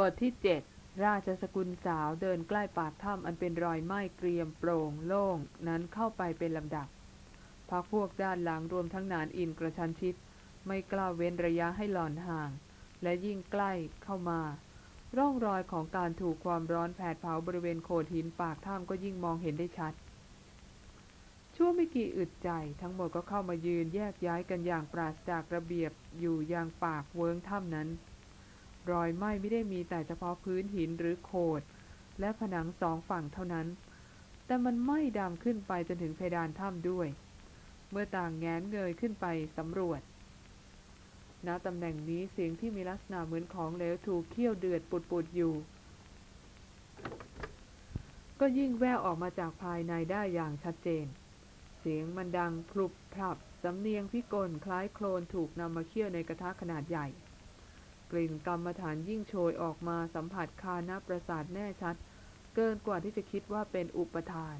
บทที่เจ็ดราชสกุลสาวเดินใกล้ปากถ้ำอันเป็นรอยไหม้เกรียมโปร่งโล่งนั้นเข้าไปเป็นลำดับพักพวกด้านหลังรวมทั้งนานอินกระชันชิด ไม่กล้าเว้นระยะให้หล่อนห่าง และยิ่งใกล้เข้ามา ร่องรอยของการถูกความร้อนแผดเผาบริเวณโขดหินปากถ้ำก็ยิ่งมองเห็นได้ชัด ชั่วไม่กี่อึดใจทั้งหมดก็เข้ามายืนแยกย้ายกันอย่างปราศจากระเบียบอยู่ยังปากเวิงถ้ำนั้น รอยไหม้ไม่ได้มีแต่เฉพาะพื้นหินหรือโขด และผนังสองฝั่งเท่านั้น แต่มันไหม้ดำขึ้นไปจนถึงเพดานถ้ำด้วย เมื่อต่างแงนเงยขึ้นไปสำรวจณตำแหน่งนี้เสียงที่มีลักษณะเหมือนของเหลวถูกเคี่ยวเดือดปุดๆอยู่ ก็ยิ่งแววออกมาจากภายในได้อย่างชัดเจน เสียงมันดังพลุบพลับสำเนียงพิกลคล้ายโคลนถูกนำมาเคี่ยวในกระทะขนาดใหญ่ กลิ่นกรรมฐานยิ่งโชยออกมาสัมผัสคานาประสาทแน่ชัด เกินกว่าที่จะคิดว่าเป็นอุปทาน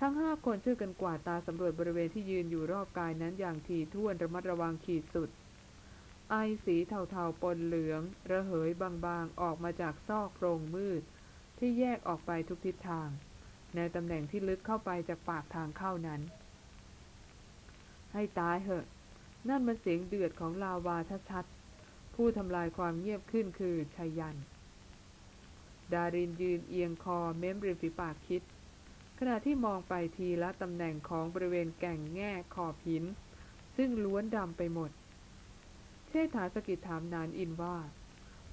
ทั้งห้าคนช่วยกันกวาดตาสำรวจบริเวณที่ยืนอยู่รอบกายนั้นอย่างถี่ถ้วนระมัดระวังขีดสุด ไอสีเทาๆปนเหลือง ระเหยบางๆ ออกมาจากซอกโพรงมืด ที่แยกออกไปทุกทิศทาง ในตำแหน่งที่ลึกเข้าไปจากปากทางเข้านั้น ให้ตายเหอะ นั่นมันเสียงเดือดของลาวาชัด ผู้ทำลายความเงียบขึ้นคือชัยยัน ดารินยืนเอียงคอเม้มริมฝีปากคิด ขณะที่มองไปทีละตำแหน่งของบริเวณแก่งแง่ขอบหิน ซึ่งล้วนดำไปหมด เชษฐาสกิดถามนานอินว่า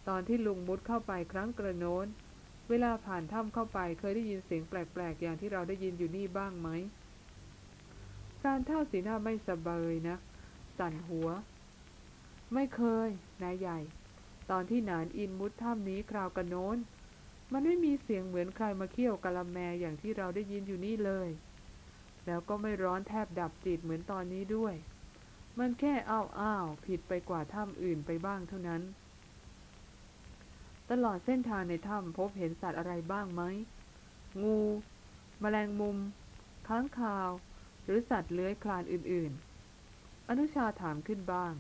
ตอนที่ลุงมุดเข้าไปครั้งกระโน้น เวลาผ่านถ้ำเข้าไปเคยได้ยินเสียงแปลกๆ อย่างที่เราได้ยินอยู่นี่บ้างไหมการเท่าสีหน้าไม่สบายนะ สั่นหัว ไม่เคย นายใหญ่ ตอนที่หนานอินมุดถ้ำนี้คราวกันโน้น มันไม่มีเสียงเหมือนใครมาเคี่ยวกะละแมอย่างที่เราได้ยินอยู่นี่เลย แล้วก็ไม่ร้อนแทบดับจิตเหมือนตอนนี้ด้วย มันแค่อ้าวอ้าวผิดไปกว่าถ้ำอื่นไปบ้างเท่านั้น ตลอดเส้นทางในถ้ำพบเห็นสัตว์อะไรบ้างไหม งูแมลงมุม ค้างคาว หรือสัตว์เลื้อยคลานอื่นๆ อนุชาถามขึ้นบ้าง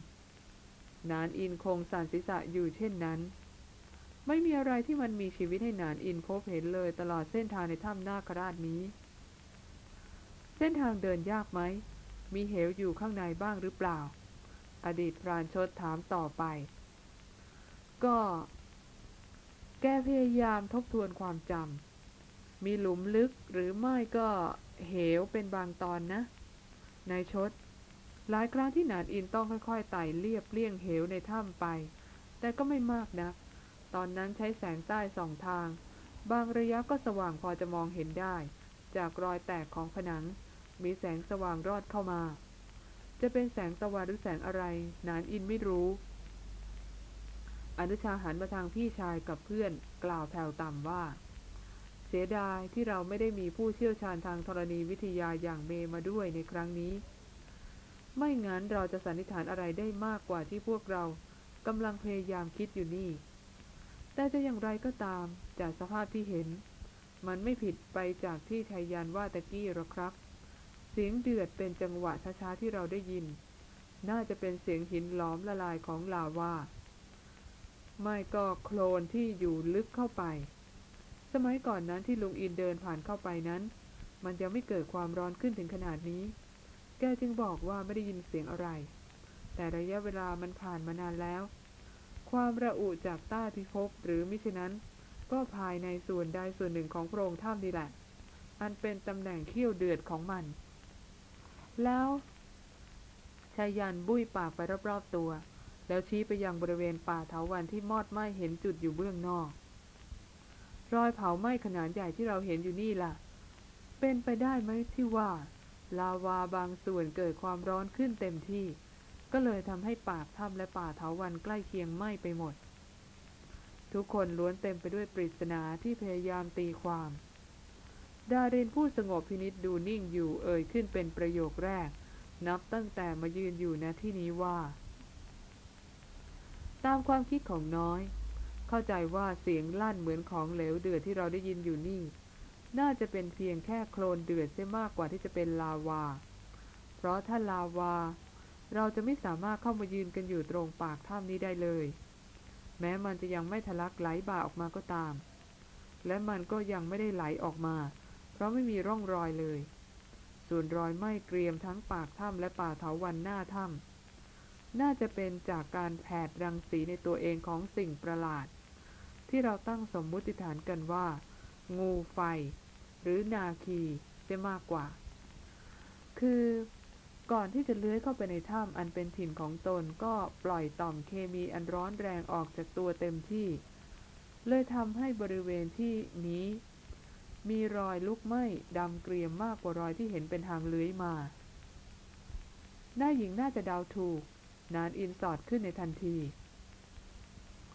นานอินคงสั่นศีรษะอยู่เช่นนั้น ไม่มีอะไรที่มันมีชีวิตให้นานอินพบเห็นเลยตลอดเส้นทางในถ้ำนาคราชนี้ เส้นทางเดินยากไหม มีเหวอยู่ข้างในบ้างหรือเปล่า อดีตพรานชดถามต่อไป ก็ แกพยายามทบทวนความจำมีหลุมลึกหรือไม่ก็เหวเป็นบางตอนนะนายชด หลายครั้งที่หนานอินต้องค่อยๆไต่เลียบเลี่ยงเหวในถ้ำไป แต่ก็ไม่มากนะัก ตอนนั้นใช้แสงใต้สองทาง บางระยะก็สว่างพอจะมองเห็นได้ จากรอยแตกของผนัง มีแสงสว่างรอดเข้ามา จะเป็นแสงสว่างหรือแสงอะไร นานอินไม่รู้ อนุชาหันมาทางพี่ชายกับเพื่อน กล่าวแผ่วต่ำว่า เสียดายที่เราไม่ได้มีผู้เชี่ยวชาญทางธรณีวิทยาอย่างเมมาด้วยในครั้งนี้ ไม่งั้นเราจะสันนิษฐานอะไรได้มากกว่าที่พวกเรากำลังพยายามคิดอยู่นี่ แต่จะอย่างไรก็ตามจากสภาพที่เห็น มันไม่ผิดไปจากที่ชายยันว่าตะกี้หรอกครับ เสียงเดือดเป็นจังหวะช้าๆที่เราได้ยิน น่าจะเป็นเสียงหินล้อมละลายของลาวาไม่ก็โคลนที่อยู่ลึกเข้าไป สมัยก่อนนั้นที่ลุงอินเดินผ่านเข้าไปนั้น มันยังไม่เกิดความร้อนขึ้นถึงขนาดนี้ แกจึงบอกว่าไม่ได้ยินเสียงอะไร แต่ระยะเวลามันผ่านมานานแล้ว ความระอุจากต้พิภพหรือมิฉะนั้น ก็ภายในส่วนใดส่วนหนึ่งของโพรงถ้ำนี่แหละ อันเป็นตำแหน่งเขี้ยวเดือดของมัน แล้วชายันบุ้ยปากไปรอบๆตัว แล้วชี้ไปยังบริเวณป่าเถาวันที่มอดไหม้เห็นจุดอยู่เบื้องนอก รอยเผาไหม้ขนาดใหญ่ที่เราเห็นอยู่นี่ล่ะ เป็นไปได้ไหมที่ว่า ลาวาบางส่วนเกิดความร้อนขึ้นเต็มที่ ก็เลยทำให้ปากถ้ำและป่าเถาวันใกล้เคียงไหม้ไปหมด ทุกคนล้วนเต็มไปด้วยปริศนาที่พยายามตีความ ดาเรนผู้สงบพินิษดูนิ่งอยู่เอ่ยขึ้นเป็นประโยคแรก นับตั้งแต่มายืนอยู่ณที่นี้ว่า ตามความคิดของน้อย เข้าใจว่าเสียงลั่นเหมือนของเหลวเดือดที่เราได้ยินอยู่นี่ น่าจะเป็นเพียงแค่โคลนเดือดเสียมากกว่าที่จะเป็นลาวา เพราะถ้าลาวา เราจะไม่สามารถเข้ามายืนกันอยู่ตรงปากถ้ำนี้ได้เลย แม้มันจะยังไม่ทะลักไหลบ่าออกมาก็ตาม และมันก็ยังไม่ได้ไหลออกมา เพราะไม่มีร่องรอยเลย ส่วนรอยไหม้เกรียมทั้งปากถ้ำและป่าเถาวันหน้าถ้ำน่าจะเป็นจากการแผดรังสีในตัวเองของสิ่งประหลาด ที่เราตั้งสมมุติฐานกันว่างูไฟ หรือนาคีจะมากกว่า คือก่อนที่จะเลื้อยเข้าไปในถ้ำอันเป็นถิ่นของตนก็ปล่อยต่อมเคมีอันร้อนแรงออกจากตัวเต็มที่ เลยทำให้บริเวณที่นี้ มีรอยลุกไหม้ดำเกรียมมากกว่ารอยที่เห็นเป็นทางเลื้อยมา หน้าหญิงน่าจะเดาถูก นานอินสอดขึ้นในทันที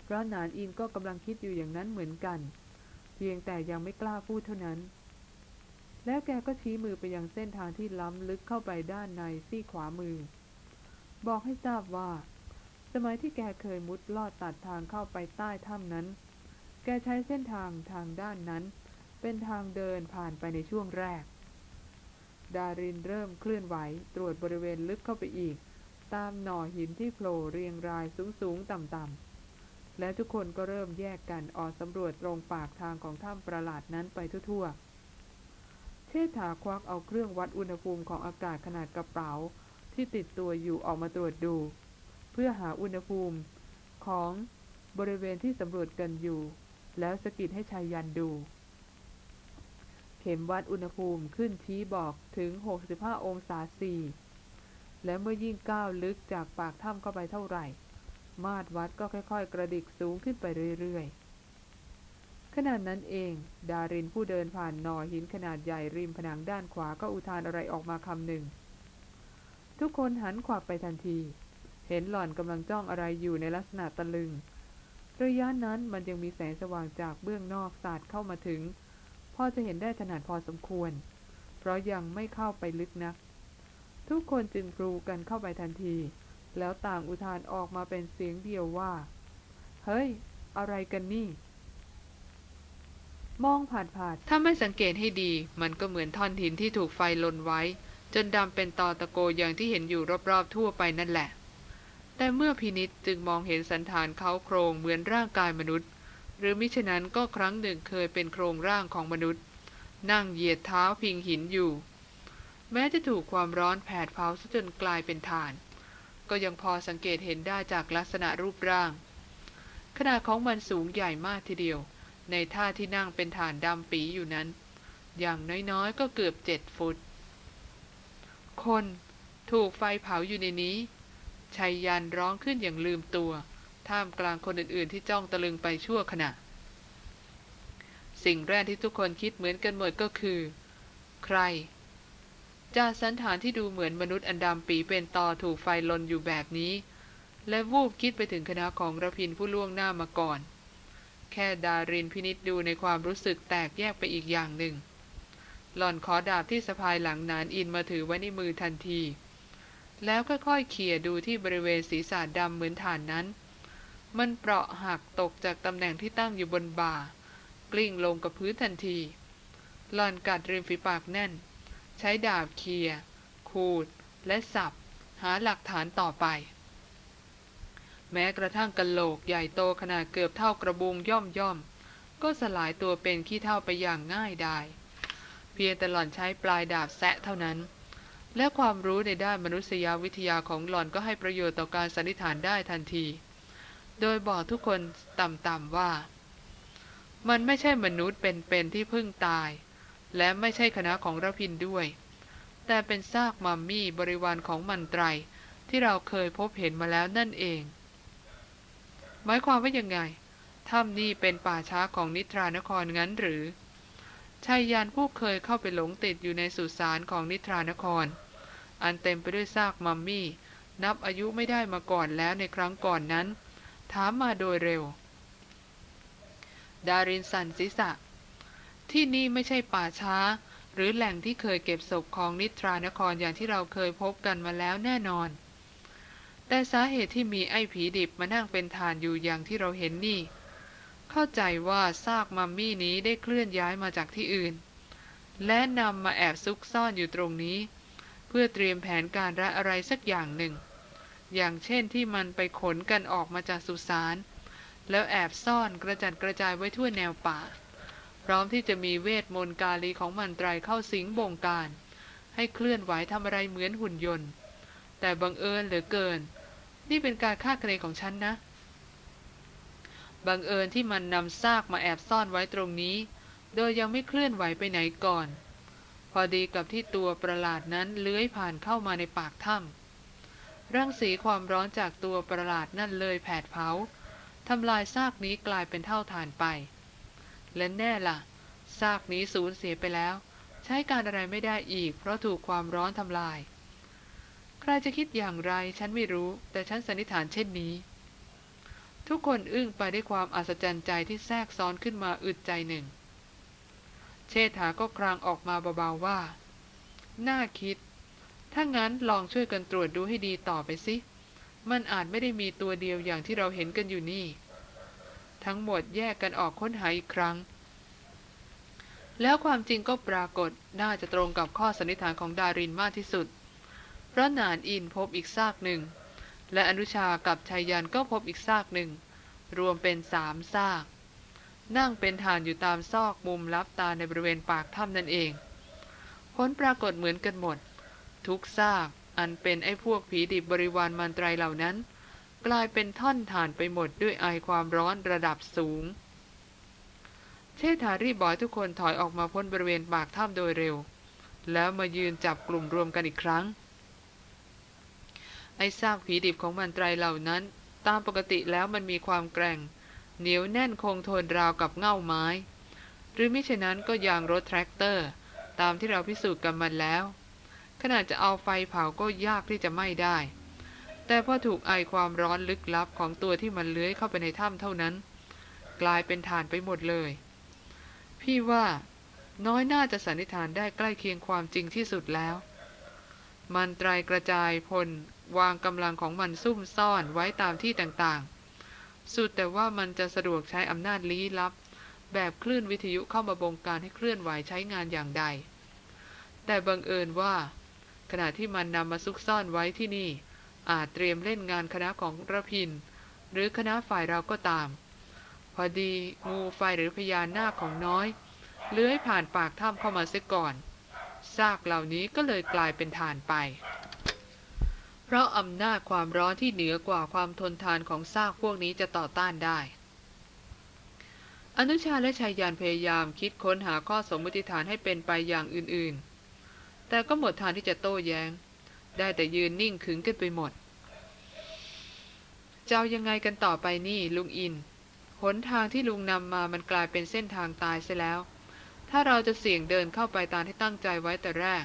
เพราะนานอินก็กำลังคิดอยู่อย่างนั้นเหมือนกัน เพียงแต่ยังไม่กล้าพูดเท่านั้น แล้วแกก็ชี้มือไปยังเส้นทางที่ล้ำลึกเข้าไปด้านในซี่ขวามือ บอกให้ทราบว่า สมัยที่แกเคยมุดลอดตัดทางเข้าไปใต้ถ้ำนั้น แกใช้เส้นทางทางด้านนั้น เป็นทางเดินผ่านไปในช่วงแรก ดารินเริ่มเคลื่อนไหวตรวจบริเวณลึกเข้าไปอีก ตามหน่อหินที่โผล่เรียงรายสูงๆต่ำๆและทุกคนก็เริ่มแยกกันออกสำรวจตรงปากทางของถ้ำประหลาดนั้นไปทั่วๆ เชษฐาควักเอาเครื่องวัดอุณหภูมิของอากาศขนาดกระเป๋า ที่ติดตัวอยู่ออกมาตรวจดู เพื่อหาอุณหภูมิของบริเวณที่สำรวจกันอยู่ แล้วสกิดให้ชายยันดู เข็มวัดอุณหภูมิขึ้นชี้บอกถึง 65 องศาซีและเมื่อยิ่งก้าวลึกจากปากถ้ำเข้าไปเท่าไหร่ มาตรวัดก็ค่อยๆ กระดิกสูงขึ้นไปเรื่อยๆ ขณะนั้นเอง ดารินผู้เดินผ่านหนอหินขนาดใหญ่ริมผนังด้านขวาก็อุทานอะไรออกมาคำหนึ่ง ทุกคนหันขวับไปทันที เห็นหล่อนกำลังจ้องอะไรอยู่ในลักษณะตะลึง ระยะนั้นมันยังมีแสงสว่างจากเบื้องนอกสาดเข้ามาถึงพอจะเห็นได้ถนัดพอสมควร เพราะยังไม่เข้าไปลึกนัก ทุกคนจึงกรูกันเข้าไปทันที แล้วต่างอุทานออกมาเป็นเสียงเดียวว่า เฮ้ย อะไรกันนี่ มองผ่านผ่านถ้าไม่สังเกตให้ดี มันก็เหมือนท่อนหินที่ถูกไฟลนไว้ จนดำเป็นตอตะโกอย่างที่เห็นอยู่รอบๆทั่วไปนั่นแหละ แต่เมื่อพินิษจึงมองเห็นสันฐานเขาโครงเหมือนร่างกายมนุษย์ หรือมิฉะนั้นก็ครั้งหนึ่งเคยเป็นโครงร่างของมนุษย์ นั่งเหยียดเท้าพิงหินอยู่ แม้จะถูกความร้อนแผดเผาซะจนกลายเป็นฐาน ก็ยังพอสังเกตเห็นได้จากลักษณะรูปร่าง ขนาดของมันสูงใหญ่มากทีเดียว ในท่าที่นั่งเป็นฐานดำปีอยู่นั้น อย่างน้อยๆ ก็เกือบเจ็ดฟุต คนถูกไฟเผาอยู่ในนี้ชัยยันร้องขึ้นอย่างลืมตัว ท่ามกลางคนอื่นๆ ที่จ้องตะลึงไปชั่วขณะ สิ่งแรกที่ทุกคนคิดเหมือนกันหมดก็คือ ใครจากสันฐานที่ดูเหมือนมนุษย์อันดำปีเป็นตอถูกไฟลนอยู่แบบนี้ และวูบคิดไปถึงคณะของระพินผู้ล่วงหน้ามาก่อน แค่ดารินพินิษดูในความรู้สึกแตกแยกไปอีกอย่างหนึ่ง หล่อนขอดาบที่สะพายหลังนานอินมาถือไว้ในมือทันที แล้วค่อยๆเขี่ยดูที่บริเวณศีรษะดำเหมือนฐานนั้น มันเปราะหักตกจากตำแหน่งที่ตั้งอยู่บนบ่ากลิ้งลงกับพื้นทันที หล่อนกัดริมฝีปากแน่น ใช้ดาบเคียขูด และสับ หาหลักฐานต่อไป แม้กระทั่งกะโหลกใหญ่โตขนาดเกือบเท่ากระบุงย่อมย่อม ก็สลายตัวเป็นขี้เท่าไปอย่างง่ายดาย เพียงแต่หล่อนใช้ปลายดาบแซะเท่านั้น และความรู้ในด้านมนุษยวิทยาของหล่อนก็ให้ประโยชน์ต่อการสันนิษฐานได้ทันที โดยบอกทุกคนต่ำๆว่า มันไม่ใช่มนุษย์เป็นๆที่เพิ่งตาย และไม่ใช่คณะของรพินด้วย แต่เป็นซากมัมมี่บริวารของมันไตรที่เราเคยพบเห็นมาแล้วนั่นเอง หมายความว่ายังไงถ้ำนี่เป็นป่าช้าของนิทรานครงั้นหรือชายยานผู้เคยเข้าไปหลงติดอยู่ในสุสานของนิทรานคร อันเต็มไปด้วยซากมัมมี่ นับอายุไม่ได้มาก่อนแล้วในครั้งก่อนนั้น ถามมาโดยเร็ว ดารินสันศีษะ ที่นี่ไม่ใช่ป่าช้า หรือแหล่งที่เคยเก็บศพของนิทรานครอย่างที่เราเคยพบกันมาแล้วแน่นอน แต่สาเหตุที่มีไอ้ผีดิบมานั่งเป็นฐานอยู่อย่างที่เราเห็นนี่ เข้าใจว่าซากมัมมี่นี้ได้เคลื่อนย้ายมาจากที่อื่น และนำมาแอบซุกซ่อนอยู่ตรงนี้ เพื่อเตรียมแผนการระอะไรสักอย่างหนึ่ง อย่างเช่นที่มันไปขนกันออกมาจากสุสานแล้วแอบซ่อนกระจัดกระจายไว้ทั่วแนวป่า พร้อมที่จะมีเวทมนต์กาลีของมันไตรเข้าสิงบงการ ให้เคลื่อนไหวทำอะไรเหมือนหุ่นยนต์ แต่บังเอิญเหลือเกิน นี่เป็นการคาดคะเนของฉันนะ บังเอิญที่มันนำซากมาแอบซ่อนไว้ตรงนี้ โดยยังไม่เคลื่อนไหวไปไหนก่อน พอดีกับที่ตัวประหลาดนั้นเลื้อยผ่านเข้ามาในปากถ้ำรังสีความร้อนจากตัวประหลาดนั่นเลยแผดเผาทำลายซากนี้กลายเป็นเท่าฐานไป และแน่ละ่ะ ซากนี้สูญเสียไปแล้ว ใช้การอะไรไม่ได้อีก เพราะถูกความร้อนทำลาย รจะคิดอย่างไรฉันไม่รู้ แต่ฉันสันนิษฐานเช่นนี้ ทุกคนอึ้งไปด้วยความอัศจรรย์ใจที่แทรกซ้อนขึ้นมาอึดใจหนึ่ง เชษฐาก็ครางออกมาเบาๆว่า น่าคิด ถ้างั้นลองช่วยกันตรวจดูให้ดีต่อไปสิ มันอาจไม่ได้มีตัวเดียวอย่างที่เราเห็นกันอยู่นี่ ทั้งหมดแยกกันออกค้นหาอีกครั้ง แล้วความจริงก็ปรากฏน่าจะตรงกับข้อสันนิษฐานของดารินมากที่สุด ระนานอินพบอีกซากหนึ่ง และอนุชากับชายยันก็พบอีกซากหนึ่ง รวมเป็นสามซาก นั่งเป็นฐานอยู่ตามซอกมุมลับตาในบริเวณปากถ้ำนั่นเอง ผลปรากฏเหมือนกันหมด ทุกซากอันเป็นไอ้พวกผีดิบบริวารมันตรเหล่านั้น กลายเป็นท่อนฐานไปหมดด้วยไอความร้อนระดับสูง เชษฐารีบบอกทุกคนถอยออกมาพ้นบริเวณปากถ้ำโดยเร็ว แล้วมายืนจับกลุ่มรวมกันอีกครั้ง ไอ้ซากผีดิบของมันไตรเหล่านั้น ตามปกติแล้วมันมีความแกร่ง เหนียวแน่นคงทนราวกับเง่าไม้ หรือมิฉะนั้นก็ยางรถแทรกเตอร์ ตามที่เราพิสูจน์กันมาแล้ว ขนาดจะเอาไฟเผาก็ยากที่จะไหม้ได้ แต่พอถูกไอความร้อนลึกลับของตัวที่มันเลื้อยเข้าไปในถ้ำเท่านั้น กลายเป็นฐานไปหมดเลย พี่ว่าน้อยน่าจะสันนิษฐานได้ใกล้เคียงความจริงที่สุดแล้ว มันไตรกระจายพล วางกำลังของมันซุ่มซ่อนไว้ตามที่ต่างๆ สุดแต่ว่ามันจะสะดวกใช้อำนาจลี้ลับ แบบคลื่นวิทยุเข้ามาบงการให้เคลื่อนไหวใช้งานอย่างใด แต่บังเอิญว่า ขณะที่มันนำมาซุกซ่อนไว้ที่นี่ อาจเตรียมเล่นงานคณะของระพิน หรือคณะฝ่ายเราก็ตาม พอดีงูไฟหรือพญานาคของน้อย เลื้อยผ่านปากถ้ำเข้ามาเสียก่อนซากเหล่านี้ก็เลยกลายเป็นฐานไป เพราะอำนาจความร้อนที่เหนือกว่าความทนทานของซากพวกนี้จะต่อต้านได้ อนุชาและชายยานพยายามคิดค้นหาข้อสมมติฐานให้เป็นไปอย่างอื่นๆ แต่ก็หมดทางที่จะโต้แยง้ง ได้แต่ยืนนิ่งขึงขึ้นไปหมด เจ้ายังไงกันต่อไปนี่ลุงอิน หนทางที่ลุงนำมามันกลายเป็นเส้นทางตายเสียแล้ว ถ้าเราจะเสี่ยงเดินเข้าไปตามที่ตั้งใจไว้แต่แรก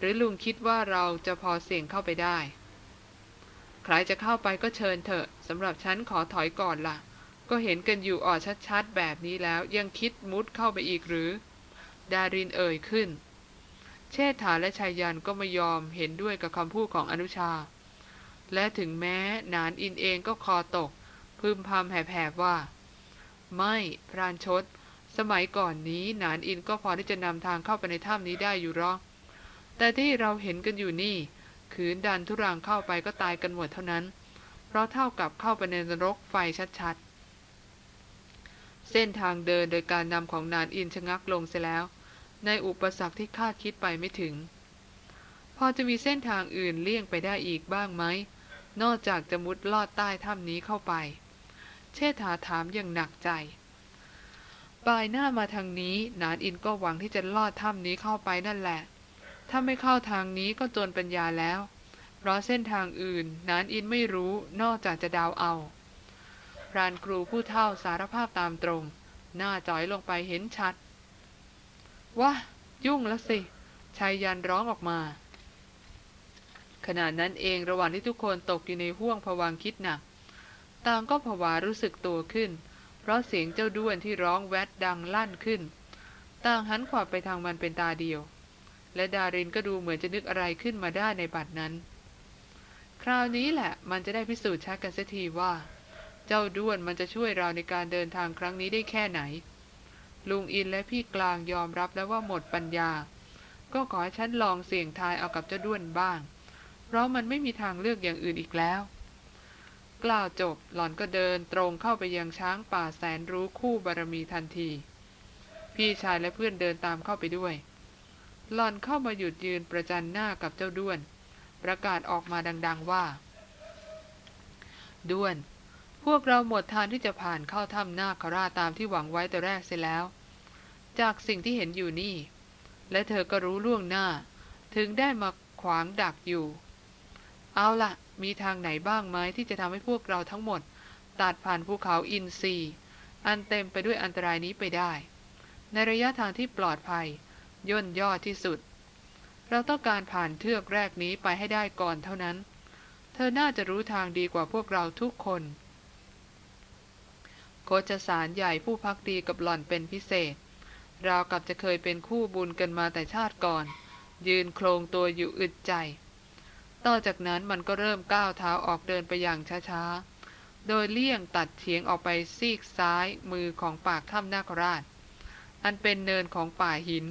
หรือลุงคิดว่าเราจะพอเสี่ยงเข้าไปได้ ใครจะเข้าไปก็เชิญเถอะสำหรับฉันขอถอยก่อนละ่ะ ก็เห็นกันอยู่อ่อชัดๆแบบนี้แล้วยังคิดมุดเข้าไปอีกหรือ ดารินเอ่ยขึ้น เชษฐาและชายยันก็ไม่ยอมเห็นด้วยกับคำพูดของอนุชา และถึงแม้นานอินเองก็คอตก พึมพำแผบว่า ไม่พรานชดสมัยก่อนนี้นานอินก็พอที่จะนำทางเข้าไปในถ้ำนี้ได้อยู่หรอก แต่ที่เราเห็นกันอยู่นี่ ขืนดันทุรังเข้าไปก็ตายกันหมดเท่านั้น เพราะเท่ากับเข้าไปในนรกไฟชัดๆ เส้นทางเดินโดยการนำของนานอินชะงักลงเสียแล้ว ในอุปสรรคที่คาดคิดไปไม่ถึง พอจะมีเส้นทางอื่นเลี่ยงไปได้อีกบ้างไหม นอกจากจะมุดลอดใต้ถ้ำนี้เข้าไป เชษฐาถามอย่างหนักใจปลายหน้ามาทางนี้ นานอินก็หวังที่จะลอดถ้ำนี้เข้าไปนั่นแหละ ถ้าไม่เข้าทางนี้ก็จนปัญญาแล้ว เพราะเส้นทางอื่นนานอินไม่รู้นอกจากจะดาวเอาพรานครูผู้เท่าสารภาพตามตรง หน้าจอยลงไปเห็นชัดวะยุ่งแล้วสิชายยันร้องออกมา ขณะนั้นเองระหว่างที่ทุกคนตกอยู่ในห่วงผวังคิดหนักต่างก็ผวารู้สึกตัวขึ้น เพราะเสียงเจ้าด้วนที่ร้องแวดดังลั่นขึ้น ต่างหันขวับไปทางมันเป็นตาเดียว และดารินก็ดูเหมือนจะนึกอะไรขึ้นมาได้ในบัดนั้น คราวนี้แหละมันจะได้พิสูจน์ชัดกันเสักทีว่า เจ้าด้วนมันจะช่วยเราในการเดินทางครั้งนี้ได้แค่ไหน ลุงอินและพี่กลางยอมรับแล้วว่าหมดปัญญา ก็ขอให้ฉันลองเสี่ยงทายเอากับเจ้าด้วนบ้าง เพราะมันไม่มีทางเลือกอย่างอื่นอีกแล้ว กล่าวจบหล่อนก็เดินตรงเข้าไปยังช้างป่าแสนรู้คู่บารมีทันที พี่ชายและเพื่อนเดินตามเข้าไปด้วย หล่อนเข้ามาหยุดยืนประจันหน้ากับเจ้าด้วน ประกาศออกมาดัง ๆว่า ด้วน พวกเราหมดทางที่จะผ่านเข้าถ้ำนาคราตามที่หวังไว้แต่แรกเสียแล้ว จากสิ่งที่เห็นอยู่นี่ และเธอก็รู้ล่วงหน้า ถึงได้มาขวางดักอยู่ เอาละมีทางไหนบ้างไหมที่จะทำให้พวกเราทั้งหมด ตัดผ่านภูเขาอินซีอันเต็มไปด้วยอันตรายนี้ไปได้ ในระยะทางที่ปลอดภัย ย่นย่อที่สุด เราต้องการผ่านเทือกแรกนี้ไปให้ได้ก่อนเท่านั้น เธอน่าจะรู้ทางดีกว่าพวกเราทุกคน โคจสารใหญ่ผู้พักดีกับหล่อนเป็นพิเศษ เรากับจะเคยเป็นคู่บุญกันมาแต่ชาติก่อน ยืนโครงตัวอยู่อึดใจ ต่อจากนั้นมันก็เริ่มก้าวเท้าออกเดินไปอย่างช้าๆ โดยเลี่ยงตัดเฉียงออกไปซีกซ้ายมือของปากถ้ำนาคราชอันเป็นเนินของป่าหิน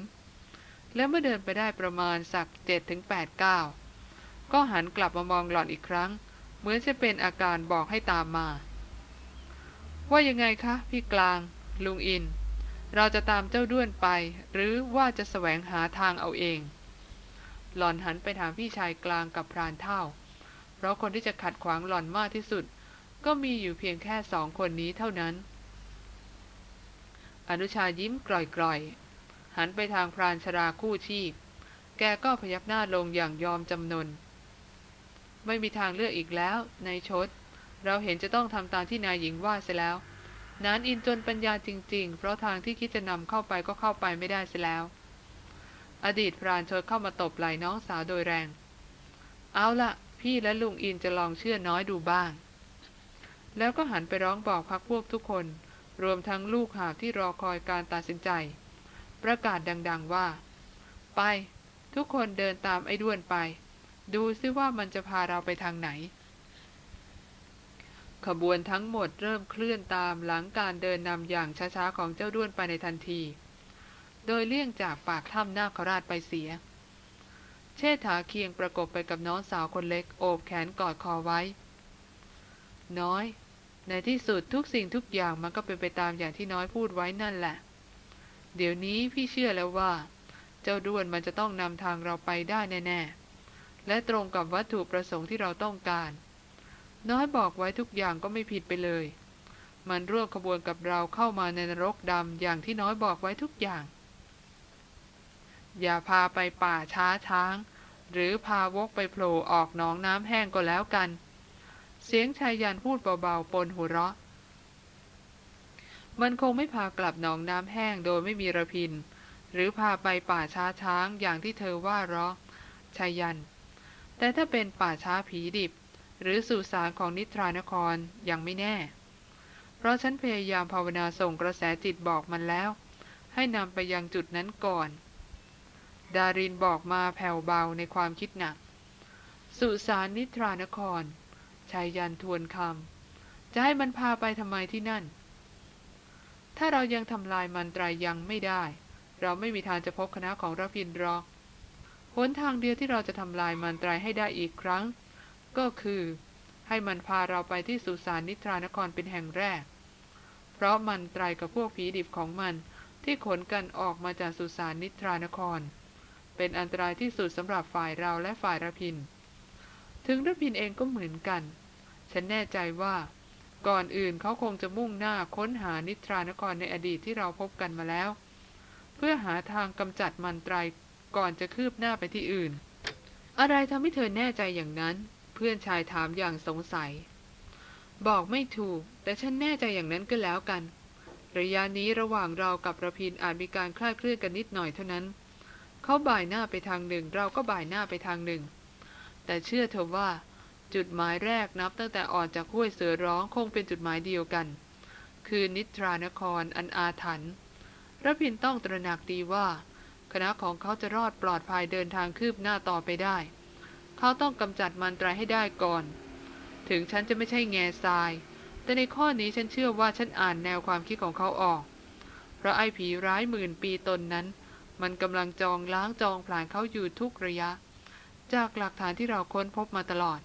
แล้วเมื่อเดินไปได้ประมาณสักเจ็ดถึงแปดก้าวก็หันกลับมามองหล่อนอีกครั้ง เหมือนจะเป็นอาการบอกให้ตามมา ว่ายังไงคะ พี่กลาง ลุงอิน เราจะตามเจ้าด้วนไป หรือว่าจะแสวงหาทางเอาเอง หล่อนหันไปถามพี่ชายกลางกับพรานเท่า เพราะคนที่จะขัดขวางหล่อนมากที่สุด ก็มีอยู่เพียงแค่สองคนนี้เท่านั้น อนุชายิ้มกร่อย หันไปทางพรานชราคู่ชีพ แกก็พยักหน้าลงอย่างยอมจำนน ไม่มีทางเลือกอีกแล้วนายชด เราเห็นจะต้องทำตามที่นายหญิงว่าเสียแล้ว นานอินจนปัญญาจริง ๆ เพราะทางที่คิดจะนำเข้าไปก็เข้าไปไม่ได้เสียแล้ว อดีตพรานชดเข้ามาตบไหล่น้องสาวโดยแรง เอาละพี่และลุงอินจะลองเชื่อน้อยดูบ้าง แล้วก็หันไปร้องบอกพักพวกทุกคน รวมทั้งลูกหาบที่รอคอยการตัดสินใจ ประกาศดัง ๆว่า ไป ทุกคนเดินตามไอ้ด้วนไป ดูซิว่ามันจะพาเราไปทางไหน ขบวนทั้งหมดเริ่มเคลื่อนตามหลังการเดินนำอย่างช้าๆของเจ้าด้วนไปในทันที โดยเลี่ยงจากปากถ้ำนาคราชไปเสีย เชษฐาเคียงประกบไปกับน้องสาวคนเล็กโอบแขนกอดคอไว้ น้อยในที่สุดทุกสิ่งทุกอย่างมันก็เป็นไปตามอย่างที่น้อยพูดไว้นั่นแหละ เดี๋ยวนี้พี่เชื่อแล้วว่า เจ้าด้วนมันจะต้องนำทางเราไปได้แน่ๆ และตรงกับวัตถุประสงค์ที่เราต้องการ น้อยบอกไว้ทุกอย่างก็ไม่ผิดไปเลย มันร่วมขบวนกับเราเข้ามาในนรกดำอย่างที่น้อยบอกไว้ทุกอย่าง อย่าพาไปป่าช้าช้าง หรือพาวกไปโผล่ออกหนองน้ำแห้งก็แล้วกัน เสียงชายยันพูดเบาๆปนหัวเราะ มันคงไม่พากลับหนองน้ำแห้งโดยไม่มีระพิน หรือพาไปป่าช้าช้างอย่างที่เธอว่าเราะชายยัน แต่ถ้าเป็นป่าช้าผีดิบ หรือสุสานของนิทรานครยังไม่แน่ เพราะฉันพยายามภาวนาส่งกระแสจิตบอกมันแล้ว ให้นำไปยังจุดนั้นก่อน ดารินบอกมาแผ่วเบาในความคิดหนัก สุสานนิทรานครชายยันทวนคำจะให้มันพาไปทำไมที่นั่น ถ้าเรายังทำลายมันตรายยังไม่ได้ เราไม่มีทางจะพบคณะของรพินหรอกหนทางเดียวที่เราจะทำลายมันตรายให้ได้อีกครั้ง ก็คือ ให้มันพาเราไปที่สุสานนิทรานครเป็นแห่งแรก เพราะมันตรายกับพวกผีดิบของมันที่ขนกันออกมาจากสุสานนิทรานคร เป็นอันตรายที่สุดสำหรับฝ่ายเราและฝ่ายรพิน ถึงรพินเองก็เหมือนกัน ฉันแน่ใจว่า ก่อนอื่นเขาคงจะมุ่งหน้าค้นหานิทรานครในอดีตที่เราพบกันมาแล้ว เพื่อหาทางกำจัดมันตรายก่อนจะคืบหน้าไปที่อื่น อะไรทำให้เธอแน่ใจอย่างนั้น เพื่อนชายถามอย่างสงสัย บอกไม่ถูก แต่ฉันแน่ใจอย่างนั้นก็แล้วกัน ระยะนี้ระหว่างเรากับระพินอาจมีการคลาดเคลื่อนกันนิดหน่อยเท่านั้น เขาบ่ายหน้าไปทางหนึ่ง เราก็บ่ายหน้าไปทางหนึ่ง แต่เชื่อเธอว่า จุดหมายแรกนับตั้งแต่ออกจากห้วยเสือร้องคงเป็นจุดหมายเดียวกัน คือนิทรานครอันอาถรรพ์ระพินต้องตระหนักดีว่า คณะของเขาจะรอดปลอดภัยเดินทางคืบหน้าต่อไปได้ เขาต้องกำจัดมันตรายให้ได้ก่อน ถึงฉันจะไม่ใช่แง่ทราย แต่ในข้อนี้ฉันเชื่อว่าฉันอ่านแนวความคิดของเขาออก เพราะไอ้ผีร้ายหมื่นปีตนนั้น มันกำลังจองล้างจองผลาญเขาอยู่ทุกระยะ จากหลักฐานที่เราค้นพบมาตลอด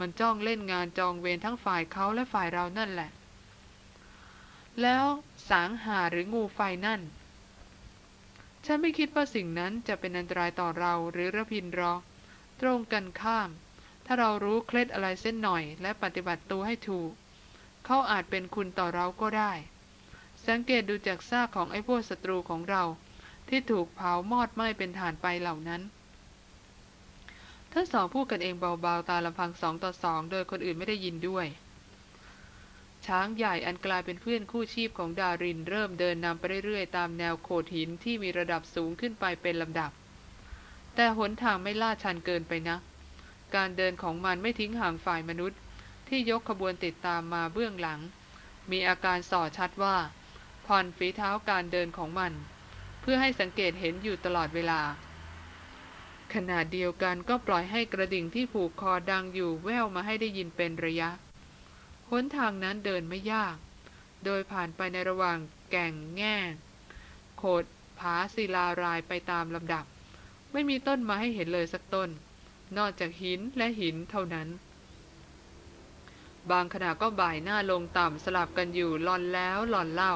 มันจ้องเล่นงานจองเวรทั้งฝ่ายเขาและฝ่ายเรานั่นแหละ แล้วสางหาหรืองูไฟนั่น ฉันไม่คิดว่าสิ่งนั้นจะเป็นอันตรายต่อเราหรือระพินรอ ตรงกันข้าม ถ้าเรารู้เคล็ดอะไรเส้นหน่อย และปฏิบัติตัวให้ถูก เขาอาจเป็นคุณต่อเราก็ได้ สังเกตดูจากซากของไอ้พวกศัตรูของเราที่ถูกเผามอดไหม้เป็นฐานไปเหล่านั้น ทั้งสองพูดกันเองเบาๆตาลำพังสองต่อสองโดยคนอื่นไม่ได้ยินด้วย ช้างใหญ่อันกลายเป็นเพื่อนคู่ชีพของดารินเริ่มเดินนำไปเรื่อยๆ ตามแนวโขดหินที่มีระดับสูงขึ้นไปเป็นลำดับ แต่หนทางไม่ลาดชันเกินไปนะการเดินของมันไม่ทิ้งห่างฝ่ายมนุษย์ ที่ยกขบวนติดตามมาเบื้องหลัง มีอาการส่อชัดว่าผ่อนฝีเท้าการเดินของมัน เพื่อให้สังเกตเห็นอยู่ตลอดเวลา ขณะเดียวกันก็ปล่อยให้กระดิ่งที่ผูกคอดังอยู่แววมาให้ได้ยินเป็นระยะหนทางนั้นเดินไม่ยาก โดยผ่านไปในระหว่างแก่งแง่โขดผาศิลารายไปตามลำดับ ไม่มีต้นมาให้เห็นเลยสักต้น นอกจากหินและหินเท่านั้น บางขณะก็บ่ายหน้าลงต่ำสลับกันอยู่หลอนแล้วหลอนเล่า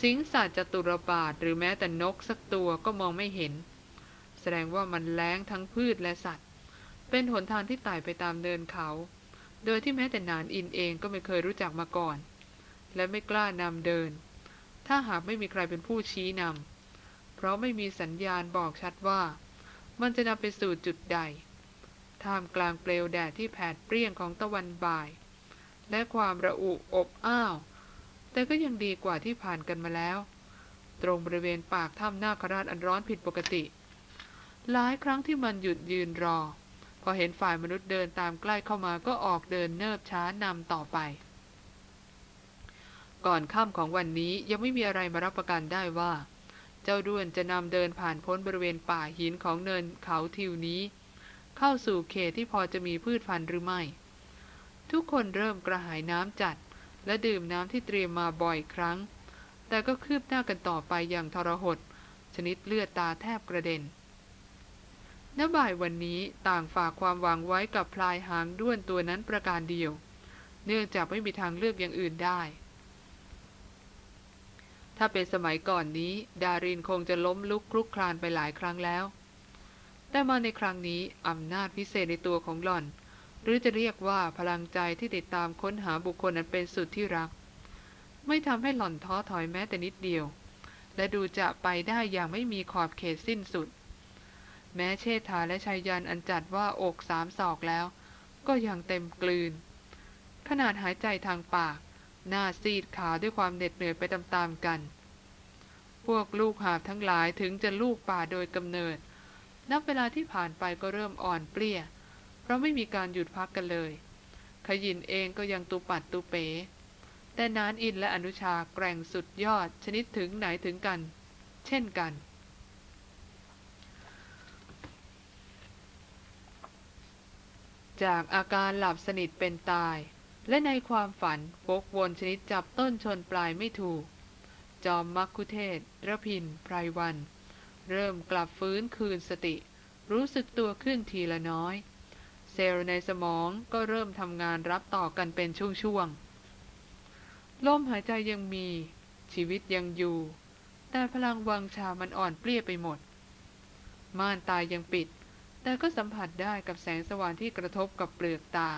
สิงสัตว์จตุรบาทหรือแม้แต่นกสักตัวก็มองไม่เห็น แสดงว่ามันแล้งทั้งพืชและสัตว์ เป็นหนทางที่ไต่ไปตามเนินเขา โดยที่แม้แต่นานอินเองก็ไม่เคยรู้จักมาก่อน และไม่กล้านำเดิน ถ้าหากไม่มีใครเป็นผู้ชี้นำเพราะไม่มีสัญญาณบอกชัดว่า มันจะนำไปสู่จุดใด ท่ามกลางเปลวแดดที่แผดเปรี้ยงของตะวันบ่าย และความระอุอบอ้าว แต่ก็ยังดีกว่าที่ผ่านกันมาแล้ว ตรงบริเวณปากถ้ำหน้าคราชอันร้อนผิดปกติ หลายครั้งที่มันหยุดยืนรอ พอเห็นฝ่ายมนุษย์เดินตามใกล้เข้ามาก็ออกเดินเนิบช้านำต่อไป ก่อนค่ำของวันนี้ยังไม่มีอะไรมารับประกันได้ว่า เจ้าด้วนจะนำเดินผ่านพ้นบริเวณป่าหินของเนินเขาทิวนี้ เข้าสู่เขตที่พอจะมีพืชพันธุ์หรือไม่ ทุกคนเริ่มกระหายน้ำจัด และดื่มน้ำที่เตรียมมาบ่อยครั้ง แต่ก็คืบหน้ากันต่อไปอย่างทรหดชนิดเลือดตาแทบกระเด็น ณบ่ายวันนี้ต่างฝากความหวังไว้กับพลายหางด้วนตัวนั้นประการเดียว เนื่องจากไม่มีทางเลือกอย่างอื่นได้ ถ้าเป็นสมัยก่อนนี้ ดารินคงจะล้มลุกคลุกคลานไปหลายครั้งแล้ว แต่มาในครั้งนี้อำนาจพิเศษในตัวของหล่อน หรือจะเรียกว่าพลังใจที่ติดตามค้นหาบุคคลนั้นเป็นสุดที่รัก ไม่ทำให้หล่อนท้อถอยแม้แต่นิดเดียว และดูจะไปได้อย่างไม่มีขอบเขตสิ้นสุด แม้เชษฐาและชายยันอันจัดว่าอกสามศอกแล้ว ก็ยังเต็มกลืน ขนาดหายใจทางปาก หน้าซีดขาวด้วยความเหน็ดเหนื่อยไปตามๆกัน พวกลูกหาบทั้งหลายถึงจะลูกป่าโดยกำเนิด นับเวลาที่ผ่านไปก็เริ่มอ่อนเปลี้ย เพราะไม่มีการหยุดพักกันเลย ขยินเองก็ยังตูปัดตูเป๋ แต่นานอินและอนุชาแกร่งสุดยอดชนิดถึงไหนถึงกัน เช่นกัน จากอาการหลับสนิทเป็นตาย และในความฝันวกวนชนิดจับต้นชนปลายไม่ถูก จอมมักคุเทศระพินไพรวัน เริ่มกลับฟื้นคืนสติ รู้สึกตัวขึ้นทีละน้อย เซลล์ในสมองก็เริ่มทำงานรับต่อกันเป็นช่วงๆลมหายใจยังมี ชีวิตยังอยู่ แต่พลังวังชามันอ่อนเปลี้ยไปหมด ม่านตายยังปิด แต่ก็สัมผัสได้กับแสงสว่างที่กระทบกับเปลือกตา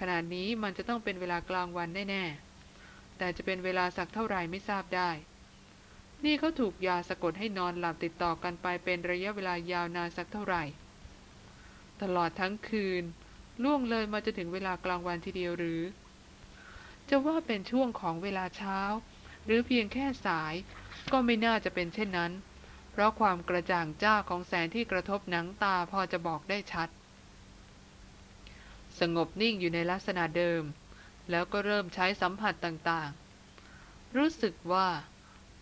ขณะนี้มันจะต้องเป็นเวลากลางวันแน่ๆ แต่จะเป็นเวลาสักเท่าไหร่ไม่ทราบได้ นี่เขาถูกยาสะกดให้นอนหลับติดต่อกันไปเป็นระยะเวลายาวนานสักเท่าไหร่ ตลอดทั้งคืน ล่วงเลยมาจะถึงเวลากลางวันทีเดียวหรือ จะว่าเป็นช่วงของเวลาเช้า หรือเพียงแค่สาย ก็ไม่น่าจะเป็นเช่นนั้น เพราะความกระจ่างจ้าของแสงที่กระทบหนังตาพอจะบอกได้ชัด สงบนิ่งอยู่ในลักษณะเดิม แล้วก็เริ่มใช้สัมผัสต่างๆ รู้สึกว่า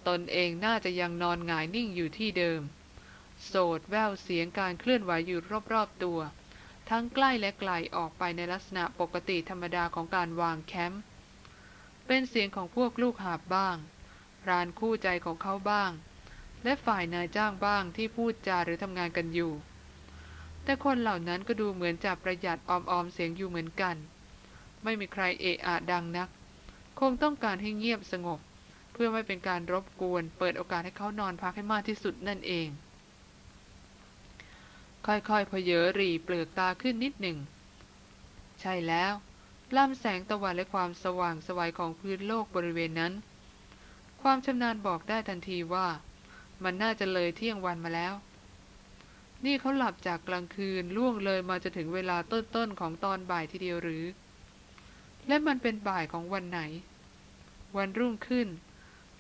ตนเองน่าจะยังนอนหงายนิ่งอยู่ที่เดิม โสดแววเสียงการเคลื่อนไหวอยู่รอบๆตัว ทั้งใกล้และไกลออกไปในลักษณะปกติธรรมดาของการวางแคมป์เป็นเสียงของพวกลูกหาบบ้าง รานคู่ใจของเขาบ้าง และฝ่ายนายจ้างบ้างที่พูดจาหรือทำงานกันอยู่ แต่คนเหล่านั้นก็ดูเหมือนจะประหยัดออมๆเสียงอยู่เหมือนกัน ไม่มีใครเอะอะดังนัก คงต้องการให้เงียบสงบ เพื่อไม่เป็นการรบกวน เปิดโอกาสให้เขานอนพักให้มากที่สุดนั่นเอง ค่อยๆเพเยอรีเปลือกตาขึ้นนิดหนึ่ง ใช่แล้วลำแสงตะวันและความสว่างสวัยของพื้นโลกบริเวณนั้น ความชำนาญบอกได้ทันทีว่า มันน่าจะเลยเที่ยงวันมาแล้ว นี่เขาหลับจากกลางคืนล่วงเลยมาจะถึงเวลาต้นๆของตอนบ่ายทีเดียวหรือ และมันเป็นบ่ายของวันไหน วันรุ่งขึ้น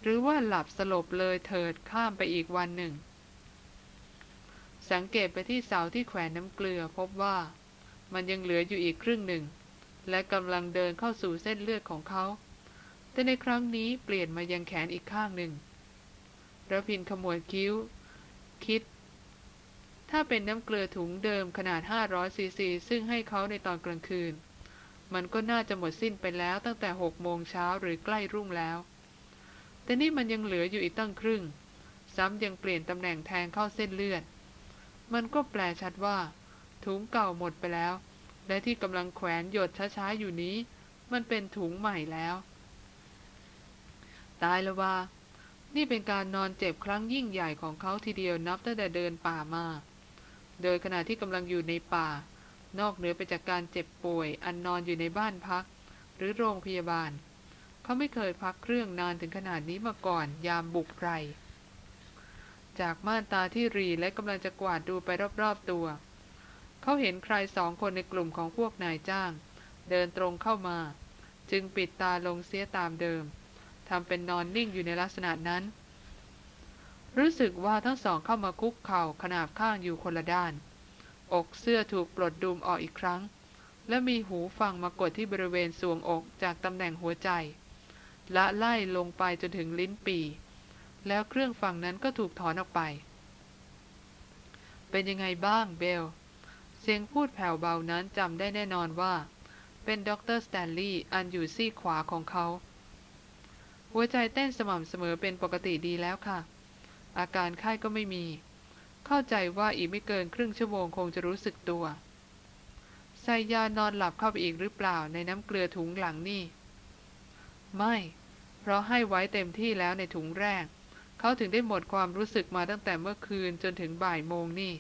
หรือว่าหลับสลบเลยเถิดข้ามไปอีกวันหนึ่ง สังเกตไปที่เสาที่แขวนน้ำเกลือพบว่า มันยังเหลืออยู่อีกครึ่งหนึ่ง และกำลังเดินเข้าสู่เส้นเลือดของเขาแต่ในครั้งนี้เปลี่ยนมายังแขนอีกข้างหนึ่ง ระพินขมวดคิ้ว คิด ถ้าเป็นน้ำเกลือถุงเดิมขนาด 500ซีซี ซึ่งให้เขาในตอนกลางคืน มันก็น่าจะหมดสิ้นไปแล้วตั้งแต่6โมงเช้าหรือใกล้รุ่งแล้ว แต่นี่มันยังเหลืออยู่อีกตั้งครึ่ง ซ้ำยังเปลี่ยนตำแหน่งแทงเข้าเส้นเลือด มันก็แปลชัดว่า ถุงเก่าหมดไปแล้ว และที่กำลังแขวนหยดช้าๆอยู่นี้ มันเป็นถุงใหม่แล้ว ตายแล้วว่า นี่เป็นการนอนเจ็บครั้งยิ่งใหญ่ของเขาทีเดียวนับตั้งแต่เดินป่ามา โดยขณะที่กำลังอยู่ในป่า นอกเหนือไปจากการเจ็บป่วย อันนอนอยู่ในบ้านพัก หรือโรงพยาบาล เขาไม่เคยพักเครื่องนานถึงขนาดนี้มาก่อน ยามบุกไร จากม่านตาที่รีและกำลังจะกวาดดูไปรอบๆตัว เขาเห็นใครสองคนในกลุ่มของพวกนายจ้าง เดินตรงเข้ามา จึงปิดตาลงเสียตามเดิม ทำเป็นนอนนิ่งอยู่ในลักษณะนั้น รู้สึกว่าทั้งสองเข้ามาคุกเข่าขนาบข้างอยู่คนละด้าน อกเสื้อถูกปลดดุมออกอีกครั้ง และมีหูฟังมากดที่บริเวณสวงอกจากตำแหน่งหัวใจละไล่ลงไปจนถึงลิ้นปี แล้วเครื่องฟังนั้นก็ถูกถอนออกไป เป็นยังไงบ้างเบลเสียงพูดแผ่วเบานั้นจำได้แน่นอนว่า เป็นด็อกเตอร์สแตนลีย์อันอยู่ซีกขวาของเขา หัวใจเต้นสม่ำเสมอเป็นปกติดีแล้วค่ะ อาการไข้ก็ไม่มี เข้าใจว่าอีกไม่เกินครึ่งชั่วโมงคงจะรู้สึกตัวใส่ยานอนหลับเข้าไปอีกหรือเปล่าในน้ำเกลือถุงหลังนี่ ไม่ เพราะให้ไว้เต็มที่แล้วในถุงแรก เขาถึงได้หมดความรู้สึกมาตั้งแต่เมื่อคืนจนถึงบ่ายโมงนี่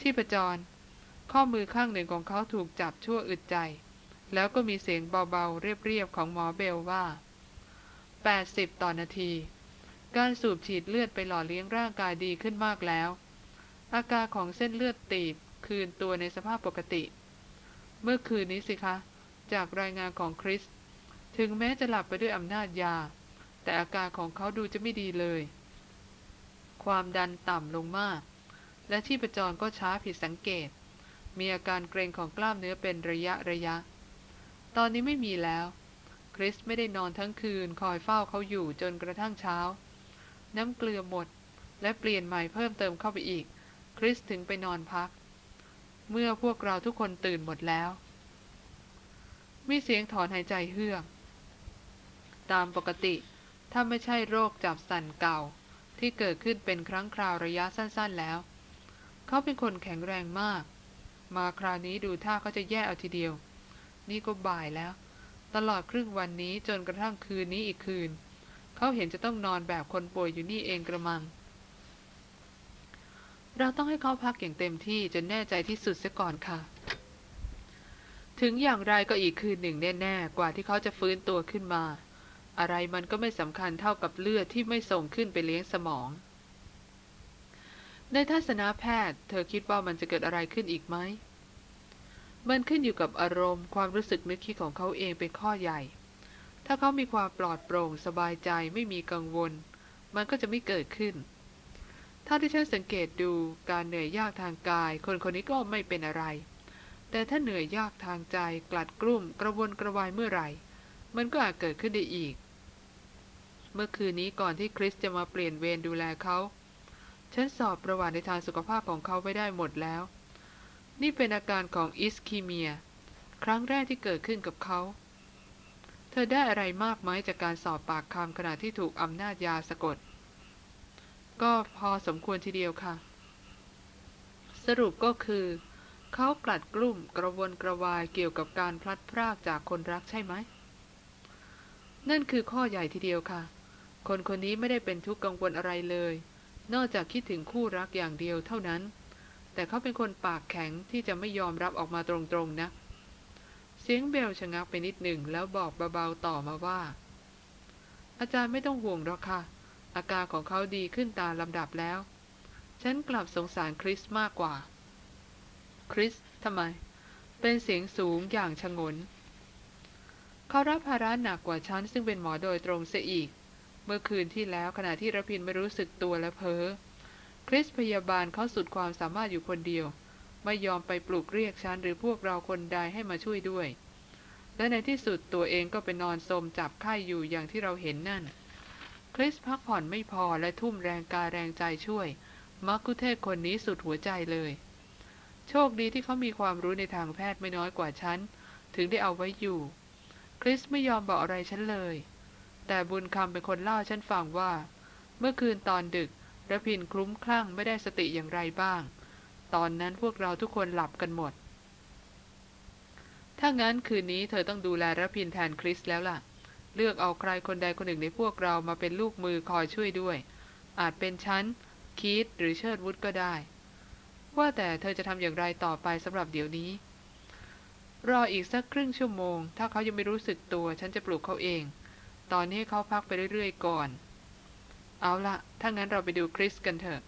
ชีพจร ข้อมือข้างหนึ่งของเขาถูกจับชั่วอึดใจ แล้วก็มีเสียงเบาๆ เรียบๆ ของหมอเบลว่า 80 ต่อนาที การสูบฉีดเลือดไปหล่อเลี้ยงร่างกายดีขึ้นมากแล้ว อาการของเส้นเลือดตีบคืนตัวในสภาพปกติ เมื่อคืนนี้สิคะ จากรายงานของคริส ถึงแม้จะหลับไปด้วยอำนาจยา แต่อาการของเขาดูจะไม่ดีเลย ความดันต่ำลงมาก และที่ประจรก็ช้าผิดสังเกต มีอาการเกรงของกล้ามเนื้อเป็นระยะระยะ ตอนนี้ไม่มีแล้ว คริสไม่ได้นอนทั้งคืนคอยเฝ้าเขาอยู่จนกระทั่งเช้า น้ำเกลือหมดและเปลี่ยนใหม่เพิ่มเติมเข้าไปอีก คริสถึงไปนอนพัก เมื่อพวกเราทุกคนตื่นหมดแล้ว มีเสียงถอนหายใจเฮือก ตามปกติ ถ้าไม่ใช่โรคจับสันเก่าที่เกิดขึ้นเป็นครั้งคราวระยะสั้นๆแล้ว เขาเป็นคนแข็งแรงมาก มาคราวนี้ดูท่าเขาจะแย่เอาทีเดียว นี่ก็บ่ายแล้ว ตลอดครึ่งวันนี้จนกระทั่งคืนนี้อีกคืน เขาเห็นจะต้องนอนแบบคนป่วยอยู่นี่เองกระมัง เราต้องให้เขาพักอย่างเต็มที่จนแน่ใจที่สุดเสียก่อนค่ะ ถึงอย่างไรก็อีกคืนหนึ่งแน่ๆ กว่าที่เขาจะฟื้นตัวขึ้นมา อะไรมันก็ไม่สำคัญเท่ากับเลือดที่ไม่ส่งขึ้นไปเลี้ยงสมอง ในทัศนแพทย์ เธอคิดว่ามันจะเกิดอะไรขึ้นอีกไหม มันขึ้นอยู่กับอารมณ์ความรู้สึกนึกคิดของเขาเองเป็นข้อใหญ่ ถ้าเขามีความปลอดโปร่งสบายใจไม่มีกังวล มันก็จะไม่เกิดขึ้น ถ้าที่ฉันสังเกตดูการเหนื่อยยากทางกาย คนคนนี้ก็ไม่เป็นอะไร แต่ถ้าเหนื่อยยากทางใจกลัดกลุ้มกระวนกระวายเมื่อไหร่ มันก็อาจเกิดขึ้นได้อีก เมื่อคืนนี้ก่อนที่คริสจะมาเปลี่ยนเวรดูแลเขาฉันสอบประวัติในทางสุขภาพของเขาไว้ได้หมดแล้ว นี่เป็นอาการของอิสคีเมีย ครั้งแรกที่เกิดขึ้นกับเขา เธอได้อะไรมากไหมจากการสอบปากคำขณะที่ถูกอำนาจยาสะกด ก็พอสมควรทีเดียวค่ะ สรุปก็คือ เขากลัดกลุ่มกระวนกระวายเกี่ยวกับการพลัดพรากจากคนรักใช่ไหม นั่นคือข้อใหญ่ทีเดียวค่ะ คนคนนี้ไม่ได้เป็นทุกข์กังวลอะไรเลย นอกจากคิดถึงคู่รักอย่างเดียวเท่านั้น แต่เขาเป็นคนปากแข็งที่จะไม่ยอมรับออกมาตรงๆนะ เสียงเบลชะงักไปนิดหนึ่งแล้วบอกเบาๆต่อมาว่า อาจารย์ไม่ต้องห่วงหรอกค่ะ อาการของเขาดีขึ้นตามลำดับแล้ว ฉันกลับสงสารคริสมากกว่า คริสทำไม เป็นเสียงสูงอย่างชงน เขารับภาระหนักกว่าฉันซึ่งเป็นหมอโดยตรงเสียอีก เมื่อคืนที่แล้วขณะที่ระพินไม่รู้สึกตัวและเพ้อ คริสพยาบาลเขาสุดความสามารถอยู่คนเดียว ไม่ยอมไปปลุกเรียกฉันหรือพวกเราคนใดให้มาช่วยด้วย และในที่สุดตัวเองก็ไปนอนสมจับไข้อยู่อย่างที่เราเห็นนั่น คริสพักผ่อนไม่พอและทุ่มแรงกายแรงใจช่วย มักคุเทศคนนี้สุดหัวใจเลย โชคดีที่เขามีความรู้ในทางแพทย์ไม่น้อยกว่าฉัน ถึงได้เอาไว้อยู่ คริสไม่ยอมบอกอะไรฉันเลย แต่บุญคำเป็นคนเล่าฉันฟังว่า เมื่อคืนตอนดึก ระพินคลุ้มคลั่งไม่ได้สติอย่างไรบ้าง ตอนนั้นพวกเราทุกคนหลับกันหมด ถ้างั้นคืนนี้เธอต้องดูแลระพินแทนคริสแล้วล่ะ เลือกเอาใครคนใดคนหนึ่งในพวกเรามาเป็นลูกมือคอยช่วยด้วย อาจเป็นฉันคีตหรือเชิดวุฒก็ได้ ว่าแต่เธอจะทำอย่างไรต่อไปสำหรับเดี๋ยวนี้ รออีกสักครึ่งชั่วโมง ถ้าเขายังไม่รู้สึกตัว ฉันจะปลุกเขาเอง ตอนนี้เขาพักไปเรื่อยๆก่อน เอาละถ้างั้นเราไปดูคริสกันเถอะ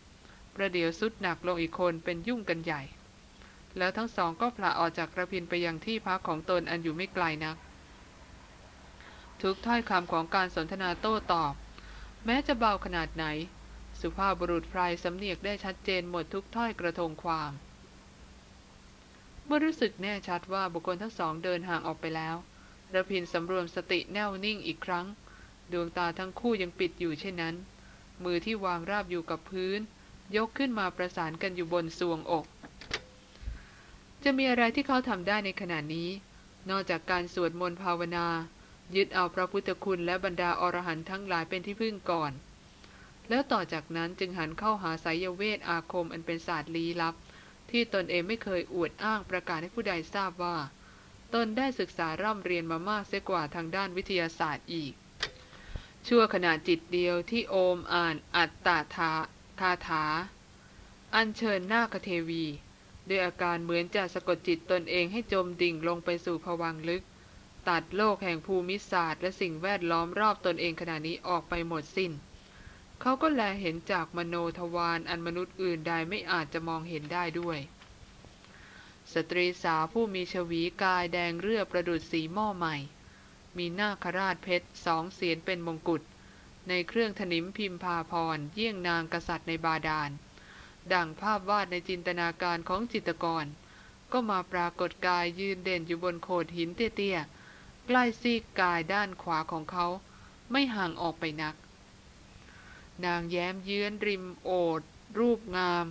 ประเดี๋ยวสุดหนักลงอีกคนเป็นยุ่งกันใหญ่ แล้วทั้งสองก็พละออกจากกระพินไปยังที่พักของตนอันอยู่ไม่ไกลนัก ทุกถ้อยคำของการสนทนาโต้ตอบ แม้จะเบาขนาดไหน สุภาพบุรุษพรายสำเนียกได้ชัดเจนหมดทุกถ้อยกระทงความ เมื่อรู้สึกแน่ชัดว่าบุคคลทั้งสองเดินห่างออกไปแล้วระพินสำรวมสติแน่วนิ่งอีกครั้ง ดวงตาทั้งคู่ยังปิดอยู่เช่นนั้น มือที่วางราบอยู่กับพื้น ยกขึ้นมาประสานกันอยู่บนสวงอก จะมีอะไรที่เขาทำได้ในขณะนี้ นอกจากการสวดมนต์ภาวนา ยึดเอาพระพุทธคุณและบรรดาอรหันต์ทั้งหลายเป็นที่พึ่งก่อน แล้วต่อจากนั้นจึงหันเข้าหาสายเวทอาคมอันเป็นศาสตร์ลี้ลับ ที่ตนเองไม่เคยอวดอ้างประกาศให้ผู้ใดทราบว่า ตนได้ศึกษาร่ำเรียนมามากเสียกว่าทางด้านวิทยาศาสตร์อีก ชั่วขณะจิตเดียวที่โอมอ่านอัตตาทาคาถา อัญเชิญนาคเทวีด้วยอาการเหมือนจะสะกดจิตตนเองให้จมดิ่งลงไปสู่ภวังลึก ตัดโลกแห่งภูมิศาสตร์และสิ่งแวดล้อมรอบตนเองขณะนี้ออกไปหมดสิน้น เขาก็แลเห็นจากมโนทวารอันมนุษย์อื่นใดไม่อาจจะมองเห็นได้ด้วย สตรีสาวผู้มีชวีกายแดงเรือประดุดสีหม้อใหม่ มีหน้าคราชเพชรสองเสียนเป็นมงกุฎ ในเครื่องถนิมพิมพาพร เยี่ยงนางกษัตริย์ในบาดาล ดังภาพวาดในจินตนาการของจิตกร ก็มาปรากฏกายยืนเด่นอยู่บนโขดหินเตี้ยๆ ใกล้ซีกกายด้านขวาของเขา ไม่ห่างออกไปนัก นางแย้มเยื้อนริมโอด รูปงาม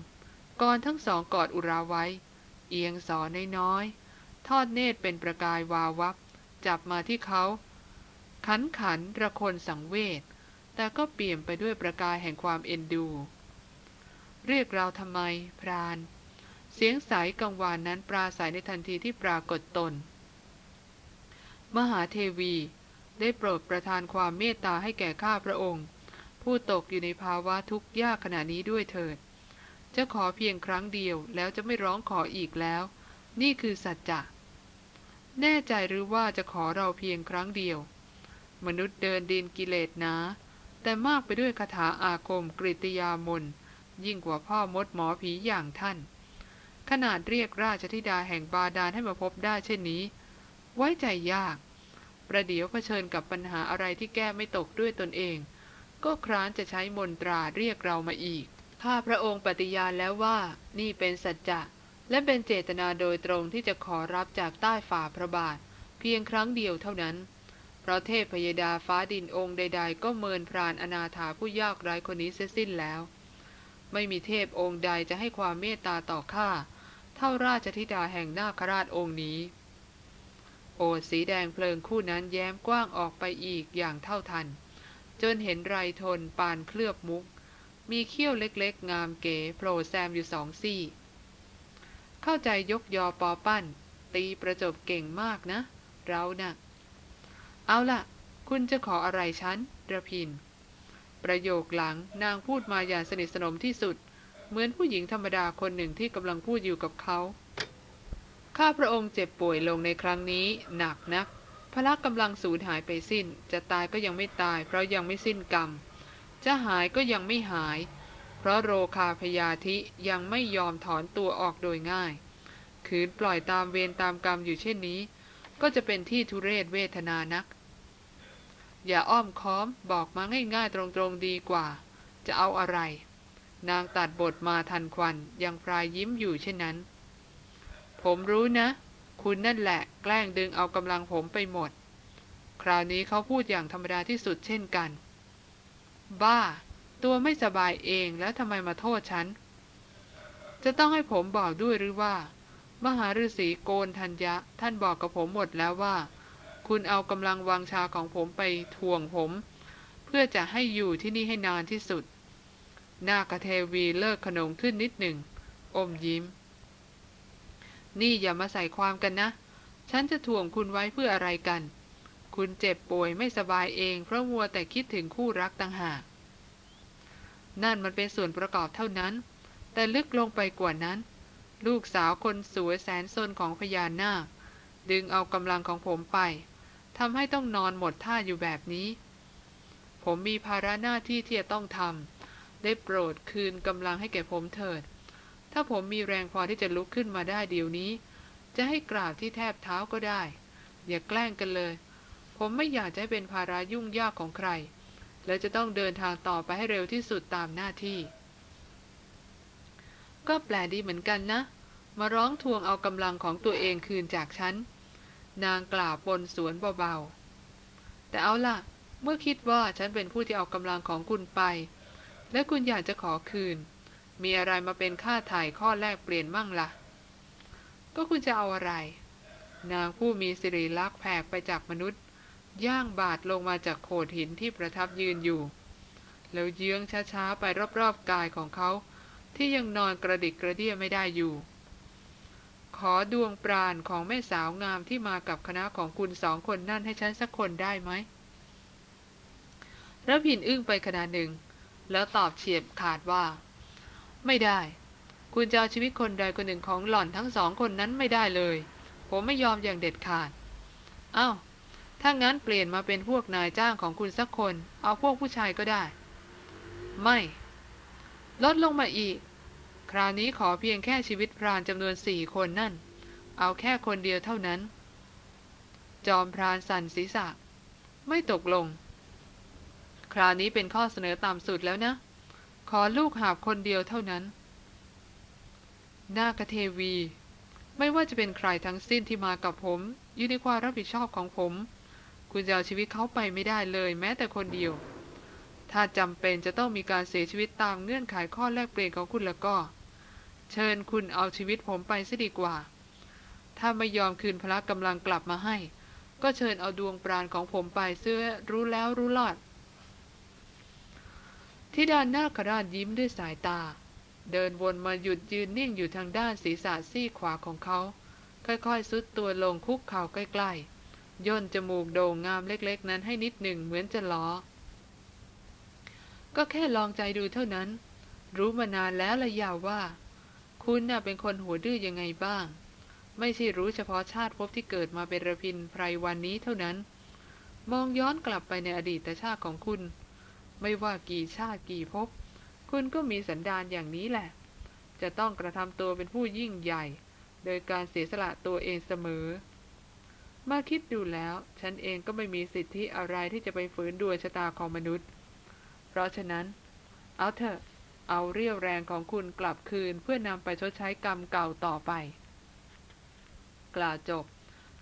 ก่อนทั้งสองกอดอุราไว้ เอียงสอน้อยๆ ทอดเนตรเป็นประกายวาววับ จับมาที่เขาขันขันระคนสังเวชแต่ก็เปี่ยมไปด้วยประกายแห่งความเอ็นดู เรียกเราทำไมพราน เสียงใสกังวานนั้นปราศัยในทันทีที่ปรากฏตน มหาเทวีได้โปรดประทานความเมตตาให้แก่ข้าพระองค์ ผู้ตกอยู่ในภาวะทุกข์ยากขณะนี้ด้วยเถิด จะขอเพียงครั้งเดียวแล้วจะไม่ร้องขออีกแล้ว นี่คือสัจจะ แน่ใจหรือว่าจะขอเราเพียงครั้งเดียว มนุษย์เดินดินกิเลสนา แต่มากไปด้วยคาถาอาคมกริตยามน ยิ่งกว่าพ่อมดหมอผีอย่างท่าน ขนาดเรียกราชธิดาแห่งบาดาลให้มาพบได้เช่นนี้ ไว้ใจยาก ประเดี๋ยวเผชิญกับปัญหาอะไรที่แก้ไม่ตกด้วยตนเอง ก็คร้านจะใช้มนตราเรียกเรามาอีกข้าพระองค์ปฏิญาณแล้วว่านี่เป็นสัจจะ และเป็นเจตนาโดยตรงที่จะขอรับจากใต้ฝ่าพระบาท เพียงครั้งเดียวเท่านั้น เพราะเทพพยดาฟ้าดินองค์ใด ๆ ก็เมินพรานอนาถาผู้ยากไร้คนนี้เสียสิ้นแล้ว ไม่มีเทพองค์ใดจะให้ความเมตตาต่อข้าเท่าราชธิดาแห่งนาคราชองค์นี้ โอสีแดงเพลิงคู่นั้นแย้มกว้างออกไปอีกอย่างเท่าทัน จนเห็นไรทนปานเคลือบมุก มีเขี้ยวเล็กๆ งามเก๋โผล่แซมอยู่สองซี่ เข้าใจยกยอปอปั้น ตีประจบเก่งมากนะ เรานะ่ะ เอาล่ะ คุณจะขออะไรฉันระพิน ประโยคหลังนางพูดมาอย่างสนิทสนมที่สุด เหมือนผู้หญิงธรรมดาคนหนึ่งที่กำลังพูดอยู่กับเขา ข้าพระองค์เจ็บป่วยลงในครั้งนี้ หนักนักพละกำลังสูญหายไปสิ้น จะตายก็ยังไม่ตาย เพราะยังไม่สิ้นกรรม จะหายก็ยังไม่หาย เพราะโรคาพยาธิยังไม่ยอมถอนตัวออกโดยง่าย คืนปล่อยตามเวรตามกรรมอยู่เช่นนี้ ก็จะเป็นที่ทุเรศเวทนานัก อย่าอ้อมค้อมบอกมาง่ายๆตรงๆดีกว่า จะเอาอะไร นางตัดบทมาทันควันยังพรายยิ้มอยู่เช่นนั้น ผมรู้นะ คุณนั่นแหละแกล้งดึงเอากำลังผมไปหมด คราวนี้เขาพูดอย่างธรรมดาที่สุดเช่นกัน บ้า ตัวไม่สบายเองแล้วทำไมมาโทษฉัน จะต้องให้ผมบอกด้วยหรือว่า มหาฤาษีโกนทัญญะ ท่านบอกกับผมหมดแล้วว่า คุณเอากำลังวังชาของผมไปทวงผม เพื่อจะให้อยู่ที่นี่ให้นานที่สุด นาคเทวีเลิกขนงขึ้นนิดหนึ่ง อมยิ้ม นี่อย่ามาใส่ความกันนะ ฉันจะถ่วงคุณไว้เพื่ออะไรกัน คุณเจ็บป่วยไม่สบายเองเพราะมัวแต่คิดถึงคู่รักต่างหาก นั่นมันเป็นส่วนประกอบเท่านั้น แต่ลึกลงไปกว่านั้น ลูกสาวคนสวยแสนซนของพญานาค ดึงเอากำลังของผมไปทำให้ต้องนอนหมดท่าอยู่แบบนี้ ผมมีภาระหน้าที่ที่จะต้องทำได้โปรดคืนกำลังให้แก่ผมเถิด ถ้าผมมีแรงพอที่จะลุกขึ้นมาได้เดี๋ยวนี้ จะให้กราบที่แทบเท้าก็ได้ อย่าแกล้งกันเลย ผมไม่อยากจะเป็นภาระยุ่งยากของใคร และจะต้องเดินทางต่อไปให้เร็วที่สุดตามหน้าที่ ก็แปลดีเหมือนกันนะ มาร้องทวงเอากำลังของตัวเองคืนจากฉัน นางกล่าวปนสวนเบาๆ แต่เอาล่ะ เมื่อคิดว่าฉันเป็นผู้ที่เอากำลังของคุณไป และคุณอยากจะขอคืน มีอะไรมาเป็นค่าถ่ายข้อแลกเปลี่ยนมั่งละ่ะ ก็คุณจะเอาอะไร นางผู้มีสิริลักษ์แผกไปจากมนุษย์ ย่างบาดลงมาจากโขดหินที่ประทับยืนอยู่ แล้วเยื้องช้าๆไปรอบๆกายของเขา ที่ยังนอนกระดิกกระเดี้ยไม่ได้อยู่ ขอดวงปราณของแม่สาวงามที่มากับคณะของคุณสองคนนั่นให้ฉันสักคนได้ไหมระพินอึ้งไปขนาดหนึ่ง แล้วตอบเฉียบขาดว่า ไม่ได้ คุณจะเอาชีวิตคนใดคนหนึ่งของหล่อนทั้งสองคนนั้นไม่ได้เลย ผมไม่ยอมอย่างเด็ดขาดอา้าว ถ้างั้นเปลี่ยนมาเป็นพวกนายจ้างของคุณสักคน เอาพวกผู้ชายก็ได้ ไม่ ลดลงมาอีก คราวนี้ขอเพียงแค่ชีวิตพรานจำนวนสี่คนนั่น เอาแค่คนเดียวเท่านั้น จอมพรานสั่นศีรษะ ไม่ตกลง คราวนี้เป็นข้อเสนอต่ำสุดแล้วนะ ขอลูกหาบคนเดียวเท่านั้น นาคเทวี ไม่ว่าจะเป็นใครทั้งสิ้นที่มากับผม อยู่ในความรับผิดชอบของผม คุณจะเอาชีวิตเขาไปไม่ได้เลยแม้แต่คนเดียว ถ้าจำเป็นจะต้องมีการเสียชีวิตตามเงื่อนไขข้อแลกเปลี่ยนของคุณแล้วก็ เชิญคุณเอาชีวิตผมไปซะดีกว่า ถ้าไม่ยอมคืนพละกำลังกลับมาให้ ก็เชิญเอาดวงปราณของผมไปเสื้อรู้แล้วรู้รอดที่ด้านหน้าคราชยิ้มด้วยสายตา เดินวนมาหยุดยืนนิ่งอยู่ทางด้านศีรษะซี่ขวาของเขา ค่อยๆซุดตัวลงคุกเข่าใกล้ๆ ย่นจมูกโด่งงามเล็กๆ นั้นให้นิดหนึ่งเหมือนจะล้อ ก็แค่ลองใจดูเท่านั้น รู้มานานแล้วละยาวว่า คุณน่ะเป็นคนหัวดื้อยังไงบ้าง ไม่ใช่รู้เฉพาะชาติพบที่เกิดมาเป็นระพินไพรวันนี้เท่านั้น มองย้อนกลับไปในอดีตชาติของคุณ ไม่ว่ากี่ชาติกี่ภพคุณก็มีสันดานอย่างนี้แหละ จะต้องกระทำตัวเป็นผู้ยิ่งใหญ่ โดยการเสียสละตัวเองเสมอ มาคิดดูแล้ว ฉันเองก็ไม่มีสิทธิอะไรที่จะไปฝืนดวงชะตาของมนุษย์ เพราะฉะนั้น เอาเถอะ เอาเรี่ยวแรงของคุณกลับคืนเพื่อนำไปชดใช้กรรมเก่าต่อไป กล่าวจบ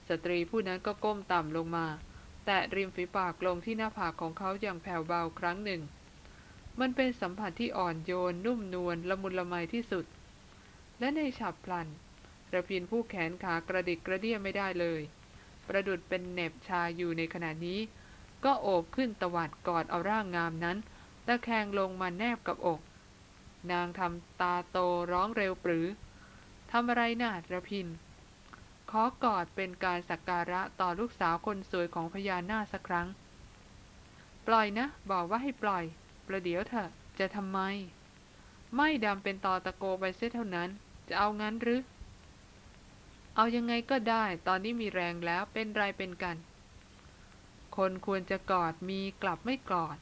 สตรีผู้นั้นก็ก้มต่ำลงมา แตะริมฝีปากลงที่หน้าผากของเขาอย่างแผ่วเบาครั้งหนึ่ง มันเป็นสัมผัสที่อ่อนโยน นุ่มนวลละมุนละไมที่สุด และในฉับพลันระพินผู้แขนขากระดิกกระเดี้ยไม่ได้เลย ประดุดเป็นเน็บชาอยู่ในขณะนี้ ก็โอบขึ้นตวัดกอดเอาร่างงามนั้นตะแคงลงมาแนบกับอก นางทำตาโตร้องเร็วปรือทำอะไรนะ่ะระพิน ขอกอดเป็นการสักการะต่อลูกสาวคนสวยของพญานาคสักครั้ง ปล่อยนะ บอกว่าให้ปล่อย ประเดี๋ยวเถอะจะทำไม ไม่ดำเป็นตอตะโกไปเสียเท่านั้น จะเอางั้นหรือ เอายังไงก็ได้ ตอนนี้มีแรงแล้วเป็นไรเป็นกัน คนควรจะกอดมีกลับไม่กอด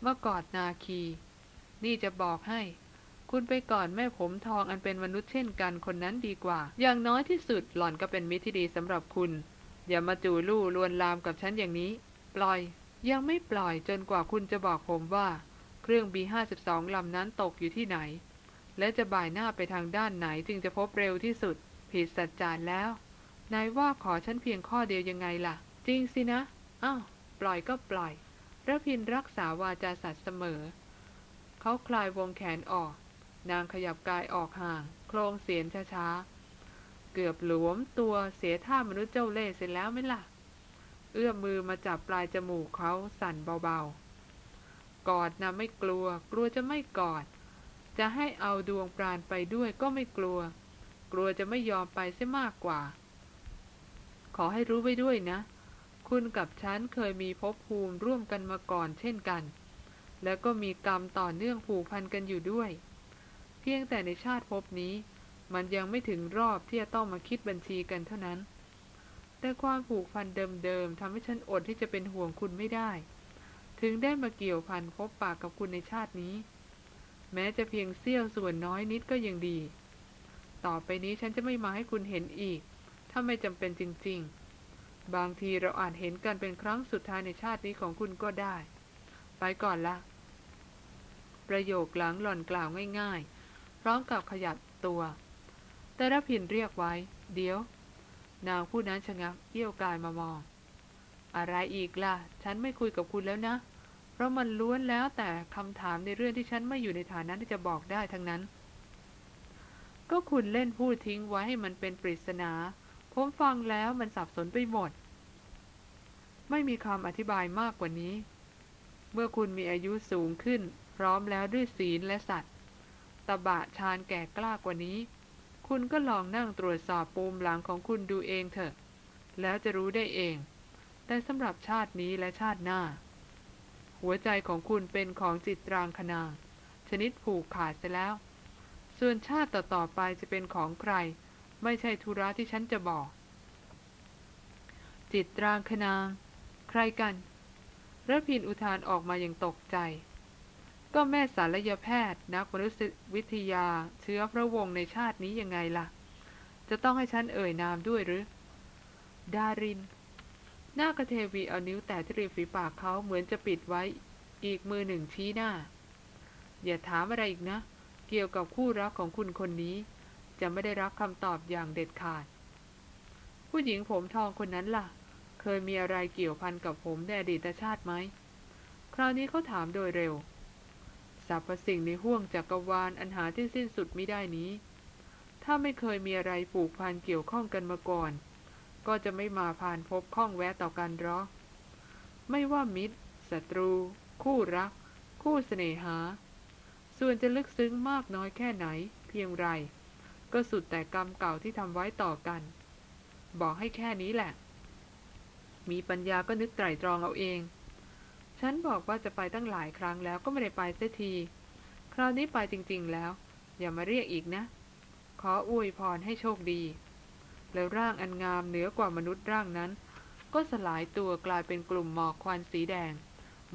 เมื่อกอดนาคี นี่จะบอกให้ คุณไปก่อนแม่ผมทองอันเป็นมนุษย์เช่นกันคนนั้นดีกว่า อย่างน้อยที่สุดหล่อนก็เป็นมิตรที่ดีสำหรับคุณ อย่ามาจู่ลู่ลวนลามกับฉันอย่างนี้ ปล่อย ยังไม่ปล่อยจนกว่าคุณจะบอกผมว่า เครื่อง B52 ลำนั้นตกอยู่ที่ไหน และจะบ่ายหน้าไปทางด้านไหนจึงจะพบเร็วที่สุด ผิดสัจจานแล้ว นายว่าขอฉันเพียงข้อเดียวยังไงล่ะ จริงสินะ อ้าว ปล่อยก็ปล่อยระพินรักษาวาจาสัตย์เสมอ เขาคลายวงแขนออก นางขยับกายออกห่าง โครงเสียนช้าๆ เกือบหลวมตัวเสียท่ามนุษย์เจ้าเล่ห์เสร็จแล้วไหมล่ะ เอื้อมมือมาจับปลายจมูกเขาสั่นเบาๆ กอดนะไม่กลัว กลัวจะไม่กอด จะให้เอาดวงปราณไปด้วยก็ไม่กลัว กลัวจะไม่ยอมไปเสียมากกว่า ขอให้รู้ไว้ด้วยนะ คุณกับฉันเคยมีภพภูมิร่วมกันมาก่อนเช่นกัน แล้วก็มีกรรมต่อเนื่องผูกพันกันอยู่ด้วย เพียงแต่ในชาติภพนี้ มันยังไม่ถึงรอบที่จะต้องมาคิดบัญชีกันเท่านั้น แต่ความผูกพันเดิมๆทำให้ฉันอดที่จะเป็นห่วงคุณไม่ได้ ถึงได้มาเกี่ยวพันพบปากกับคุณในชาตินี้ แม้จะเพียงเสี้ยวส่วนน้อยนิดก็ยังดี ต่อไปนี้ฉันจะไม่มาให้คุณเห็นอีก ถ้าไม่จำเป็นจริง ๆ บางทีเราอาจเห็นกันเป็นครั้งสุดท้ายในชาตินี้ของคุณก็ได้ ไปก่อนละ ประโยคหลังหล่อนกล่าวง่าย ๆ พร้อมกับขยับตัว แต่รพินเรียกไว้ เดี๋ยว นางผู้นั้นชะงักเอี้ยวกายมามอง อะไรอีกล่ะ ฉันไม่คุยกับคุณแล้วนะ เพราะมันล้วนแล้วแต่คำถามในเรื่องที่ฉันไม่อยู่ในฐานะที่จะบอกได้ทั้งนั้น ก็คุณเล่นพูดทิ้งไว้ให้มันเป็นปริศนาผมฟังแล้วมันสับสนไปหมด ไม่มีคำอธิบายมากกว่านี้ เมื่อคุณมีอายุสูงขึ้น พร้อมแล้วด้วยศีลและสัตว์ตบะชาญแก่กล้ากว่านี้ คุณก็ลองนั่งตรวจสอบปูมหลังของคุณดูเองเถอะ แล้วจะรู้ได้เอง แต่สำหรับชาตินี้และชาติหน้า หัวใจของคุณเป็นของจิตรางคนาชนิดผูกขาดเสียแล้ว ส่วนชาติต่อๆไปจะเป็นของใคร ไม่ใช่ธุระที่ฉันจะบอก จิตรางคนาง ใครกันระพินอุทานออกมาอย่างตกใจ ก็แม่สารยแพทย์ นักมนุษยวิทยาเชื้อพระวงศ์ในชาตินี้ยังไงล่ะ จะต้องให้ฉันเอ่ยนามด้วยหรือ ดาริน หน้ากระเทวีเอานิ้วแตะที่ริมฝีปากเขาเหมือนจะปิดไว้ อีกมือหนึ่งชี้หน้า อย่าถามอะไรอีกนะ เกี่ยวกับคู่รักของคุณคนนี้ จะไม่ได้รับคำตอบอย่างเด็ดขาด ผู้หญิงผมทองคนนั้นล่ะ เคยมีอะไรเกี่ยวพันกับผมในอดีตชาติไหม คราวนี้เขาถามโดยเร็วสรรพสิ่งในห้วงจักรวาลอันหาที่สิ้นสุดไม่ได้นี้ ถ้าไม่เคยมีอะไรผูกพันเกี่ยวข้องกันมาก่อน ก็จะไม่มาผ่านพบข้องแวะต่อกันหรอก ไม่ว่ามิตรศัตรู คู่รัก คู่เสน่หา ส่วนจะลึกซึ้งมากน้อยแค่ไหน เพียงไร ก็สุดแต่กรรมเก่าที่ทำไว้ต่อกัน บอกให้แค่นี้แหละ มีปัญญาก็นึกไตร่ตรองเอาเอง ฉันบอกว่าจะไปตั้งหลายครั้งแล้วก็ไม่ได้ไปเสียที คราวนี้ไปจริง ๆ แล้ว อย่ามาเรียกอีกนะ ขออวยพรให้โชคดี แล้วร่างอันงามเหนือกว่ามนุษย์ร่างนั้น ก็สลายตัวกลายเป็นกลุ่มหมอกควันสีแดง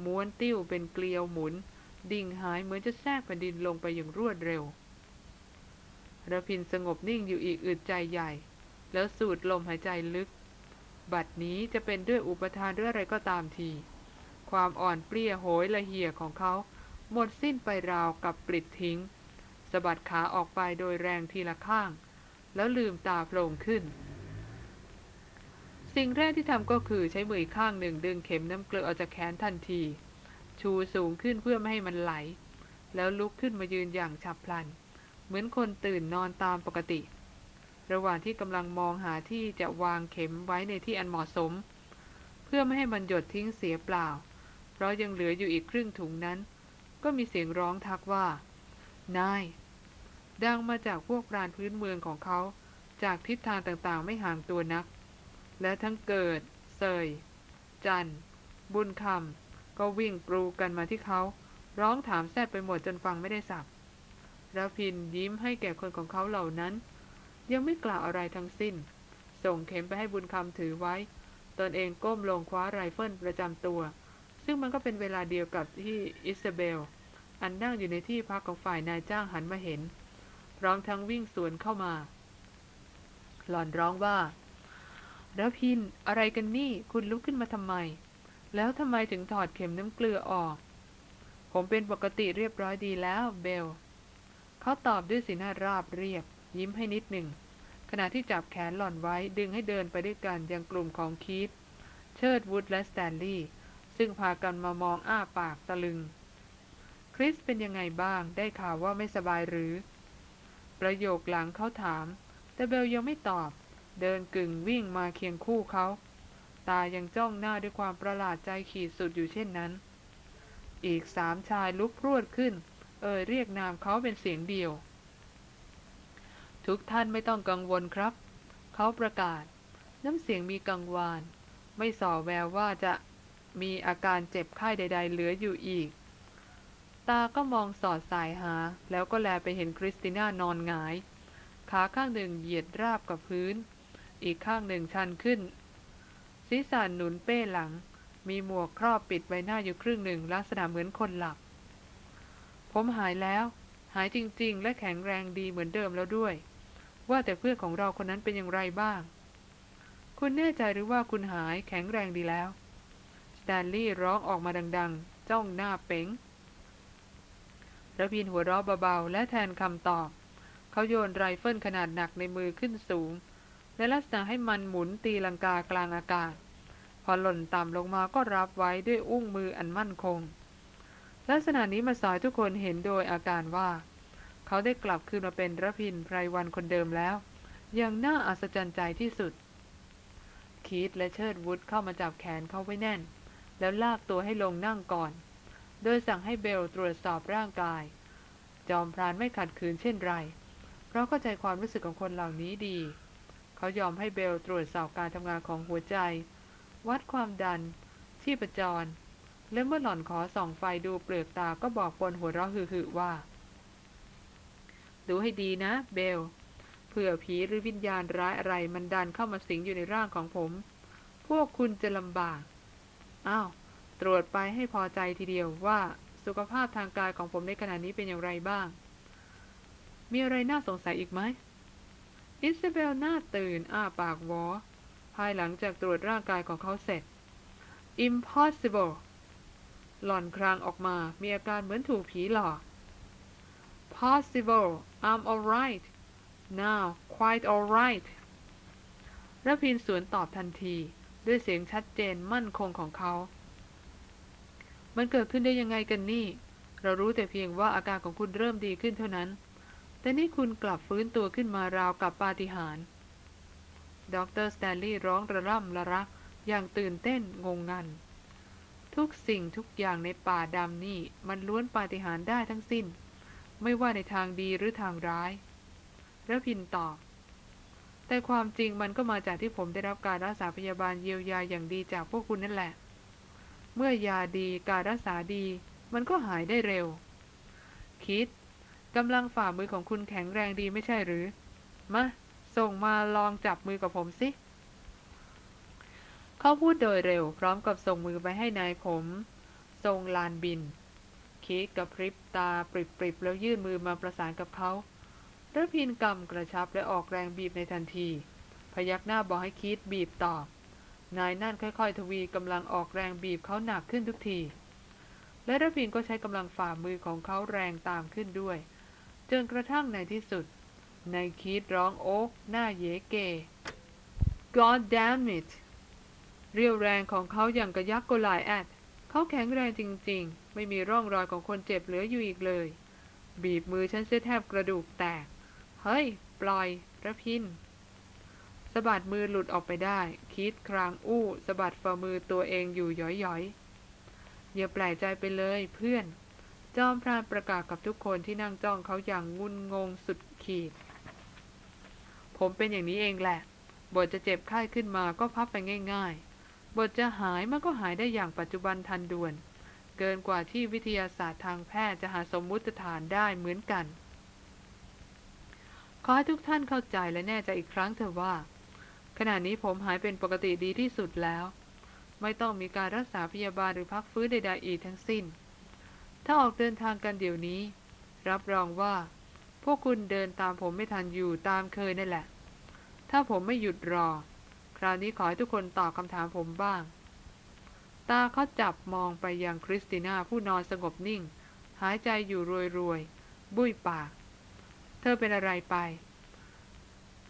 ม้วนติ้วเป็นเกลียวหมุน ดิ่งหายเหมือนจะแทรกแผ่นดินลงไปอย่างรวดเร็วระพินสงบนิ่งอยู่อีกอึดใจใหญ่ แล้วสูดลมหายใจลึก บัดนี้จะเป็นด้วยอุปทานหรืออะไรก็ตามที ความอ่อนเปรี้ยโหยละเหี่ยของเขา หมดสิ้นไปราวกับปลิดทิ้งสะบัดขาออกไปโดยแรงทีละข้าง แล้วลืมตาโผล่ขึ้น สิ่งแรกที่ทำก็คือใช้มือข้างหนึ่งดึงเข็มน้ำเกลือออกจากแขนทันที ชูสูงขึ้นเพื่อไม่ให้มันไหล แล้วลุกขึ้นมายืนอย่างฉับพลัน เหมือนคนตื่นนอนตามปกติ ระหว่างที่กำลังมองหาที่จะวางเข็มไว้ในที่อันเหมาะสม เพื่อไม่ให้มันหยดทิ้งเสียเปล่า เพราะยังเหลืออยู่อีกครึ่งถุงนั้น ก็มีเสียงร้องทักว่า นาย ดังมาจากพวกราณพื้นเมืองของเขาจากทิศทางต่างๆ ไม่ห่างตัวนัก และทั้งเกิดเสยจัน บุญคำ ก็วิ่งปรูกันมาที่เขา ร้องถามแซดไปหมดจนฟังไม่ได้สับระพินยิ้มให้แก่คนของเขาเหล่านั้น ยังไม่กล่าวอะไรทั้งสิ้น ส่งเข็มไปให้บุญคำถือไว้ ตนเองก้มลงคว้าไรเฟิลประจำตัว ซึ่งมันก็เป็นเวลาเดียวกับที่อิซาเบล อันนั่งอยู่ในที่พักของฝ่ายนายจ้างหันมาเห็น พร้อมทั้งวิ่งสวนเข้ามา หล่อนร้องว่ารพินทร์อะไรกันนี่คุณลุกขึ้นมาทำไม แล้วทำไมถึงถอดเข็มน้ำเกลือออก ผมเป็นปกติเรียบร้อยดีแล้วเบล เขาตอบด้วยสีหน้าราบเรียบ ยิ้มให้นิดหนึ่ง ขณะที่จับแขนหล่อนไว้ดึงให้เดินไปด้วยกันยังกลุ่มของคีตเชิดวูดและสแตนลีย์ซึ่งพากันมามองอ้าปากตะลึง คริสเป็นยังไงบ้างได้ข่าวว่าไม่สบายหรือ ประโยคหลังเขาถาม แต่เบลยังไม่ตอบ เดินกึ่งวิ่งมาเคียงคู่เขา ตายังจ้องหน้าด้วยความประหลาดใจขีดสุดอยู่เช่นนั้น อีกสามชายลุกพรวดขึ้น เอ่ยเรียกนามเขาเป็นเสียงเดียว ทุกท่านไม่ต้องกังวลครับ เขาประกาศ น้ำเสียงมีกังวาน ไม่ส่อแววว่าจะมีอาการเจ็บไข้ใด ๆ เหลืออยู่อีก ตาก็มองสอดสายหา แล้วก็แลไปเห็นคริสติน่านอนหงาย ขาข้างหนึ่งเหยียดราบกับพื้น อีกข้างหนึ่งชันขึ้น ศีรษะหนุนเป้หลัง มีหมวกครอบปิดใบหน้าอยู่ครึ่งหนึ่งลักษณะเหมือนคนหลับ ผมหายแล้ว หายจริง ๆ และแข็งแรงดีเหมือนเดิมแล้วด้วย ว่าแต่เพื่อนของเราคนนั้นเป็นอย่างไรบ้าง คุณแน่ใจหรือว่าคุณหายแข็งแรงดีแล้วสแตนลีย์ร้องออกมาดัง ๆ จ้องหน้าเป๋งรพินทร์หัวเราะเบาๆและแทนคำตอบ เขาโยนไรเฟิลขนาดหนักในมือขึ้นสูง และลักษณะให้มันหมุนตีลังกากลางอากาศ พอหล่นต่ำลงมาก็รับไว้ด้วยอุ้งมืออันมั่นคง ลักษณะนี้มาสายทุกคนเห็นโดยอาการว่า เขาได้กลับคืนมาเป็นระพินไพรวันคนเดิมแล้วย่างน่าอัศจรรย์ใจที่สุด คีตและเชิดวุฒเข้ามาจับแขนเขาไว้แน่น แล้วลากตัวให้ลงนั่งก่อน โดยสั่งให้เบลตรวจสอบร่างกาย จอมพรานไม่ขัดขืนเช่นไร เพราะเข้าใจความรู้สึกของคนเหล่านี้ดี เขายอมให้เบลตรวจสอบการทำงานของหัวใจ วัดความดัน ชีพจร และเมื่อหล่อนขอส่องไฟดูเปลือกตาก็บอกบนหัวเราะหึ่ๆว่า ดูให้ดีนะ เบลเผื่อผีหรือวิญญาณร้ายอะไรมันดันเข้ามาสิงอยู่ในร่างของผม พวกคุณจะลำบาก อ้าว ตรวจไปให้พอใจทีเดียวว่าสุขภาพทางกายของผมในขณะนี้เป็นอย่างไรบ้าง มีอะไรน่าสงสัยอีกไหม อิซาเบลหน้าตื่นอ้าปากวอ ภายหลังจากตรวจร่างกายของเขาเสร็จ impossible หล่อนครางออกมามีอาการเหมือนถูกผีหลอก possible I'm alright now quite alright ระพินสวนตอบทันที ด้วยเสียงชัดเจนมั่นคงของเขา มันเกิดขึ้นได้ยังไงกันนี่ เรารู้แต่เพียงว่าอาการของคุณเริ่มดีขึ้นเท่านั้น แต่นี่คุณกลับฟื้นตัวขึ้นมาราวกับปาฏิหาริย์ดรสแตนลีย์ร้องระร่ำระรักอย่างตื่นเต้นงงงัน ทุกสิ่งทุกอย่างในป่าดำนี่มันล้วนปาฏิหาริย์ได้ทั้งสิ้น ไม่ว่าในทางดีหรือทางร้ายระพินตอบ แต่ความจริงมันก็มาจากที่ผมได้รับการรักษาพยาบาลเยียวยาอย่างดีจากพวกคุณนั่นแหละ เมื่อยาดีการรักษาดี มันก็หายได้เร็ว คิด กำลังฝ่ามือของคุณแข็งแรงดีไม่ใช่หรือ มา ส่งมาลองจับมือกับผมสิ เขาพูดโดยเร็ว พร้อมกับส่งมือไปให้นายผม ทรงลานบิน คิดกับพริบตาปริบๆ แล้วยื่นมือมาประสานกับเขาระพินกำกระชับและออกแรงบีบในทันที พยักหน้าบอกให้คิดบีบตอบ นายนั่นค่อยๆ ทวีกำลังออกแรงบีบเขาหนักขึ้นทุกที และระพินก็ใช้กำลังฝ่ามือของเขาแรงตามขึ้นด้วย จนกระทั่งในที่สุดนายคิดร้องโอ๊กหน้าเยเก God damn it เรียวแรงของเขาอย่างกระยักกระลายแอด เขาแข็งแรงจริงๆ ไม่มีร่องรอยของคนเจ็บเหลืออยู่อีกเลย บีบมือฉันเสียแทบกระดูกแตก เฮ้ย ปล่อยระพินสะบัดมือหลุดออกไปได้ คิดครางอู้สะบัดฝ่ามือตัวเองอยู่ย้อยๆ อย่าแปลกใจไปเลยเพื่อน จอมพรานประกาศกับทุกคนที่นั่งจ้องเขาอย่างงุนงงสุดขีด ผมเป็นอย่างนี้เองแหละ บทจะเจ็บไข้ขึ้นมาก็พับไปง่าย ๆ บทจะหายมันก็หายได้อย่างปัจจุบันทันด่วน เกินกว่าที่วิทยาศาสตร์ทางแพทย์จะหาสมมุติฐานได้เหมือนกัน ขอให้ทุกท่านเข้าใจและแน่ใจอีกครั้งเถอะว่า ขณะนี้ผมหายเป็นปกติดีที่สุดแล้ว ไม่ต้องมีการรักษาพยาบาลหรือพักฟื้นใดๆอีกทั้งสิ้น ถ้าออกเดินทางกันเดี๋ยวนี้ รับรองว่า พวกคุณเดินตามผมไม่ทันอยู่ตามเคยนั่นแหละ ถ้าผมไม่หยุดรอ คราวนี้ขอให้ทุกคนตอบคำถามผมบ้าง ตาเขาจับมองไปยังคริสติน่าผู้นอนสงบนิ่ง หายใจอยู่รวยๆ บุ้ยปาก เธอเป็นอะไรไป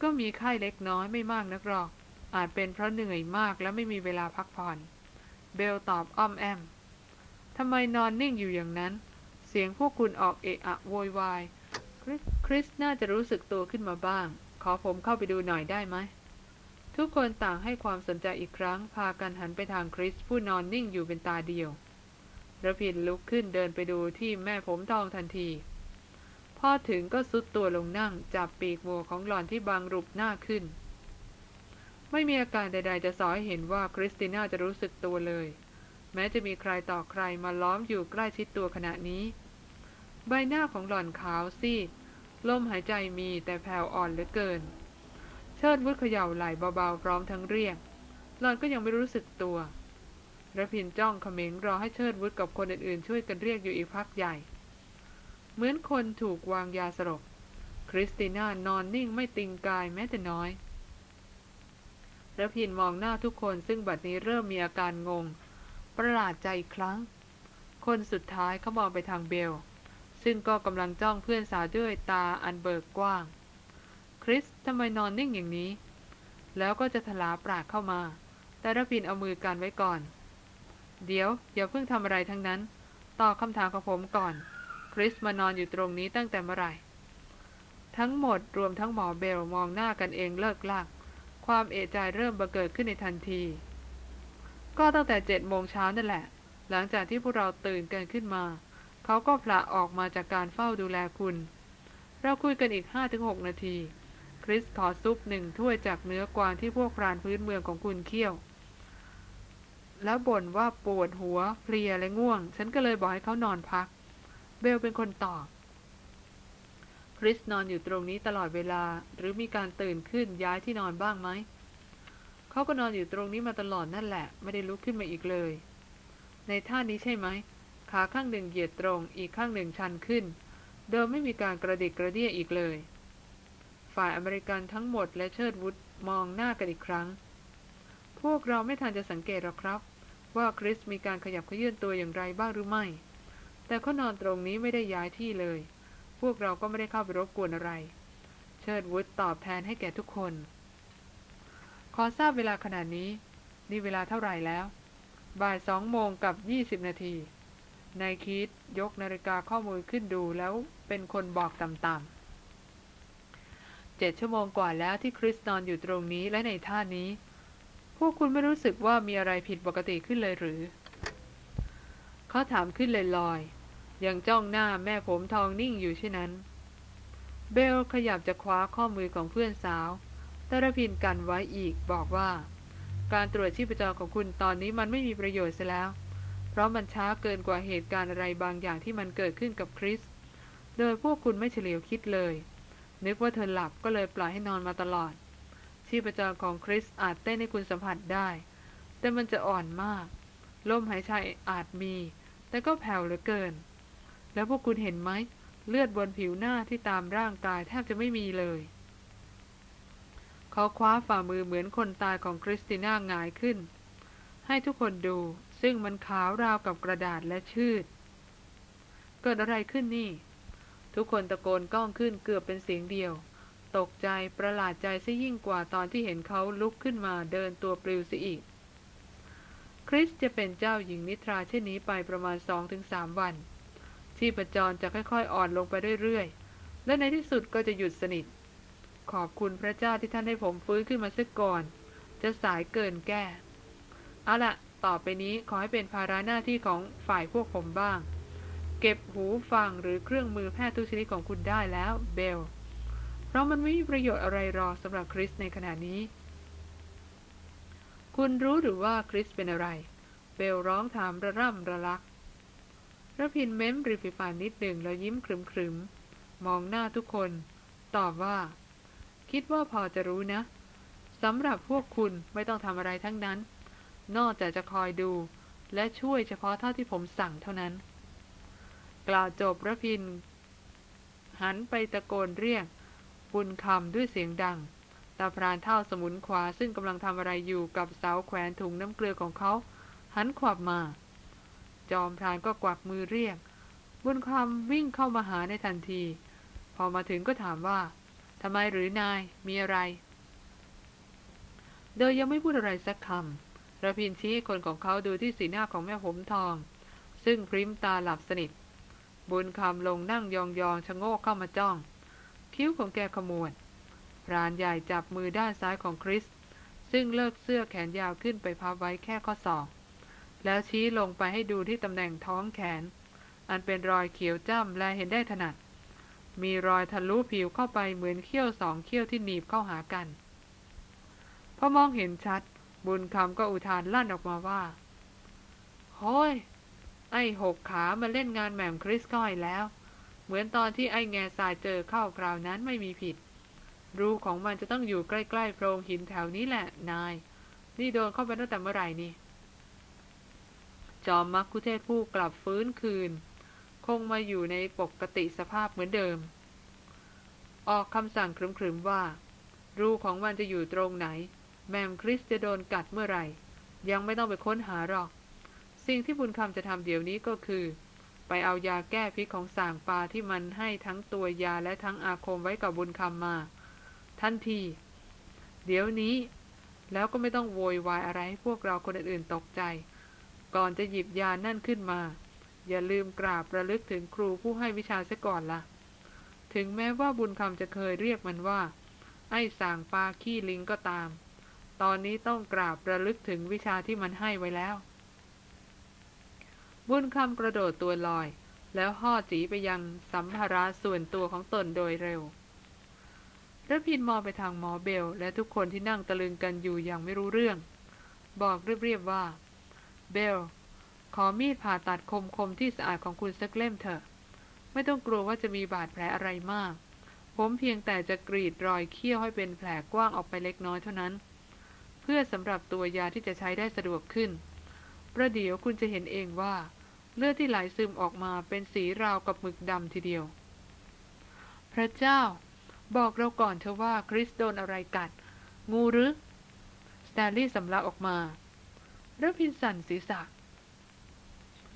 ก็มีไข้เล็กน้อยไม่มากนักหรอก อาจเป็นเพราะเหนื่อยมากและไม่มีเวลาพักผ่อน เบลตอบอ้อมแอม ทำไมนอนนิ่งอยู่อย่างนั้น เสียงพวกคุณออกเอะอะโวยวาย คริสน่าจะรู้สึกตัวขึ้นมาบ้าง ขอผมเข้าไปดูหน่อยได้ไหม ทุกคนต่างให้ความสนใจอีกครั้ง พากันหันไปทางคริสผู้นอนนิ่งอยู่เป็นตาเดียวระพินลุกขึ้นเดินไปดูที่แม่ผมทองทันทีพ่อถึงก็ซุดตัวลงนั่ง จับปีกโวของหล่อนที่บางรุบหน้าขึ้น ไม่มีอาการใด ๆ จะสอให้เห็นว่าคริสติน่าจะรู้สึกตัวเลย แม้จะมีใครต่อใครมาล้อมอยู่ใกล้ชิดตัวขณะนี้ ใบหน้าของหล่อนขาวซีดลมหายใจมีแต่แผ่วอ่อนเหลือเกิน เชิดวุฒเขย่าไหล่เบาๆพร้อมทั้งเรียก หล่อนก็ยังไม่รู้สึกตัวระพินจ้องเขม็งรอให้เชิดวุฒกับคนอื่นๆ ช่วยกันเรียกอยู่อีกพักใหญ่ เหมือนคนถูกวางยาสลบคริสติน่านอนนิ่งไม่ติงกายแม้แต่น้อยระพินมองหน้าทุกคนซึ่งบัดนี้เริ่มมีอาการงง ประหลาดใจอีกครั้ง คนสุดท้ายเขามองไปทางเบล ซึ่งก็กำลังจ้องเพื่อนสาวด้วยตาอันเบิกกว้าง คริสทำไมนอนนิ่งอย่างนี้ แล้วก็จะถลาปากเข้ามา แต่ระพินเอามือกันไว้ก่อน เดี๋ยวอย่าเพิ่งทำอะไรทั้งนั้น ตอบคำถามของผมก่อน คริสมานอนอยู่ตรงนี้ตั้งแต่เมื่อไหร่ทั้งหมดรวมทั้งหมอเบลมองหน้ากันเองเลิกลาก ความเอะใจเริ่มบังเกิดขึ้นในทันที ก็ตั้งแต่เจ็ดโมงเช้านั่นแหละ หลังจากที่พวกเราตื่นกันขึ้นมา เขาก็พละออกมาจากการเฝ้าดูแลคุณ เราคุยกันอีกห้าถึงหกนาที คริสขอซุปหนึ่งถ้วยจากเนื้อกวางที่พวกพรานพื้นเมืองของคุณเคี่ยว แล้วบ่นว่าปวดหัวเพลียและง่วง ฉันก็เลยบอกให้เขานอนพัก เบลเป็นคนตอบ คริสนอนอยู่ตรงนี้ตลอดเวลา หรือมีการตื่นขึ้นย้ายที่นอนบ้างไหม เขาก็นอนอยู่ตรงนี้มาตลอดนั่นแหละ ไม่ได้ลุกขึ้นมาอีกเลย ในท่านี้ใช่ไหม ขาข้างหนึ่งเหยียดตรง อีกข้างหนึ่งชันขึ้น โดยไม่มีการกระดิกกระเดี้ยอีกเลย ฝ่ายอเมริกันทั้งหมดและเชิดวุฒมองหน้ากันอีกครั้ง พวกเราไม่ทันจะสังเกตหรอกครับ ว่าคริสมีการขยับเขยื่นตัวอย่างไรบ้างหรือไม่ แต่เขานอนตรงนี้ไม่ได้ย้ายที่เลย พวกเราก็ไม่ได้เข้าไปรบกวนอะไร เชิดวุฒตอบแทนให้แก่ทุกคน ขอทราบเวลาขนาดนี้ นี่เวลาเท่าไหร่แล้ว บ่ายสองโมงกับยี่สิบนาทีนายคิดยกนาฬิกาข้อมือขึ้นดูแล้วเป็นคนบอกต่ำๆเจ็ดชั่วโมงกว่าแล้วที่คริสนอนอยู่ตรงนี้และในท่านี้ พวกคุณไม่รู้สึกว่ามีอะไรผิดปกติขึ้นเลยหรือ เขาถามขึ้นลอยๆยังจ้องหน้าแม่ผมทองนิ่งอยู่เช่นนั้น เบลขยับจะคว้าข้อมือของเพื่อนสาว ต่ระพินกันไว้อีกบอกว่า การตรวจชีพจรของคุณตอนนี้มันไม่มีประโยชน์ซะแล้ว เพราะมันช้าเกินกว่าเหตุการณ์อะไรบางอย่างที่มันเกิดขึ้นกับคริส โดยพวกคุณไม่เฉลียวคิดเลย นึกว่าเธอหลับก็เลยปล่อยให้นอนมาตลอด ชีพจรของคริสอาจเต้นให้คุณสัมผัสได้ แต่มันจะอ่อนมาก ลมหายใจอาจมี แต่ก็แผ่วเหลือเกิน แล้วพวกคุณเห็นไหมเลือดบนผิวหน้าที่ตามร่างกายแทบจะไม่มีเลย เขาคว้าฝ่ามือเหมือนคนตายของคริสติน่าหงายขึ้น ให้ทุกคนดูซึ่งมันขาวราวกับกระดาษและชืด เกิดอะไรขึ้นนี่ ทุกคนตะโกนก้องขึ้นเกือบเป็นเสียงเดียว ตกใจประหลาดใจซะยิ่งกว่าตอนที่เห็นเขาลุกขึ้นมาเดินตัวปลิวสิอีก คริสจะเป็นเจ้าหญิงนิทราเช่นนี้ไปประมาณสองถึงสามวันชีพจรจะค่อยๆ อ่อนลงไปเรื่อยๆ และในที่สุดก็จะหยุดสนิท ขอบคุณพระเจ้าที่ท่านให้ผมฟื้นขึ้นมาซะก่อน จะสายเกินแก้เอาละต่อไปนี้ขอให้เป็นภาระหน้าที่ของฝ่ายพวกผมบ้าง เก็บหูฟังหรือเครื่องมือแพทย์ทุกชนิดของคุณได้แล้วเบล เพราะมันไม่มีประโยชน์อะไรรอสำหรับคริสในขณะนี้ คุณรู้หรือว่าคริสเป็นอะไร เบลร้องถามระร่ำระลักระพินเม้มริฟิปานนิดหนึ่งแล้วยิ้มครึมๆมองหน้าทุกคน ตอบว่า คิดว่าพอจะรู้นะสำหรับพวกคุณไม่ต้องทำอะไรทั้งนั้น นอกจากจะคอยดู และช่วยเฉพาะเท่าที่ผมสั่งเท่านั้น กล่าวจบระพิน หันไปตะโกนเรียก บุญคำด้วยเสียงดังตาพรานเท่าสมุนขวาซึ่งกำลังทำอะไรอยู่กับเสาแขวนถุงน้ำเกลือของเขา หันขวับมา จอมพรานก็กวักมือเรียก บุญคำวิ่งเข้ามาหาในทันที พอมาถึงก็ถามว่า ทำไมหรือนายมีอะไร โดยยังไม่พูดอะไรสักคำระพินชี้คนของเขาดูที่สีหน้าของแม่หมทอง ซึ่งพริมตาหลับสนิท บุญคำลงนั่งยองๆชะโงกเข้ามาจ้อง คิ้วของแกขมวดพรานใหญ่จับมือด้านซ้ายของคริส ซึ่งเลิกเสื้อแขนยาวขึ้นไปพับไว้แค่ข้อศอกแล้วชี้ลงไปให้ดูที่ตำแหน่งท้องแขน อันเป็นรอยเขียวจ้ำและเห็นได้ถนัด มีรอยทะลุผิวเข้าไปเหมือนเขี้ยวสองเขี้ยวที่หนีบเข้าหากัน พอมองเห็นชัด บุญคำก็อุทานลั่นออกมาว่าโฮ้ย ไอ้หกขามาเล่นงานแหม่มคริสก้อยแล้ว เหมือนตอนที่ไอ้แง่สายเจอเข้าคราวนั้นไม่มีผิด รูของมันจะต้องอยู่ใกล้ๆโพรงหินแถวนี้แหละนาย นี่โดนเข้าไปตั้งแต่เมื่อไหร่นี่จอมมักคุเทศผู้กลับฟื้นคืน คงมาอยู่ในปกติสภาพเหมือนเดิม ออกคำสั่งครึมๆว่า รูของมันจะอยู่ตรงไหน แมมคริสจะโดนกัดเมื่อไหร่ ยังไม่ต้องไปค้นหาหรอก สิ่งที่บุญคำจะทำเดี๋ยวนี้ก็คือ ไปเอายาแก้พิษของสางปลาที่มันให้ทั้งตัวยาและทั้งอาคมไว้กับบุญคำมา ทันที เดี๋ยวนี้แล้วก็ไม่ต้องโวยวายอะไรให้พวกเราคนอื่นๆตกใจ ก่อนจะหยิบยานั่นขึ้นมา อย่าลืมกราบระลึกถึงครูผู้ให้วิชาซะก่อนละ่ะ ถึงแม้ว่าบุญคำจะเคยเรียกมันว่า ไอ้สางปลาขี้ลิงก็ตาม ตอนนี้ต้องกราบระลึกถึงวิชาที่มันให้ไว้แล้ว บุญคำกระโดดตัวลอย แล้วห่อจีไปยังสัมภาระส่วนตัวของตนโดยเร็วระพินมองไปทางหมอเบล และทุกคนที่นั่งตะลึงกันอยู่อย่างไม่รู้เรื่อง บอกเรียบๆว่า เบล ขอมีดผ่าตัดคมๆที่สะอาดของคุณสักเล่มเถอะ ไม่ต้องกลัวว่าจะมีบาดแผลอะไรมาก ผมเพียงแต่จะกรีดรอยเคี้ยวให้เป็นแผลกว้างออกไปเล็กน้อยเท่านั้น เพื่อสำหรับตัวยาที่จะใช้ได้สะดวกขึ้น ประเดี๋ยวคุณจะเห็นเองว่า เลือดที่ไหลซึมออกมาเป็นสีราวกับหมึกดำทีเดียว พระเจ้า บอกเราก่อนเถอะว่าคริสโดนอะไรกัด งูหรือสแตนลีย์สำลักออกมารพินทร์สั่นศีรษะ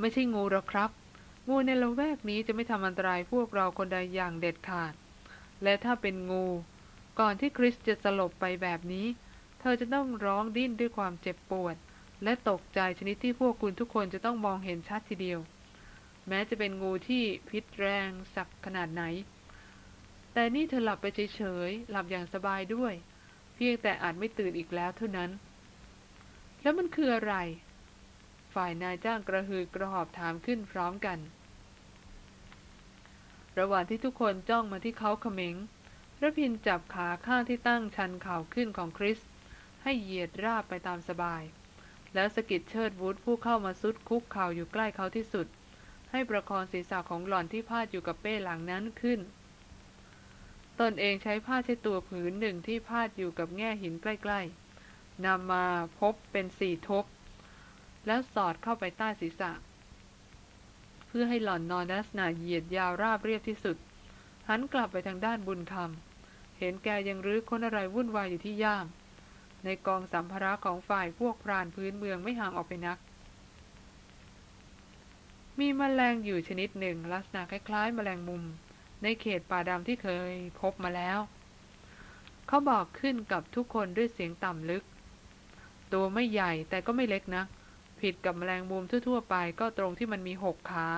ไม่ใช่งูหรอกครับ งูในละแวกนี้จะไม่ทำอันตรายพวกเราคนใดอย่างเด็ดขาด และถ้าเป็นงู ก่อนที่คริสจะสลบไปแบบนี้ เธอจะต้องร้องดิ้นด้วยความเจ็บปวด และตกใจชนิดที่พวกคุณทุกคนจะต้องมองเห็นชัดทีเดียว แม้จะเป็นงูที่พิษแรงสักขนาดไหน แต่นี่เธอหลับไปเฉยๆหลับอย่างสบายด้วย เพียงแต่อาจไม่ตื่นอีกแล้วเท่านั้น แล้วมันคืออะไร ฝ่ายนายจ้างกระหือกระหอบถามขึ้นพร้อมกัน ระหว่างที่ทุกคนจ้องมาที่เขาเขมงระพินจับขาข้างที่ตั้งชันเข่าขึ้นของคริส ให้เหยียดราบไปตามสบาย แล้วสกิดเชิดวูดผู้เข้ามาซุดคุกเข่าอยู่ใกล้เขาที่สุด ให้ประคองศีรษะของหล่อนที่พาดอยู่กับเป้หลังนั้นขึ้น ตนเองใช้ผ้าเช็ดตัวผืนหนึ่งที่พาดอยู่กับแง่หินใกล้ ๆนำมาพบเป็นสี่ทบ แล้วสอดเข้าไปใต้ศีรษะ เพื่อให้หล่อนนอนลักษณะเหยียดยาวราบเรียบที่สุด หันกลับไปทางด้านบุญคำเห็นแกยังรื้อค้นอะไรวุ่นวายอยู่ที่ย่าม ในกองสัมภาระของฝ่ายพวกพรานพื้นเมืองไม่ห่างออกไปนัก มีมแมลงอยู่ชนิดหนึ่งลักษณะคล้ายๆแมลงมุม ในเขตป่าดำที่เคยพบมาแล้ว เขาบอกขึ้นกับทุกคนด้วยเสียงต่ำลึก ตัวไม่ใหญ่แต่ก็ไม่เล็กนะ ผิดกับแมลงมุมทั่วๆไปก็ตรงที่มันมีหกขา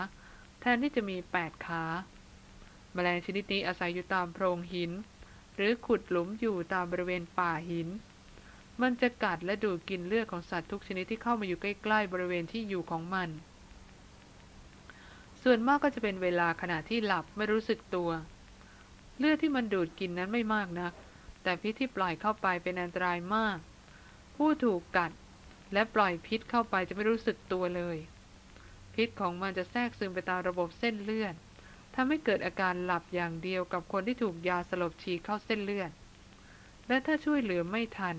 แทนที่จะมีแปดขาแมลงชนิดนี้อาศัยอยู่ตามโพรงหิน หรือขุดหลุมอยู่ตามบริเวณป่าหิน มันจะกัดและดูดกินเลือดของสัตว์ทุกชนิดที่เข้ามาอยู่ใกล้ๆบริเวณที่อยู่ของมัน ส่วนมากก็จะเป็นเวลาขณะที่หลับไม่รู้สึกตัว เลือดที่มันดูดกินนั้นไม่มากนัก แต่พิษที่ปล่อยเข้าไปเป็นอันตรายมาก ผู้ถูกกัด และปล่อยพิษเข้าไปจะไม่รู้สึกตัวเลย พิษของมันจะแทรกซึมไปตามระบบเส้นเลือดทำให้เกิดอาการหลับอย่างเดียวกับคนที่ถูกยาสลบฉีเข้าเส้นเลือด และถ้าช่วยเหลือไม่ทัน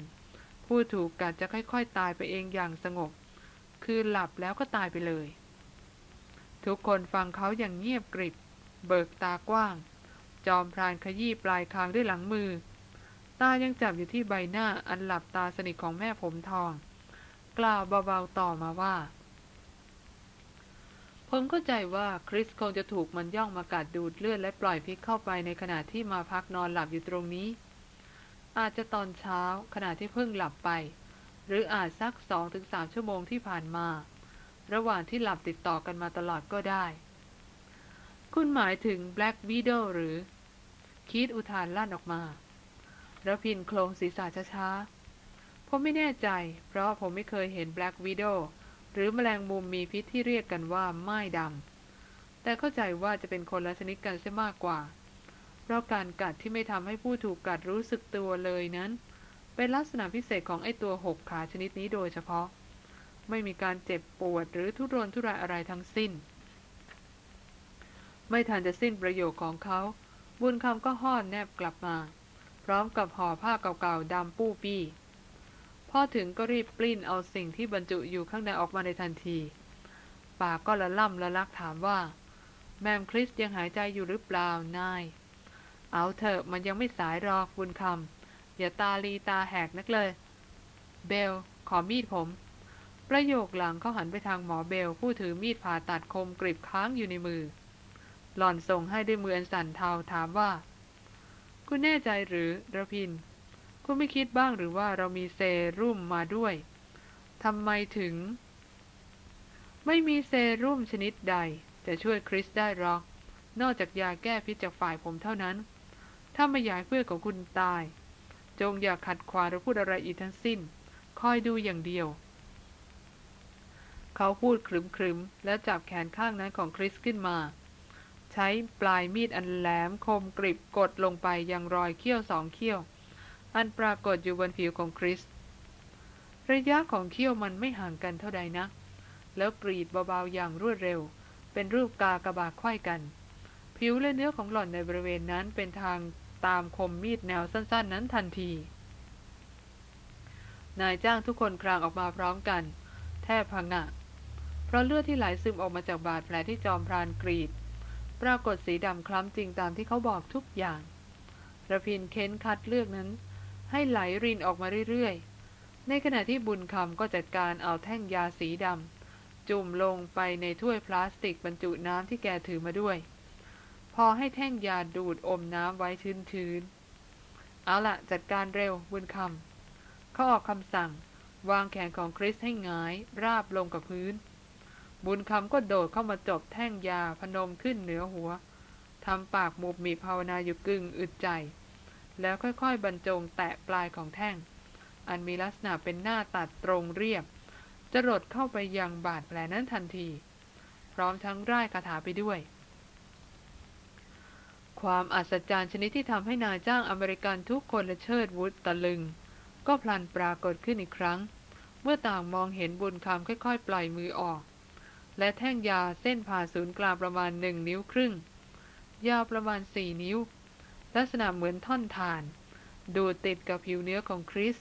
ผู้ถูกกัดจะค่อยๆ ตายไปเองอย่างสงบ คือหลับแล้วก็ตายไปเลย ทุกคนฟังเขาอย่างเงียบกริบ เบิกตากว้าง จอมพรานขยี้ปลายคางด้วยหลังมือ ตายังจับอยู่ที่ใบหน้าอันหลับตาสนิทของแม่ผมทอง กล่าวเบาๆต่อมาว่า ผมเข้าใจว่าคริสคงจะถูกมันย่องมากัดดูดเลือดและปล่อยพิษเข้าไปในขณะที่มาพักนอนหลับอยู่ตรงนี้ อาจจะตอนเช้าขณะที่เพิ่งหลับไป หรืออาจสักสองถึงสามชั่วโมงที่ผ่านมา ระหว่างที่หลับติดต่อกันมาตลอดก็ได้ คุณหมายถึง Black Widow หรือ คิดอุทานลั่นออกมา แล้วพินโครงศีรษะช้าๆ ผมไม่แน่ใจ เพราะผมไม่เคยเห็น Black Widow หรือแมลงมุมมีพิษที่เรียกกันว่าไม้ดำแต่เข้าใจว่าจะเป็นคนละชนิดกันเสียมากกว่า เพราะการกัดที่ไม่ทำให้ผู้ถูกกัดรู้สึกตัวเลยนั้น เป็นลักษณะพิเศษของไอตัวหกขาชนิดนี้โดยเฉพาะ ไม่มีการเจ็บปวดหรือทุรนทุรายอะไรทั้งสิ้น ไม่ทันจะสิ้นประโยคของเขา บุญคำก็ห่อนแนบกลับมา พร้อมกับห่อผ้าเก่าๆดำปู้ปี้ พอถึงก็รีบปลิ้นเอาสิ่งที่บรรจุอยู่ข้างในออกมาในทันที ปากก็ละล่ำละลักถามว่า แมมคริสยังหายใจอยู่หรือเปล่านาย เอาเถอะมันยังไม่สายหรอกบุญคำอย่าตาลีตาแหกนักเลย เบล ขอมีดผม ประโยคหลังเขาหันไปทางหมอเบลผู้ถือมีดผ่าตัดคมกริบค้างอยู่ในมือ หล่อนส่งให้ด้วยมืออันสั่นเทาถามว่า คุณแน่ใจหรือระพิน คุณไม่คิดบ้างหรือว่าเรามีเซรุ่มมาด้วยทำไมถึง ไม่มีเซรุ่มชนิดใด จะช่วยคริสได้หรอก นอกจากยาแก้พิษจากฝ่ายผมเท่านั้น ถ้าไม่อยากเพื่อนของคุณตาย จงอย่าขัดขวางหรือพูดอะไรอีกทั้งสิ้น คอยดูอย่างเดียว เขาพูดครึมๆ แล้วจับแขนข้างนั้นของคริสขึ้นมาใช้ปลายมีดอันแหลมคมกริบกดลงไปยังรอยเขี้ยวสองเขี้ยว อันปรากฏอยู่บนผิวของคริส ระยะของเขี้ยวมันไม่ห่างกันเท่าใดนะแล้วกรีดเบาๆอย่างรวดเร็ว เป็นรูปกากระบาดไข้กัน ผิวและเนื้อของหล่อนในบริเวณนั้นเป็นทางตามคมมีดแนวสั้น ๆ นั้นทันที นายจ้างทุกคนครางออกมาพร้อมกัน แทบพังงะ เพราะเลือดที่ไหลซึมออกมาจากบาดแผลที่จอมพรานกรีด ปรากฏสีดำคล้ำจริงตามที่เขาบอกทุกอย่างระพินเค้นคัดเลือกนั้น ให้ไหลรินออกมาเรื่อยๆ ในขณะที่บุญคำก็จัดการเอาแท่งยาสีดำจุ่มลงไปในถ้วยพลาสติกบรรจุน้ำที่แกถือมาด้วย พอให้แท่งยาดูดอมน้ำไว้ชื้นๆ เอาละจัดการเร็วบุญคำเขาออกคำสั่ง วางแขนของคริสให้งายราบลงกับพื้น บุญคำก็โดดเข้ามาจบแท่งยาพนมขึ้นเหนือหัวทำปากมุบมีภาวนาอยู่กึ่งอึดใจ แล้วค่อยๆบรรจงแตะปลายของแท่ง อันมีลักษณะเป็นหน้าตัดตรงเรียบจะรดเข้าไปยังบาดแผลนั้นทันที พร้อมทั้งร่ายคาถาไปด้วย ความอัศจรรย์ชนิดที่ทำให้นายจ้างอเมริกันทุกคนและเชิดวุฒตะลึง ก็พลันปรากฏขึ้นอีกครั้ง เมื่อต่างมองเห็นบุญคำค่อยๆ ปล่อยมือออก และแท่งยาเส้นผ่าศูนย์กลางประมาณหนึ่งนิ้วครึ่ง ยาวประมาณสี่นิ้ว ลักษณะเหมือนท่อนถ่าน ดูติดกับผิวเนื้อของคริส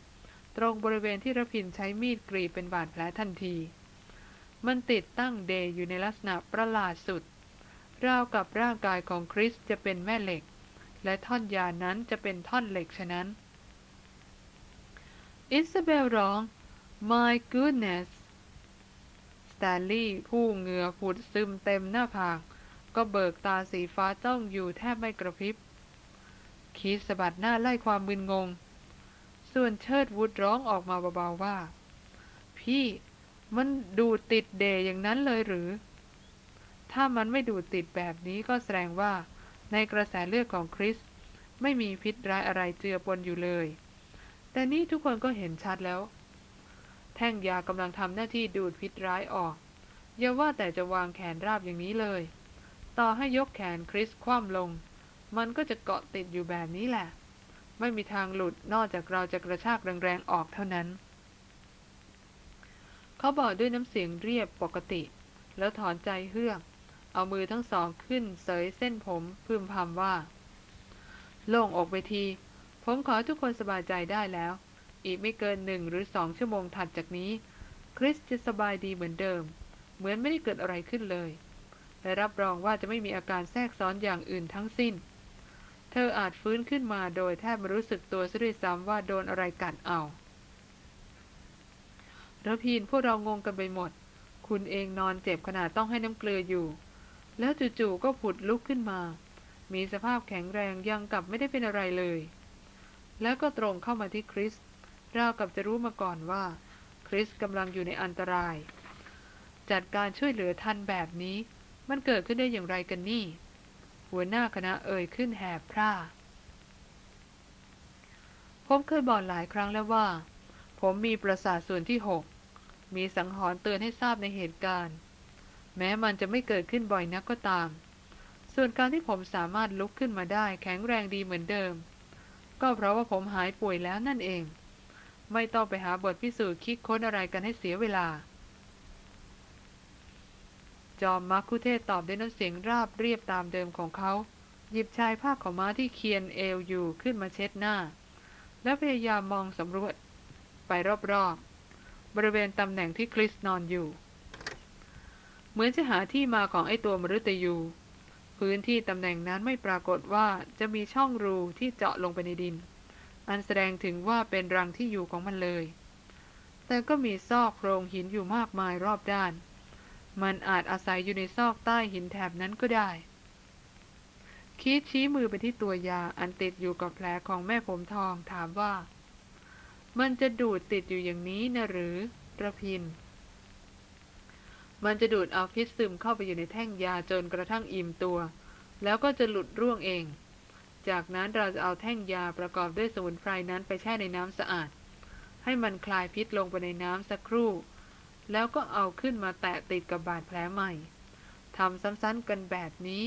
ตรงบริเวณที่ระพินใช้มีดกรีดเป็นบาดแผลทันที มันติดตั้งเดย์อยู่ในลักษณะประหลาดสุด ราวกับร่างกายของคริสจะเป็นแม่เหล็ก และท่อนยานั้นจะเป็นท่อนเหล็กฉะนั้น อิซาเบลร้อง My goodness สแตนลีย์ผู้เหงื่อผุดซึมเต็มหน้าผากก็เบิกตาสีฟ้าจ้องอยู่แทบไม่กระพริบ คีธสะบัดหน้าไล่ความมึนงง ส่วนเชิดวุฒร้องออกมาเบาๆว่า พี่มันดูติดเดยอย่างนั้นเลยหรือ ถ้ามันไม่ดูติดแบบนี้ก็แสดงว่า ในกระแสเลือดของคริส ไม่มีพิษร้ายอะไรเจือปนอยู่เลย แต่นี่ทุกคนก็เห็นชัดแล้ว แท่งยากำลังทำหน้าที่ดูดพิษร้ายออกอย่าว่าแต่จะวางแขนราบอย่างนี้เลย ต่อให้ยกแขนคริสคว่ำลง มันก็จะเกาะติดอยู่แบบนี้แหละ ไม่มีทางหลุดนอกจากเราจะกระชากแรงๆออกเท่านั้น เขาบอกด้วยน้ำเสียงเรียบปกติ แล้วถอนใจเฮือก เอามือทั้งสองขึ้นเสยเส้นผมพึมพำว่า โล่งอกไปที ผมขอทุกคนสบายใจได้แล้ว อีกไม่เกินหนึ่งหรือสองชั่วโมงถัดจากนี้ คริสจะสบายดีเหมือนเดิม เหมือนไม่ได้เกิดอะไรขึ้นเลยและรับรองว่าจะไม่มีอาการแทรกซ้อนอย่างอื่นทั้งสิ้น เธออาจฟื้นขึ้นมาโดยแทบไม่รู้สึกตัวซะด้วยซ้ำว่าโดนอะไรกัดเอาระพีนพวกเรางงกันไปหมด คุณเองนอนเจ็บขนาดต้องให้น้ำเกลืออยู่ แล้วจู่ๆก็ผุดลุกขึ้นมา มีสภาพแข็งแรงยังกับไม่ได้เป็นอะไรเลย แล้วก็ตรงเข้ามาที่คริสราวกับจะรู้มาก่อนว่า คริสกำลังอยู่ในอันตราย จัดการช่วยเหลือทันแบบนี้ มันเกิดขึ้นได้อย่างไรกันนี่ หัวหน้าคณะเอ่ยขึ้นแหบพร่า ผมเคยบอกหลายครั้งแล้วว่า ผมมีประสาทส่วนที่หกมีสังหรณ์เตือนให้ทราบในเหตุการณ์ แม้มันจะไม่เกิดขึ้นบ่อยนักก็ตาม ส่วนการที่ผมสามารถลุกขึ้นมาได้แข็งแรงดีเหมือนเดิม ก็เพราะว่าผมหายป่วยแล้วนั่นเอง ไม่ต้องไปหาบทพิสูจน์คิดค้นอะไรกันให้เสียเวลา จอมมักคุเทศตอบด้วยน้ำเสียงราบเรียบตามเดิมของเขา หยิบชายผ้าขาวม้าที่เคียนเอวอยู่ขึ้นมาเช็ดหน้า และพยายามมองสำรวจไปรอบๆ บริเวณตำแหน่งที่คริสนอนอยู่ เหมือนจะหาที่มาของไอตัวมฤตยู พื้นที่ตำแหน่งนั้นไม่ปรากฏว่าจะมีช่องรูที่เจาะลงไปในดิน อันแสดงถึงว่าเป็นรังที่อยู่ของมันเลย แต่ก็มีซอกโพรงหินอยู่มากมายรอบด้าน มันอาจอาศัยอยู่ในซอกใต้หินแถบนั้นก็ได้คิดชี้มือไปที่ตัวยาอันติดอยู่กับแผลของแม่ผมทองถามว่า มันจะดูดติดอยู่อย่างนี้นะหรือระพิน มันจะดูดเอาพิษซึมเข้าไปอยู่ในแท่งยาจนกระทั่งอิ่มตัว แล้วก็จะหลุดร่วงเอง จากนั้นเราจะเอาแท่งยาประกอบด้วยสมุนไพรนั้นไปแช่ในน้ำสะอาด ให้มันคลายพิษลงไปในน้ำสักครู่ แล้วก็เอาขึ้นมาแตะติดกับบาดแผลใหม่ทำซ้ำๆกันแบบนี้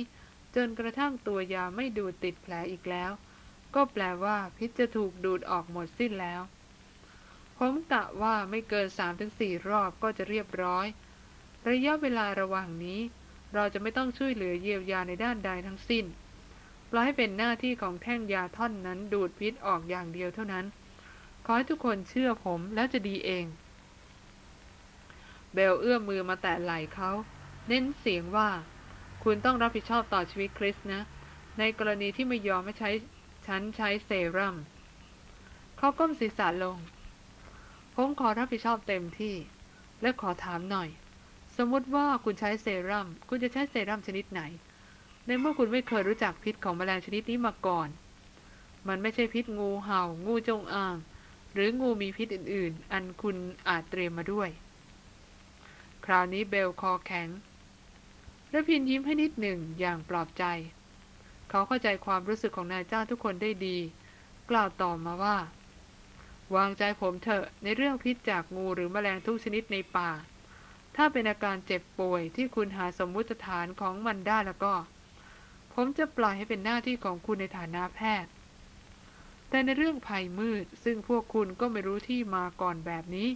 จนกระทั่งตัวยาไม่ดูดติดแผลอีกแล้ว ก็แปลว่าพิษจะถูกดูดออกหมดสิ้นแล้ว ผมกะว่าไม่เกิน 3-4 รอบก็จะเรียบร้อย ระยะเวลาระหว่างนี้ เราจะไม่ต้องช่วยเหลือเยียวยาในด้านใดทั้งสิ้นปล่อยให้เป็นหน้าที่ของแท่งยาท่อนนั้นดูดพิษออกอย่างเดียวเท่านั้น ขอให้ทุกคนเชื่อผมแล้วจะดีเอง เบลเอื้อมมือมาแตะไหล่เขา เน้นเสียงว่า คุณต้องรับผิดชอบต่อชีวิตคริสนะ ในกรณีที่ไม่ยอมไม่ใช้ฉันใช้เซรั่มเขาก้มศีรษะลง ผมขอรับผิดชอบเต็มที่ และขอถามหน่อย สมมติว่าคุณใช้เซรั่ม คุณจะใช้เซรั่มชนิดไหน ในเมื่อคุณไม่เคยรู้จักพิษของแมลงชนิดนี้มาก่อน มันไม่ใช่พิษงูเห่า งูจงอาง หรืองูมีพิษอื่น ๆ อันคุณอาจเตรียมมาด้วย คราวนี้เบลคอแข็งระพินยิ้มให้นิดหนึ่งอย่างปลอบใจ เขาเข้าใจความรู้สึกของนายจ้างทุกคนได้ดี กล่าวต่อมาว่า วางใจผมเถอะในเรื่องพิษจากงูหรือแมลงทุกชนิดในป่า ถ้าเป็นอาการเจ็บป่วยที่คุณหาสมมุติฐานของมันได้แล้วก็ ผมจะปล่อยให้เป็นหน้าที่ของคุณในฐานะแพทย์ แต่ในเรื่องภัยมืดซึ่งพวกคุณก็ไม่รู้ที่มาก่อนแบบนี้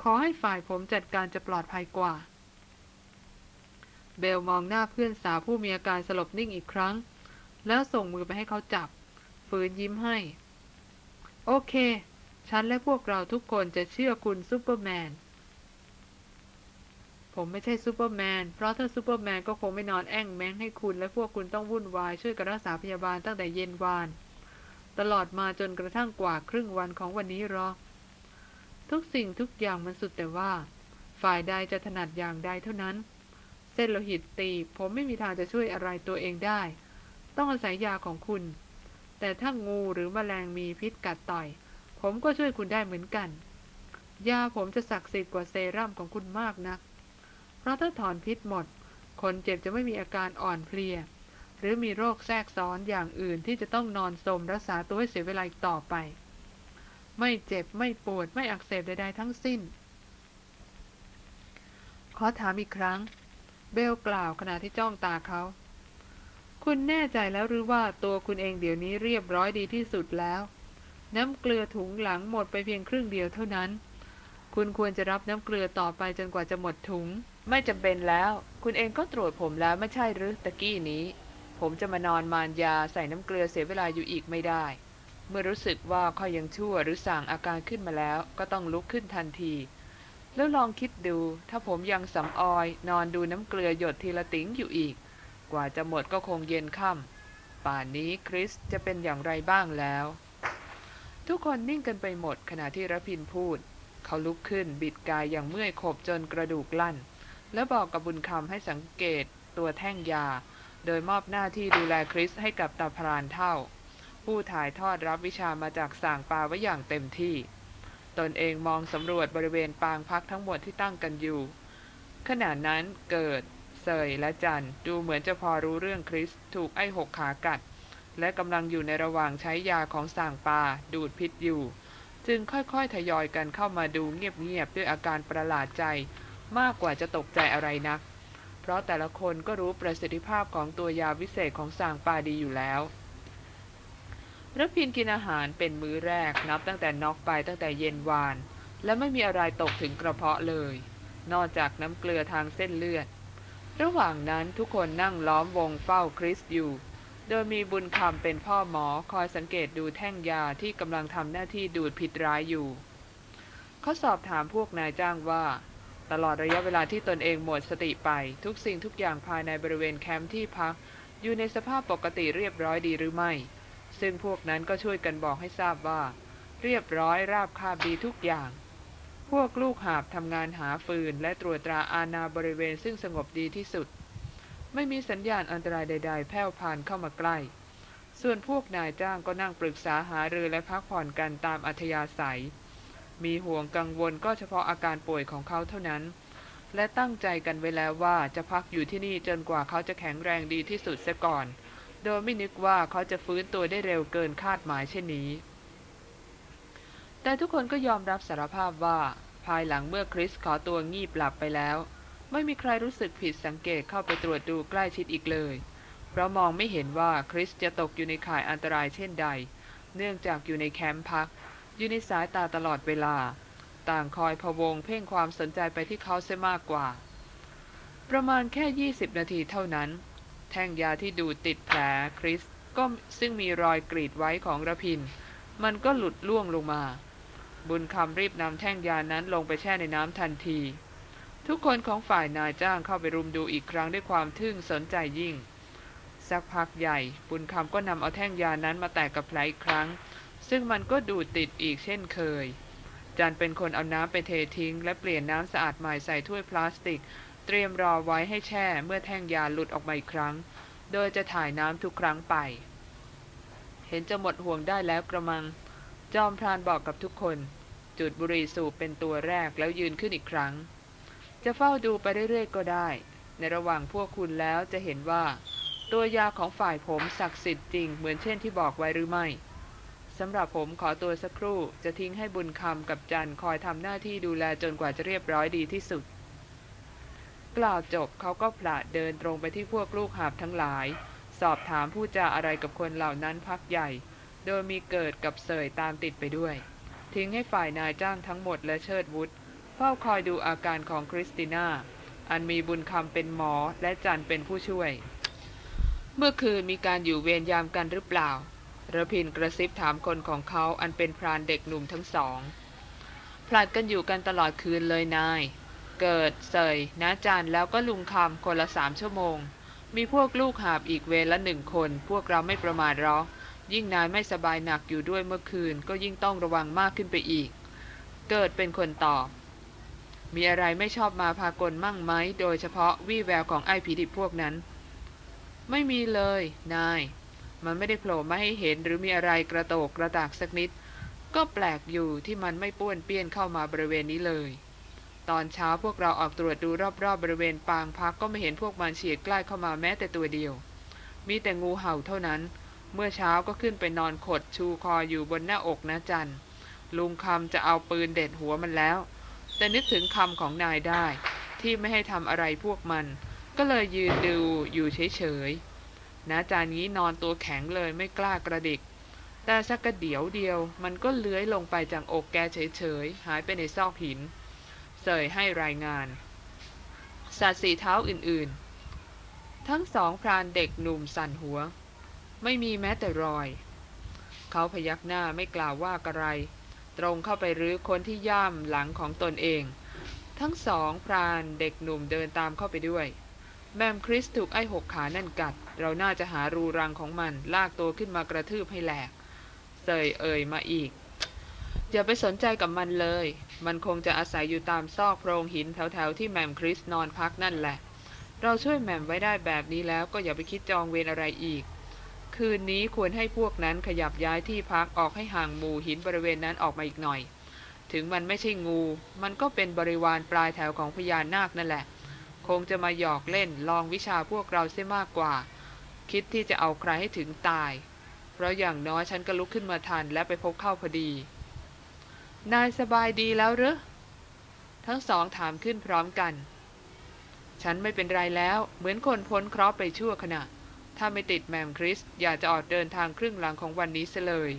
ขอให้ฝ่ายผมจัดการจะปลอดภัยกว่า เบลมองหน้าเพื่อนสาวผู้มีอาการสลบนิ่งอีกครั้ง แล้วส่งมือไปให้เขาจับ ฝืนยิ้มให้ โอเค ฉันและพวกเราทุกคนจะเชื่อคุณซูเปอร์แมน ผมไม่ใช่ซูเปอร์แมน เพราะถ้าซูเปอร์แมนก็คงไม่นอนแอ่งแม้งให้คุณและพวกคุณต้องวุ่นวายช่วยกันรักษาพยาบาลตั้งแต่เย็นวาน ตลอดมาจนกระทั่งกว่าครึ่งวันของวันนี้หรอก ทุกสิ่งทุกอย่างมันสุดแต่ว่า ฝ่ายใดจะถนัดอย่างใดเท่านั้น เส้นโลหิตตีผมไม่มีทางจะช่วยอะไรตัวเองได้ ต้องอาศัยยาของคุณ แต่ถ้างูหรือมแมลงมีพิษกัดต่อย ผมก็ช่วยคุณได้เหมือนกัน ยาผมจะศักดิ์สิทธิ์กว่าเซรั่มของคุณมากนะัก เพราะถ้าถอนพิษหมด คนเจ็บจะไม่มีอาการอ่อนเพลีย หรือมีโรคแทรกซ้อนอย่างอื่นที่จะต้องนอนสมรักษาตัวให้เสียเวลาอีกต่อไป ไม่เจ็บไม่ปวดไม่อักเสบใดๆทั้งสิ้น ขอถามอีกครั้ง เบลกล่าวขณะที่จ้องตาเขา คุณแน่ใจแล้วหรือว่าตัวคุณเองเดี๋ยวนี้เรียบร้อยดีที่สุดแล้ว น้ำเกลือถุงหลังหมดไปเพียงครึ่งเดียวเท่านั้น คุณควรจะรับน้ำเกลือต่อไปจนกว่าจะหมดถุง ไม่จำเป็นแล้ว คุณเองก็ตรวจผมแล้วไม่ใช่หรือตะกี้นี้ ผมจะมานอนมานยาใส่น้ำเกลือเสียเวลาอยู่อีกไม่ได้ เมื่อรู้สึกว่าเขายังชั่วหรือสั่งอาการขึ้นมาแล้วก็ต้องลุกขึ้นทันที แล้วลองคิดดูถ้าผมยังสำออย นอนดูน้ำเกลือหยดทีละติ๋งอยู่อีก กว่าจะหมดก็คงเย็นค่ำป่านนี้คริสจะเป็นอย่างไรบ้างแล้ว ทุกคนนิ่งกันไปหมดขณะที่รพินพูด เขาลุกขึ้นบิดกายอย่างเมื่อยขบจนกระดูกลั่น แล้วบอกกับบุญคำให้สังเกตตัวแท่งยา โดยมอบหน้าที่ดูแลคริสให้กับตาพรานเท่า ผู้ถ่ายทอดรับวิชามาจากสางปาไว้อย่างเต็มที่ ตนเองมองสำรวจบริเวณปางพักทั้งหมดที่ตั้งกันอยู่ ขณะนั้นเกิดเสยและจันดูเหมือนจะพอรู้เรื่องคริสถูกไอ้หกขากัด และกำลังอยู่ในระหว่างใช้ยาของส่างปาดูดพิษอยู่ จึงค่อยๆทยอยกันเข้ามาดูเงียบๆด้วยอาการประหลาดใจ มากกว่าจะตกใจอะไรนัก เพราะแต่ละคนก็รู้ประสิทธิภาพของตัวยาวิเศษของส่างปาดีอยู่แล้ว รพินกินอาหารเป็นมื้อแรกนับตั้งแต่น็อกไปตั้งแต่เย็นวาน และไม่มีอะไรตกถึงกระเพาะเลย นอกจากน้ำเกลือทางเส้นเลือด ระหว่างนั้นทุกคนนั่งล้อมวงเฝ้าคริสอยู่ โดยมีบุญคำเป็นพ่อหมอคอยสังเกตดูแท่งยาที่กำลังทำหน้าที่ดูดผิดร้ายอยู่ เขาสอบถามพวกนายจ้างว่า ตลอดระยะเวลาที่ตนเองหมดสติไป ทุกสิ่งทุกอย่างภายในบริเวณแคมป์ที่พัก อยู่ในสภาพปกติเรียบร้อยดีหรือไม่ ซึ่งพวกนั้นก็ช่วยกันบอกให้ทราบว่า เรียบร้อยราบคาบดีทุกอย่าง พวกลูกหาบทำงานหาฟืน และตรวจตราอาณาบริเวณซึ่งสงบดีที่สุด ไม่มีสัญญาณอันตรายใด ๆ แผ่วพานเข้ามาใกล้ ส่วนพวกนายจ้างก็นั่งปรึกษาหารือและพักผ่อนกันตามอัธยาศัย มีห่วงกังวลก็เฉพาะอาการป่วยของเขาเท่านั้น และตั้งใจกันไว้แล้วว่าจะพักอยู่ที่นี่จนกว่าเขาจะแข็งแรงดีที่สุดเสียก่อน โดยไม่นึกว่าเขาจะฟื้นตัวได้เร็วเกินคาดหมายเช่นนี้ แต่ทุกคนก็ยอมรับสารภาพว่า ภายหลังเมื่อคริสขอตัวงีบหลับไปแล้ว ไม่มีใครรู้สึกผิดสังเกตเข้าไปตรวจดูใกล้ชิดอีกเลย เพราะมองไม่เห็นว่าคริสจะตกอยู่ในข่ายอันตรายเช่นใด เนื่องจากอยู่ในแคมป์พัก อยู่ในสายตาตลอดเวลา ต่างคอยพะวงเพ่งความสนใจไปที่เขาเสียมากกว่า ประมาณแค่ 20 นาทีเท่านั้น แท่งยาที่ดูติดแผลคริสก็ซึ่งมีรอยกรีดไว้ของระพิน มันก็หลุดล่วงลงมา บุญคำรีบนำแท่งยานั้นลงไปแช่ในน้ำทันที ทุกคนของฝ่ายนายจ้างเข้าไปรุมดูอีกครั้งด้วยความทึ่งสนใจยิ่ง สักพักใหญ่ บุญคำก็นำเอาแท่งยานั้นมาแตกกับแผลอีกครั้ง ซึ่งมันก็ดูติดอีกเช่นเคยจันเป็นคนเอาน้ำไปเททิ้ง และเปลี่ยนน้ำสะอาดใหม่ใส่ถ้วยพลาสติก เตรียมรอไว้ให้แช่เมื่อแท่งยาหลุดออกมาอีกครั้ง โดยจะถ่ายน้ำทุกครั้งไป เห็นจะหมดห่วงได้แล้วกระมัง จอมพรานบอกกับทุกคน จุดบุรีสูบเป็นตัวแรกแล้วยืนขึ้นอีกครั้ง จะเฝ้าดูไปเรื่อยๆก็ได้ ในระหว่างพวกคุณแล้วจะเห็นว่า ตัวยาของฝ่ายผมศักดิ์สิทธิ์จริงเหมือนเช่นที่บอกไว้หรือไม่สำหรับผมขอตัวสักครู่จะทิ้งให้บุญคำกับจันคอยทำหน้าที่ดูแลจนกว่าจะเรียบร้อยดีที่สุด กล่าวจบเขาก็ผละเดินตรงไปที่พวกลูกหาบทั้งหลาย สอบถามผู้จาอะไรกับคนเหล่านั้นพักใหญ่ โดยมีเกิดกับเสยตามติดไปด้วย ทิ้งให้ฝ่ายนายจ้างทั้งหมดและเชิดวุฒเฝ้าคอยดูอาการของคริสติน่า อันมีบุญคำเป็นหมอและจันเป็นผู้ช่วย เมื่อคืนมีการอยู่เวรยามกันหรือเปล่าระพินกระซิบถามคนของเขาอันเป็นพรานเด็กหนุ่มทั้งสองผลัดกันอยู่กันตลอดคืนเลยนาย เกิดเสยนาจันแล้วก็ลุงคำคนละสามชั่วโมง มีพวกลูกหาบอีกเวรละหนึ่งคน พวกเราไม่ประมาทหรอกยิ่งนายไม่สบายหนักอยู่ด้วยเมื่อคืน ก็ยิ่งต้องระวังมากขึ้นไปอีก เกิดเป็นคนตอบ มีอะไรไม่ชอบมาพากลมั่งไหม โดยเฉพาะวี่แววของไอ้ผีดิบพวกนั้น ไม่มีเลย นาย มันไม่ได้โผล่มาให้เห็นหรือมีอะไรกระโตกกระตากสักนิด ก็แปลกอยู่ที่มันไม่ป้วนเปี้ยนเข้ามาบริเวณนี้เลย ตอนเช้าพวกเราออกตรวจดูรอบๆบบริเวณปางพักก็ไม่เห็นพวกมันเฉียดใกล้เข้ามาแม้แต่ตัวเดียว มีแต่งูเห่าเท่านั้น เมื่อเช้าก็ขึ้นไปนอนขดชูคออยู่บนหน้าอกนะจันลุงคำจะเอาปืนเด็ดหัวมันแล้ว แต่นึกถึงคำของนายได้ ที่ไม่ให้ทำอะไรพวกมัน ก็เลยยืนดูอยู่เฉยๆนะจานนี้นอนตัวแข็งเลยไม่กล้ากระดิกแต่สักกระเดี๋ยวเดียว มันก็เลื้อยลงไปจากอกแกเฉยๆหายไปในซอกหิน เสยให้รายงาน สัตว์สีเท้าอื่นๆ ทั้งสองพรานเด็กหนุ่มสั่นหัว ไม่มีแม้แต่รอย เขาพยักหน้าไม่กล่าวว่าอะไร ตรงเข้าไปรื้อคนที่ย่ามหลังของตนเอง ทั้งสองพรานเด็กหนุ่มเดินตามเข้าไปด้วย แมมคริสถูกไอ้หกขานั่นกัด เราน่าจะหารูรังของมันลากตัวขึ้นมากระทืบให้แหลกเสยเอ่ยมาอีกอย่าไปสนใจกับมันเลย มันคงจะอาศัยอยู่ตามซอกโพรงหินแถวๆที่แมมคริสนอนพักนั่นแหละ เราช่วยแมมไว้ได้แบบนี้แล้วก็อย่าไปคิดจองเวรอะไรอีก คืนนี้ควรให้พวกนั้นขยับย้ายที่พักออกให้ห่างหมู่หินบริเวณนั้นออกมาอีกหน่อย ถึงมันไม่ใช่งู มันก็เป็นบริวารปลายแถวของพญานาคนั่นแหละ คงจะมาหยอกเล่นลองวิชาพวกเราเสียมากกว่า คิดที่จะเอาใครให้ถึงตาย เพราะอย่างน้อยฉันก็ลุกขึ้นมาทันและไปพบเข้าพอดี นายสบายดีแล้วหรือทั้งสองถามขึ้นพร้อมกัน ฉันไม่เป็นไรแล้วเหมือนคนพ้นเคราะห์ไปชั่วขณะ ถ้าไม่ติดแมมคริส อยากจะออกเดินทางครึ่งหลังของวันนี้เสเลย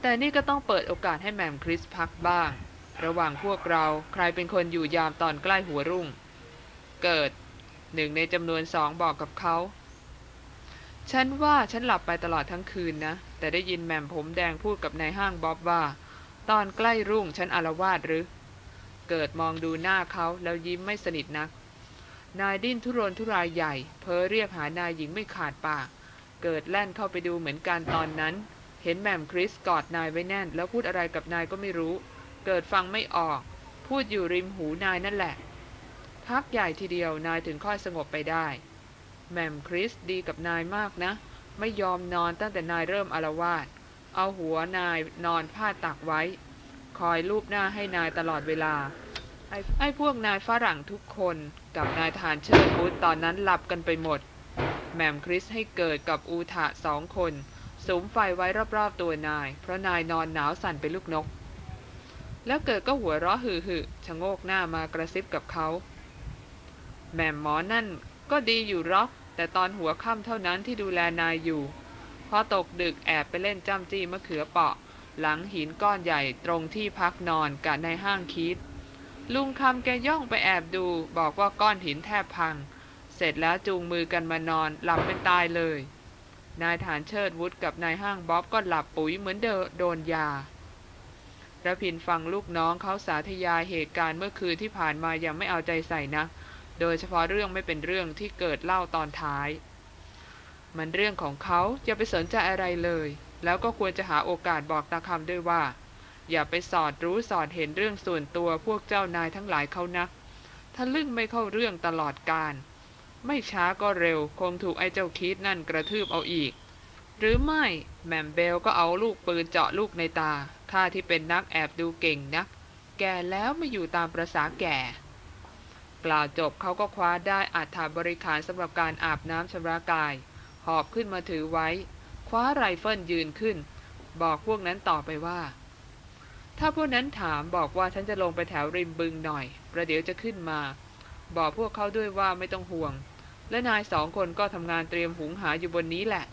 แต่นี่ก็ต้องเปิดโอกาสให้แมมคริสพักบ้าง ระหว่างพวกเราใครเป็นคนอยู่ยามตอนใกล้หัวรุ่ง เกิดหนึ่งในจำนวนสองบอกกับเขาฉันว่าฉันหลับไปตลอดทั้งคืนนะ แต่ได้ยินแม่มผมแดงพูดกับนายห้างบ๊อบว่า ตอนใกล้รุ่งฉันอารวาสหรือ เกิดมองดูหน้าเขาแล้วยิ้มไม่สนิทนัก นายดิ้นทุรนทุรายใหญ่ เพ้อเรียกหานายหญิงไม่ขาดปาก เกิดแล่นเข้าไปดูเหมือนกันตอนนั้น เห็นแมมคริสกอดนายไว้แน่น แล้วพูดอะไรกับนายก็ไม่รู้ เกิดฟังไม่ออก พูดอยู่ริมหูนายนั่นแหละ พักใหญ่ทีเดียวนายถึงค่อยสงบไปได้ แมมคริสดีกับนายมากนะ ไม่ยอมนอนตั้งแต่นายเริ่มอารวาส เอาหัวนายนอนพาตักไว้ คอยลูบหน้าให้นายตลอดเวลา ไอ้ไอพวกนายฝรั่งทุกคนกับนายทารเชิดวุฒตอนนั้นหลับกันไปหมด แมมคริสให้เกิดกับอูทะสองคนสุมไฟไว้รอบๆตัวนาย เพราะนายนอนหนาวสั่นเป็นลูกนก แล้วเกิดก็หัวเราะหึ่ชะโงกหน้ามากระซิบกับเขาแม่มหมอนั่นก็ดีอยู่หรอกแต่ตอนหัวค่ำเท่านั้นที่ดูแลนายอยู่ พอตกดึกแอบไปเล่นจ้ำจี้มะเขือเปาะ หลังหินก้อนใหญ่ตรงที่พักนอนกับในห้างคิด ลุงคำแกย่องไปแอบดู บอกว่าก้อนหินแทบพัง เสร็จแล้วจูงมือกันมานอนหลับเป็นตายเลย นายฐานเชิดวุฒกับนายห้างบ๊อบก็หลับปุ๋ยเหมือนเดโดนยาระพินฟังลูกน้องเขาสาธยายเหตุการณ์เมื่อคืนที่ผ่านมายังไม่เอาใจใส่นะ โดยเฉพาะเรื่องไม่เป็นเรื่องที่เกิดเล่าตอนท้าย มันเรื่องของเขาอย่าไปสนใจอะไรเลย แล้วก็ควรจะหาโอกาสบอกตาคำด้วยว่า อย่าไปสอดรู้สอดเห็นเรื่องส่วนตัวพวกเจ้านายทั้งหลายเขานักถ้าลึ่งไม่เข้าเรื่องตลอดการไม่ช้าก็เร็วคงถูกไอ้เจ้าคิดนั่นกระทืบเอาอีก หรือไม่แมมเบลก็เอาลูกปืนเจาะลูกในตาข้าที่เป็นนักแอบดูเก่งนัก แก่แล้วไม่อยู่ตามประษาแก่ กล่าวจบเขาก็คว้าได้อาถาบริขารสำหรับการอาบน้ำชำระกาย หอบขึ้นมาถือไว้ คว้าไรเฟิลยืนขึ้น บอกพวกนั้นต่อไปว่า ถ้าพวกนั้นถามบอกว่าฉันจะลงไปแถวริมบึงหน่อย ประเดี๋ยวจะขึ้นมา บอกพวกเขาด้วยว่าไม่ต้องห่วง และนายสองคนก็ทำงานเตรียมหุงหาอยู่บนนี้แหละ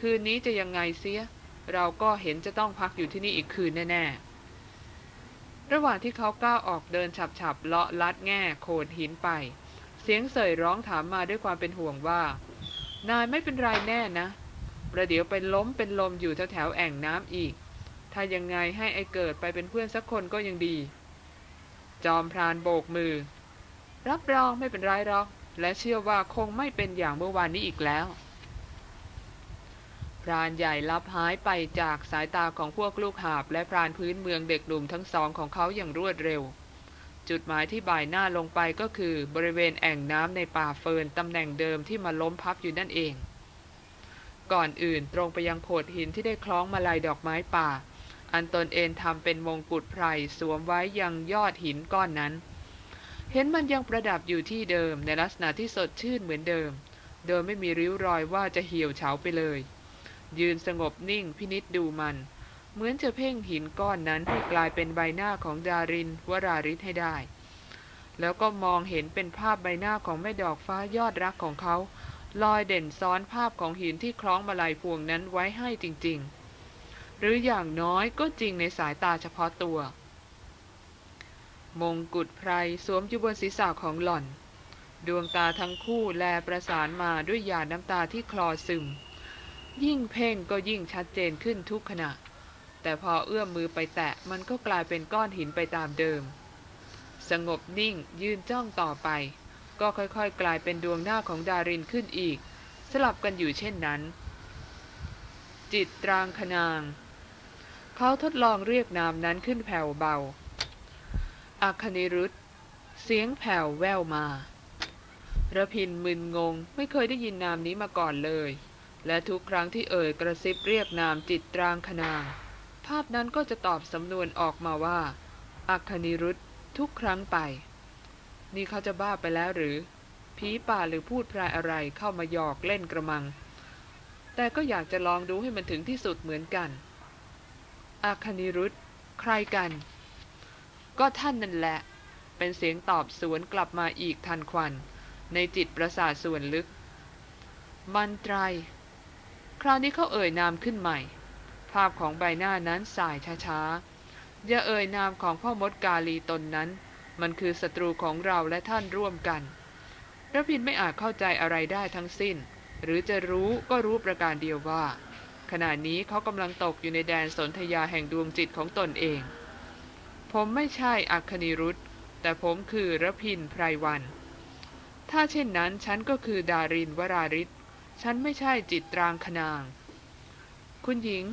คืนนี้จะยังไงเสีย เราก็เห็นจะต้องพักอยู่ที่นี่อีกคืนแน่ๆระหว่างที่เขาก้าวออกเดินฉับๆเลาะลัดแง่โขดหินไป เสียงเสยร้องถามมาด้วยความเป็นห่วงว่า นายไม่เป็นไรแน่นะ ประเดี๋ยวไปล้มเป็นลมอยู่แถวๆแอ่งน้ำอีก ถ้ายังไงให้ไอเกิดไปเป็นเพื่อนสักคนก็ยังดี จอมพรานโบกมือ รับรองไม่เป็นไรหรอก และเชื่อว่าคงไม่เป็นอย่างเมื่อวานนี้อีกแล้ว พรานใหญ่ลับหายไปจากสายตาของพวกลูกหาบและพรานพื้นเมืองเด็กหนุ่มทั้งสองของเขาอย่างรวดเร็ว จุดหมายที่บ่ายหน้าลงไปก็คือบริเวณแอ่งน้ำในป่าเฟิร์นตำแหน่งเดิมที่มาล้มพับอยู่นั่นเอง ก่อนอื่นตรงไปยังโขดหินที่ได้คล้องมาลายดอกไม้ป่า อันตนเองทำเป็นมงกุฎไพรสวมไว้ยังยอดหินก้อนนั้น เห็นมันยังประดับอยู่ที่เดิมในลักษณะที่สดชื่นเหมือนเดิม โดยไม่มีริ้วรอยว่าจะเหี่ยวเฉาไปเลย ยืนสงบนิ่งพินิษดูมัน เหมือนจะเพ่งหินก้อนนั้นให้กลายเป็นใบหน้าของดารินวราริศให้ได้ แล้วก็มองเห็นเป็นภาพใบหน้าของแม่ดอกฟ้ายอดรักของเขา ลอยเด่นซ้อนภาพของหินที่คล้องมาลัยพวงนั้นไว้ให้จริง ๆ หรืออย่างน้อยก็จริงในสายตาเฉพาะตัว มงกุฎไพรสวมอยู่บนศีรษะของหล่อน ดวงตาทั้งคู่แลประสานมาด้วยหยาดน้ำตาที่คลอซึม ยิ่งเพ่งก็ยิ่งชัดเจนขึ้นทุกขณะ แต่พอเอื้อมมือไปแตะมันก็กลายเป็นก้อนหินไปตามเดิม สงบนิ่งยืนจ้องต่อไป ก็ค่อยๆ กลายเป็นดวงหน้าของดารินขึ้นอีก สลับกันอยู่เช่นนั้น จิตตรางคนาง เขาทดลองเรียกนามนั้นขึ้นแผ่วเบาอัคนิรุธเสียงแผ่วแว่วมาระพินมึนงงไม่เคยได้ยินนามนี้มาก่อนเลย และทุกครั้งที่เอ่ยกระซิบเรียกนามจิตตรางคนาง ภาพนั้นก็จะตอบสำนวนออกมาว่าอัคนิรุธทุกครั้งไป นี่เขาจะบ้าไปแล้วหรือ ผีป่าหรือพูดพรายอะไรเข้ามาหยอกเล่นกระมัง แต่ก็อยากจะลองดูให้มันถึงที่สุดเหมือนกันอาคณิรุธใครกัน ก็ท่านนั่นแหละ เป็นเสียงตอบสวนกลับมาอีกทันควัน ในจิตประสาทส่วนลึก มันไตร คราวนี้เขาเอ่ยนามขึ้นใหม่าพของใบหน้านั้นสายช้าๆ อย่าเอ่ยนามของพ่อมดกาลีตนนั้น มันคือศัตรูของเราและท่านร่วมกันระพินไม่อาจเข้าใจอะไรได้ทั้งสิ้น หรือจะรู้ก็รู้ประการเดียวว่า ขณะนี้เขากำลังตกอยู่ในแดนสนธยาแห่งดวงจิตของตนเอง ผมไม่ใช่อัคนิรุธแต่ผมคือระพินไพรวัน ถ้าเช่นนั้นฉันก็คือดารินวราริศฉันไม่ใช่จิตตรางคนาง คุณหญิง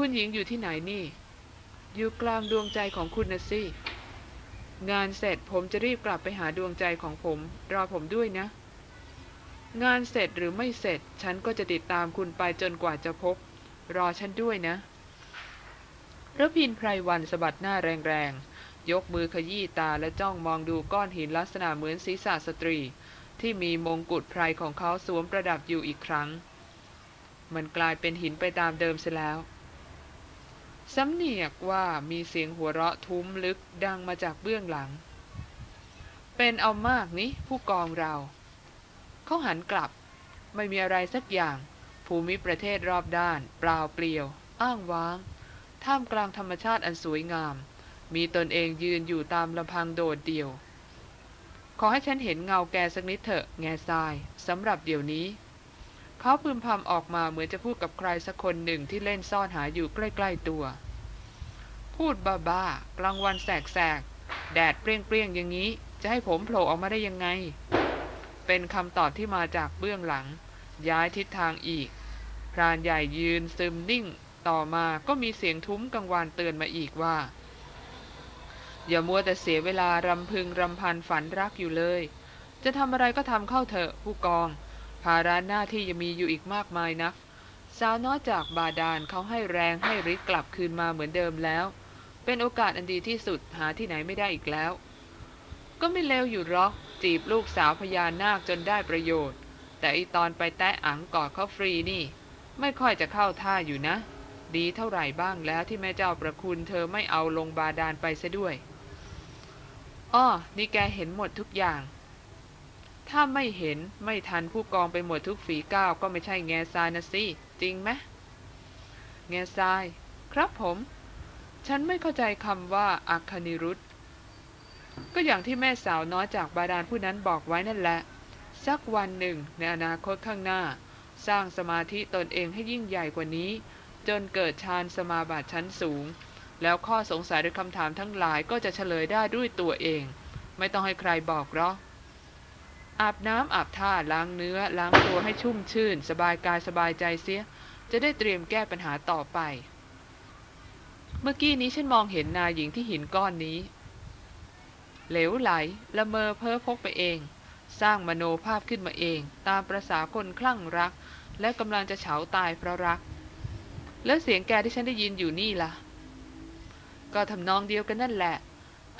คุณหญิงอยู่ที่ไหนนี่ อยู่กลางดวงใจของคุณนะสิ งานเสร็จผมจะรีบกลับไปหาดวงใจของผม รอผมด้วยนะ งานเสร็จหรือไม่เสร็จ ฉันก็จะติดตามคุณไปจนกว่าจะพบ รอฉันด้วยนะระพินไพรวันสะบัดหน้าแรงๆ ยกมือขยี้ตาและจ้องมองดูก้อนหินลักษณะเหมือนศีรษะสตรี ที่มีมงกุฎไพรของเขาสวมประดับอยู่อีกครั้ง มันกลายเป็นหินไปตามเดิมเสียแล้ว สำเนียกว่ามีเสียงหัวเราะทุ้มลึกดังมาจากเบื้องหลัง เป็นเอามากนี้ผู้กองเรา เขาหันกลับ ไม่มีอะไรสักอย่าง ภูมิประเทศรอบด้าน เปล่าเปลี่ยว อ้างว้าง ท่ามกลางธรรมชาติอันสวยงาม มีตนเองยืนอยู่ตามลำพังโดดเดี่ยว ขอให้ฉันเห็นเงาแกสักนิดเถอะ แง่ทรายสำหรับเดี๋ยวนี้ เขาพึมพำออกมาเหมือนจะพูดกับใครสักคนหนึ่งที่เล่นซ่อนหาอยู่ใกล้ ๆตัว พูดบ้าๆกลางวันแสกๆ แดดเปรี้ยงๆอย่างนี้ จะให้ผมโผล่ออกมาได้ยังไง เป็นคำตอบที่มาจากเบื้องหลัง ย้ายทิศทางอีก พรานใหญ่ยืนซึมนิ่ง ต่อมาก็มีเสียงทุ้มกังวานเตือนมาอีกว่า อย่ามัวแต่เสียเวลารำพึงรำพันฝันรักอยู่เลย จะทำอะไรก็ทำเข้าเถอะผู้กองาระหน้าที่ยังมีอยู่อีกมากมายนัก สาวน้อยจากบาดาลเขาให้แรงให้ฤทธิ์กลับคืนมาเหมือนเดิมแล้ว เป็นโอกาสอันดีที่สุดหาที่ไหนไม่ได้อีกแล้ว ก็ไม่เลวอยู่หรอก จีบลูกสาวพญานาคจนได้ประโยชน์ แต่อีตอนไปแตะอังกอดเขาฟรีนี่ ไม่ค่อยจะเข้าท่าอยู่นะ ดีเท่าไหร่บ้างแล้วที่แม่เจ้าประคุณเธอไม่เอาลงบาดาลไปซะด้วยอ้อนี่แกเห็นหมดทุกอย่าง ถ้าไม่เห็นไม่ทันผู้กองไปหมดทุกฝีก้าวก็ไม่ใช่แง่ทรายนะสิ จริงไหมแง่ทราย ครับผม ฉันไม่เข้าใจคำว่าอัคนิรุธก็อย่างที่แม่สาวน้อยจากบาดาลผู้นั้นบอกไว้นั่นแหละ สักวันหนึ่งในอนาคตข้างหน้า สร้างสมาธิตนเองให้ยิ่งใหญ่กว่านี้ จนเกิดฌานสมาบัติชั้นสูง แล้วข้อสงสัยหรือคำถามทั้งหลายก็จะเฉลยได้ด้วยตัวเอง ไม่ต้องให้ใครบอกหรอก อาบน้ำอาบท่าล้างเนื้อ ล้างตัวให้ชุ่มชื่น สบายกายสบายใจเสีย จะได้เตรียมแก้ปัญหาต่อไป เมื่อกี้นี้ฉันมองเห็นนายหญิงที่หินก้อนนี้ เหลวไหล ละเมอเพ้อพกไปเอง สร้างมโนภาพขึ้นมาเอง ตามประษาคนคลั่งรัก และกำลังจะเฉาตายเพราะรัก แล้วเสียงแกที่ฉันได้ยินอยู่นี่ล่ะ ก็ทำนองเดียวกันนั่นแหละ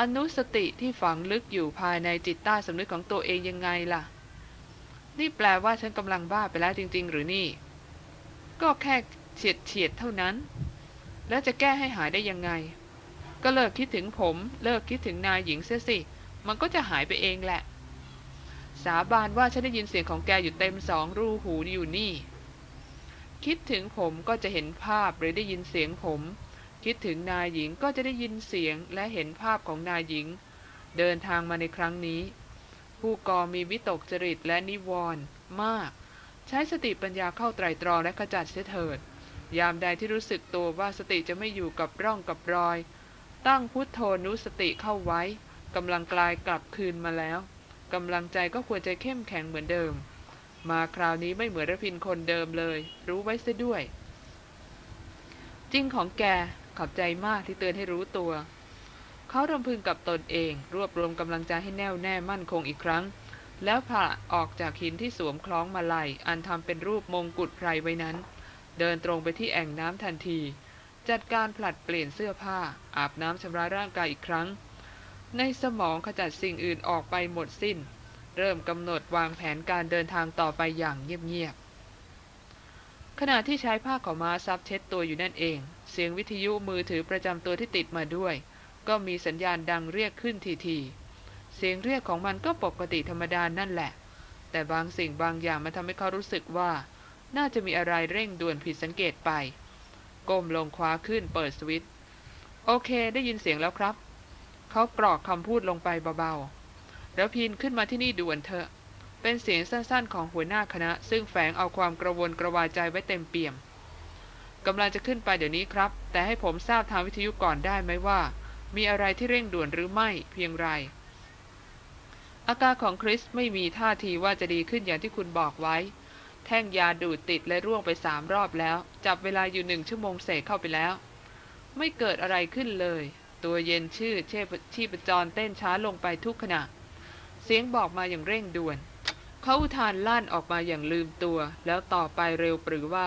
อนุสติที่ฝังลึกอยู่ภายในจิตใต้สำนึกของตัวเองยังไงล่ะ นี่แปลว่าฉันกำลังบ้าไปแล้วจริง ๆ หรือนี่ ก็แค่เฉียดเฉียดเท่านั้น แล้วจะแก้ให้หายได้ยังไง ก็เลิกคิดถึงผม เลิกคิดถึงนายหญิงเสียสิ มันก็จะหายไปเองแหละ สาบานว่าฉันได้ยินเสียงของแกอยู่เต็มสองรูหูอยู่นี่ คิดถึงผมก็จะเห็นภาพหรือได้ยินเสียงผม คิดถึงนายหญิงก็จะได้ยินเสียงและเห็นภาพของนายหญิง เดินทางมาในครั้งนี้ ผู้กอมีวิตกจริตและนิวรณ์มาก ใช้สติปัญญาเข้าไตรตรองและขจัดเสียเถิด ยามใดที่รู้สึกตัวว่าสติจะไม่อยู่กับร่องกับรอย ตั้งพุทโธนุสติเข้าไว้กำลังกลายกลับคืนมาแล้วกำลังใจก็ควรจะเข้มแข็งเหมือนเดิม มาคราวนี้ไม่เหมือนระพินคนเดิมเลย รู้ไว้ซะด้วย จริงของแก ขอบใจมากที่เตือนให้รู้ตัว เขารำพึงกับตนเอง รวบรวมกำลังใจให้แน่วแน่มั่นคงอีกครั้ง แล้วผ่าออกจากหินที่สวมคล้องมาลัยอันทำเป็นรูปมงกุฎไพรไว้นั้น เดินตรงไปที่แอ่งน้ำทันที จัดการผลัดเปลี่ยนเสื้อผ้า อาบน้ำชำระร่างกายอีกครั้ง ในสมองขจัดสิ่งอื่นออกไปหมดสิ้น เริ่มกำหนดวางแผนการเดินทางต่อไปอย่างเงียบๆขณะที่ใช้ผ้าขาวม้าซับเช็ดตัวอยู่นั่นเอง เสียงวิทยุมือถือประจำตัวที่ติดมาด้วย ก็มีสัญญาณดังเรียกขึ้นทีๆเสียงเรียกของมันก็ปกติธรรมดานั่นแหละ แต่บางสิ่งบางอย่างมันทำให้เขารู้สึกว่า น่าจะมีอะไรเร่งด่วนผิดสังเกตไป ก้มลงคว้าขึ้นเปิดสวิตช์โอเค ได้ยินเสียงแล้วครับ เขากรอกคำพูดลงไปเบาๆ แล้วพินขึ้นมาที่นี่ด่วนเถอะ เป็นเสียงสั้นๆ ของหัวหน้าคณะ ซึ่งแฝงเอาความกระวนกระวายใจไว้เต็มเปี่ยม กำลังจะขึ้นไปเดี๋ยวนี้ครับ แต่ให้ผมทราบทางวิทยุก่อนได้ไหมว่า มีอะไรที่เร่งด่วนหรือไม่เพียงไร อาการของคริสไม่มีท่าทีว่าจะดีขึ้นอย่างที่คุณบอกไว้ แท่งยาดูดติดและร่วงไปสามรอบแล้ว จับเวลาอยู่หนึ่งชั่วโมงเศษเข้าไปแล้ว ไม่เกิดอะไรขึ้นเลย ตัวเย็นชื่อเชฟชีพจรเต้นช้าลงไปทุกขณะ เสียงบอกมาอย่างเร่งด่วน เขาอุทานลั่นออกมาอย่างลืมตัว แล้วต่อไปเร็วปรือว่า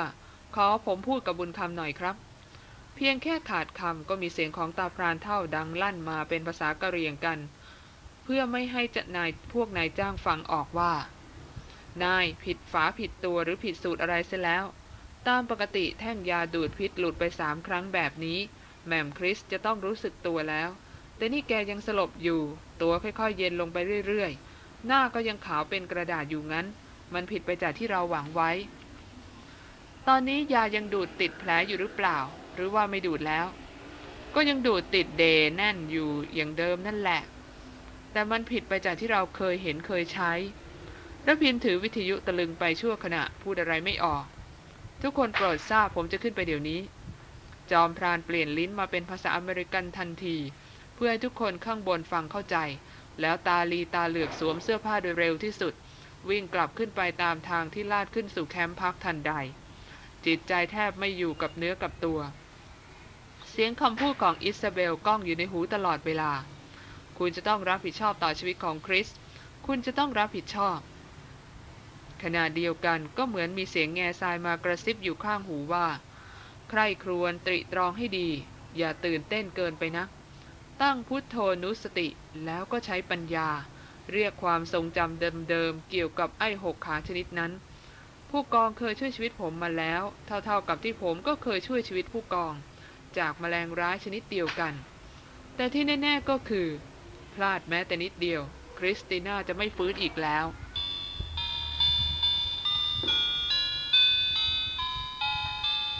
ขอผมพูดกับบุญคำหน่อยครับ เพียงแค่ขาดคำก็มีเสียงของตาพรานเท่าดังลั่นมาเป็นภาษากะเรียงกัน เพื่อไม่ให้จะนายพวกนายจ้างฟังออกว่า นายผิดฝาผิดตัวหรือผิดสูตรอะไรเสียแล้ว ตามปกติแท่งยาดูดพิษหลุดไปสามครั้งแบบนี้ แม่มคริสจะต้องรู้สึกตัวแล้ว แต่นี่แกยังสลบอยู่ ตัวค่อยๆ เย็นลงไปเรื่อยๆ หน้าก็ยังขาวเป็นกระดาษอยู่งั้น มันผิดไปจากที่เราหวังไว้ ตอนนี้ยายังดูดติดแผลอยู่หรือเปล่า หรือว่าไม่ดูดแล้ว ก็ยังดูดติดเดแน่นอยู่อย่างเดิมนั่นแหละ แต่มันผิดไปจากที่เราเคยเห็นเคยใช้ระพินถือวิทยุตะลึงไปชั่วขณะพูดอะไรไม่ออก ทุกคนโปรดทราบผมจะขึ้นไปเดี๋ยวนี้ จอมพรานเปลี่ยนลิ้นมาเป็นภาษาอเมริกันทันที เพื่อให้ทุกคนข้างบนฟังเข้าใจ แล้วตาลีตาเหลือกสวมเสื้อผ้าโดยเร็วที่สุด วิ่งกลับขึ้นไปตามทางที่ลาดขึ้นสู่แคมป์พักทันใด จิตใจแทบไม่อยู่กับเนื้อกับตัว เสียงคำพูดของอิซาเบลก้องอยู่ในหูตลอดเวลา คุณจะต้องรับผิดชอบต่อชีวิตของคริส คุณจะต้องรับผิดชอบ ขณะเดียวกันก็เหมือนมีเสียงแง่ทรายมากระซิบอยู่ข้างหูว่า ใครครวญตริตรองให้ดี อย่าตื่นเต้นเกินไปนะ ตั้งพุทโธนุสติแล้วก็ใช้ปัญญา เรียกความทรงจำเดิมๆเกี่ยวกับไอ้หกขาชนิดนั้น ผู้กองเคยช่วยชีวิตผมมาแล้ว เท่าๆกับที่ผมก็เคยช่วยชีวิตผู้กอง จากแมลงร้ายชนิดเดียวกัน แต่ที่แน่ ๆก็คือ พลาดแม้แต่นิดเดียว คริสติน่าจะไม่ฟื้นอีกแล้ว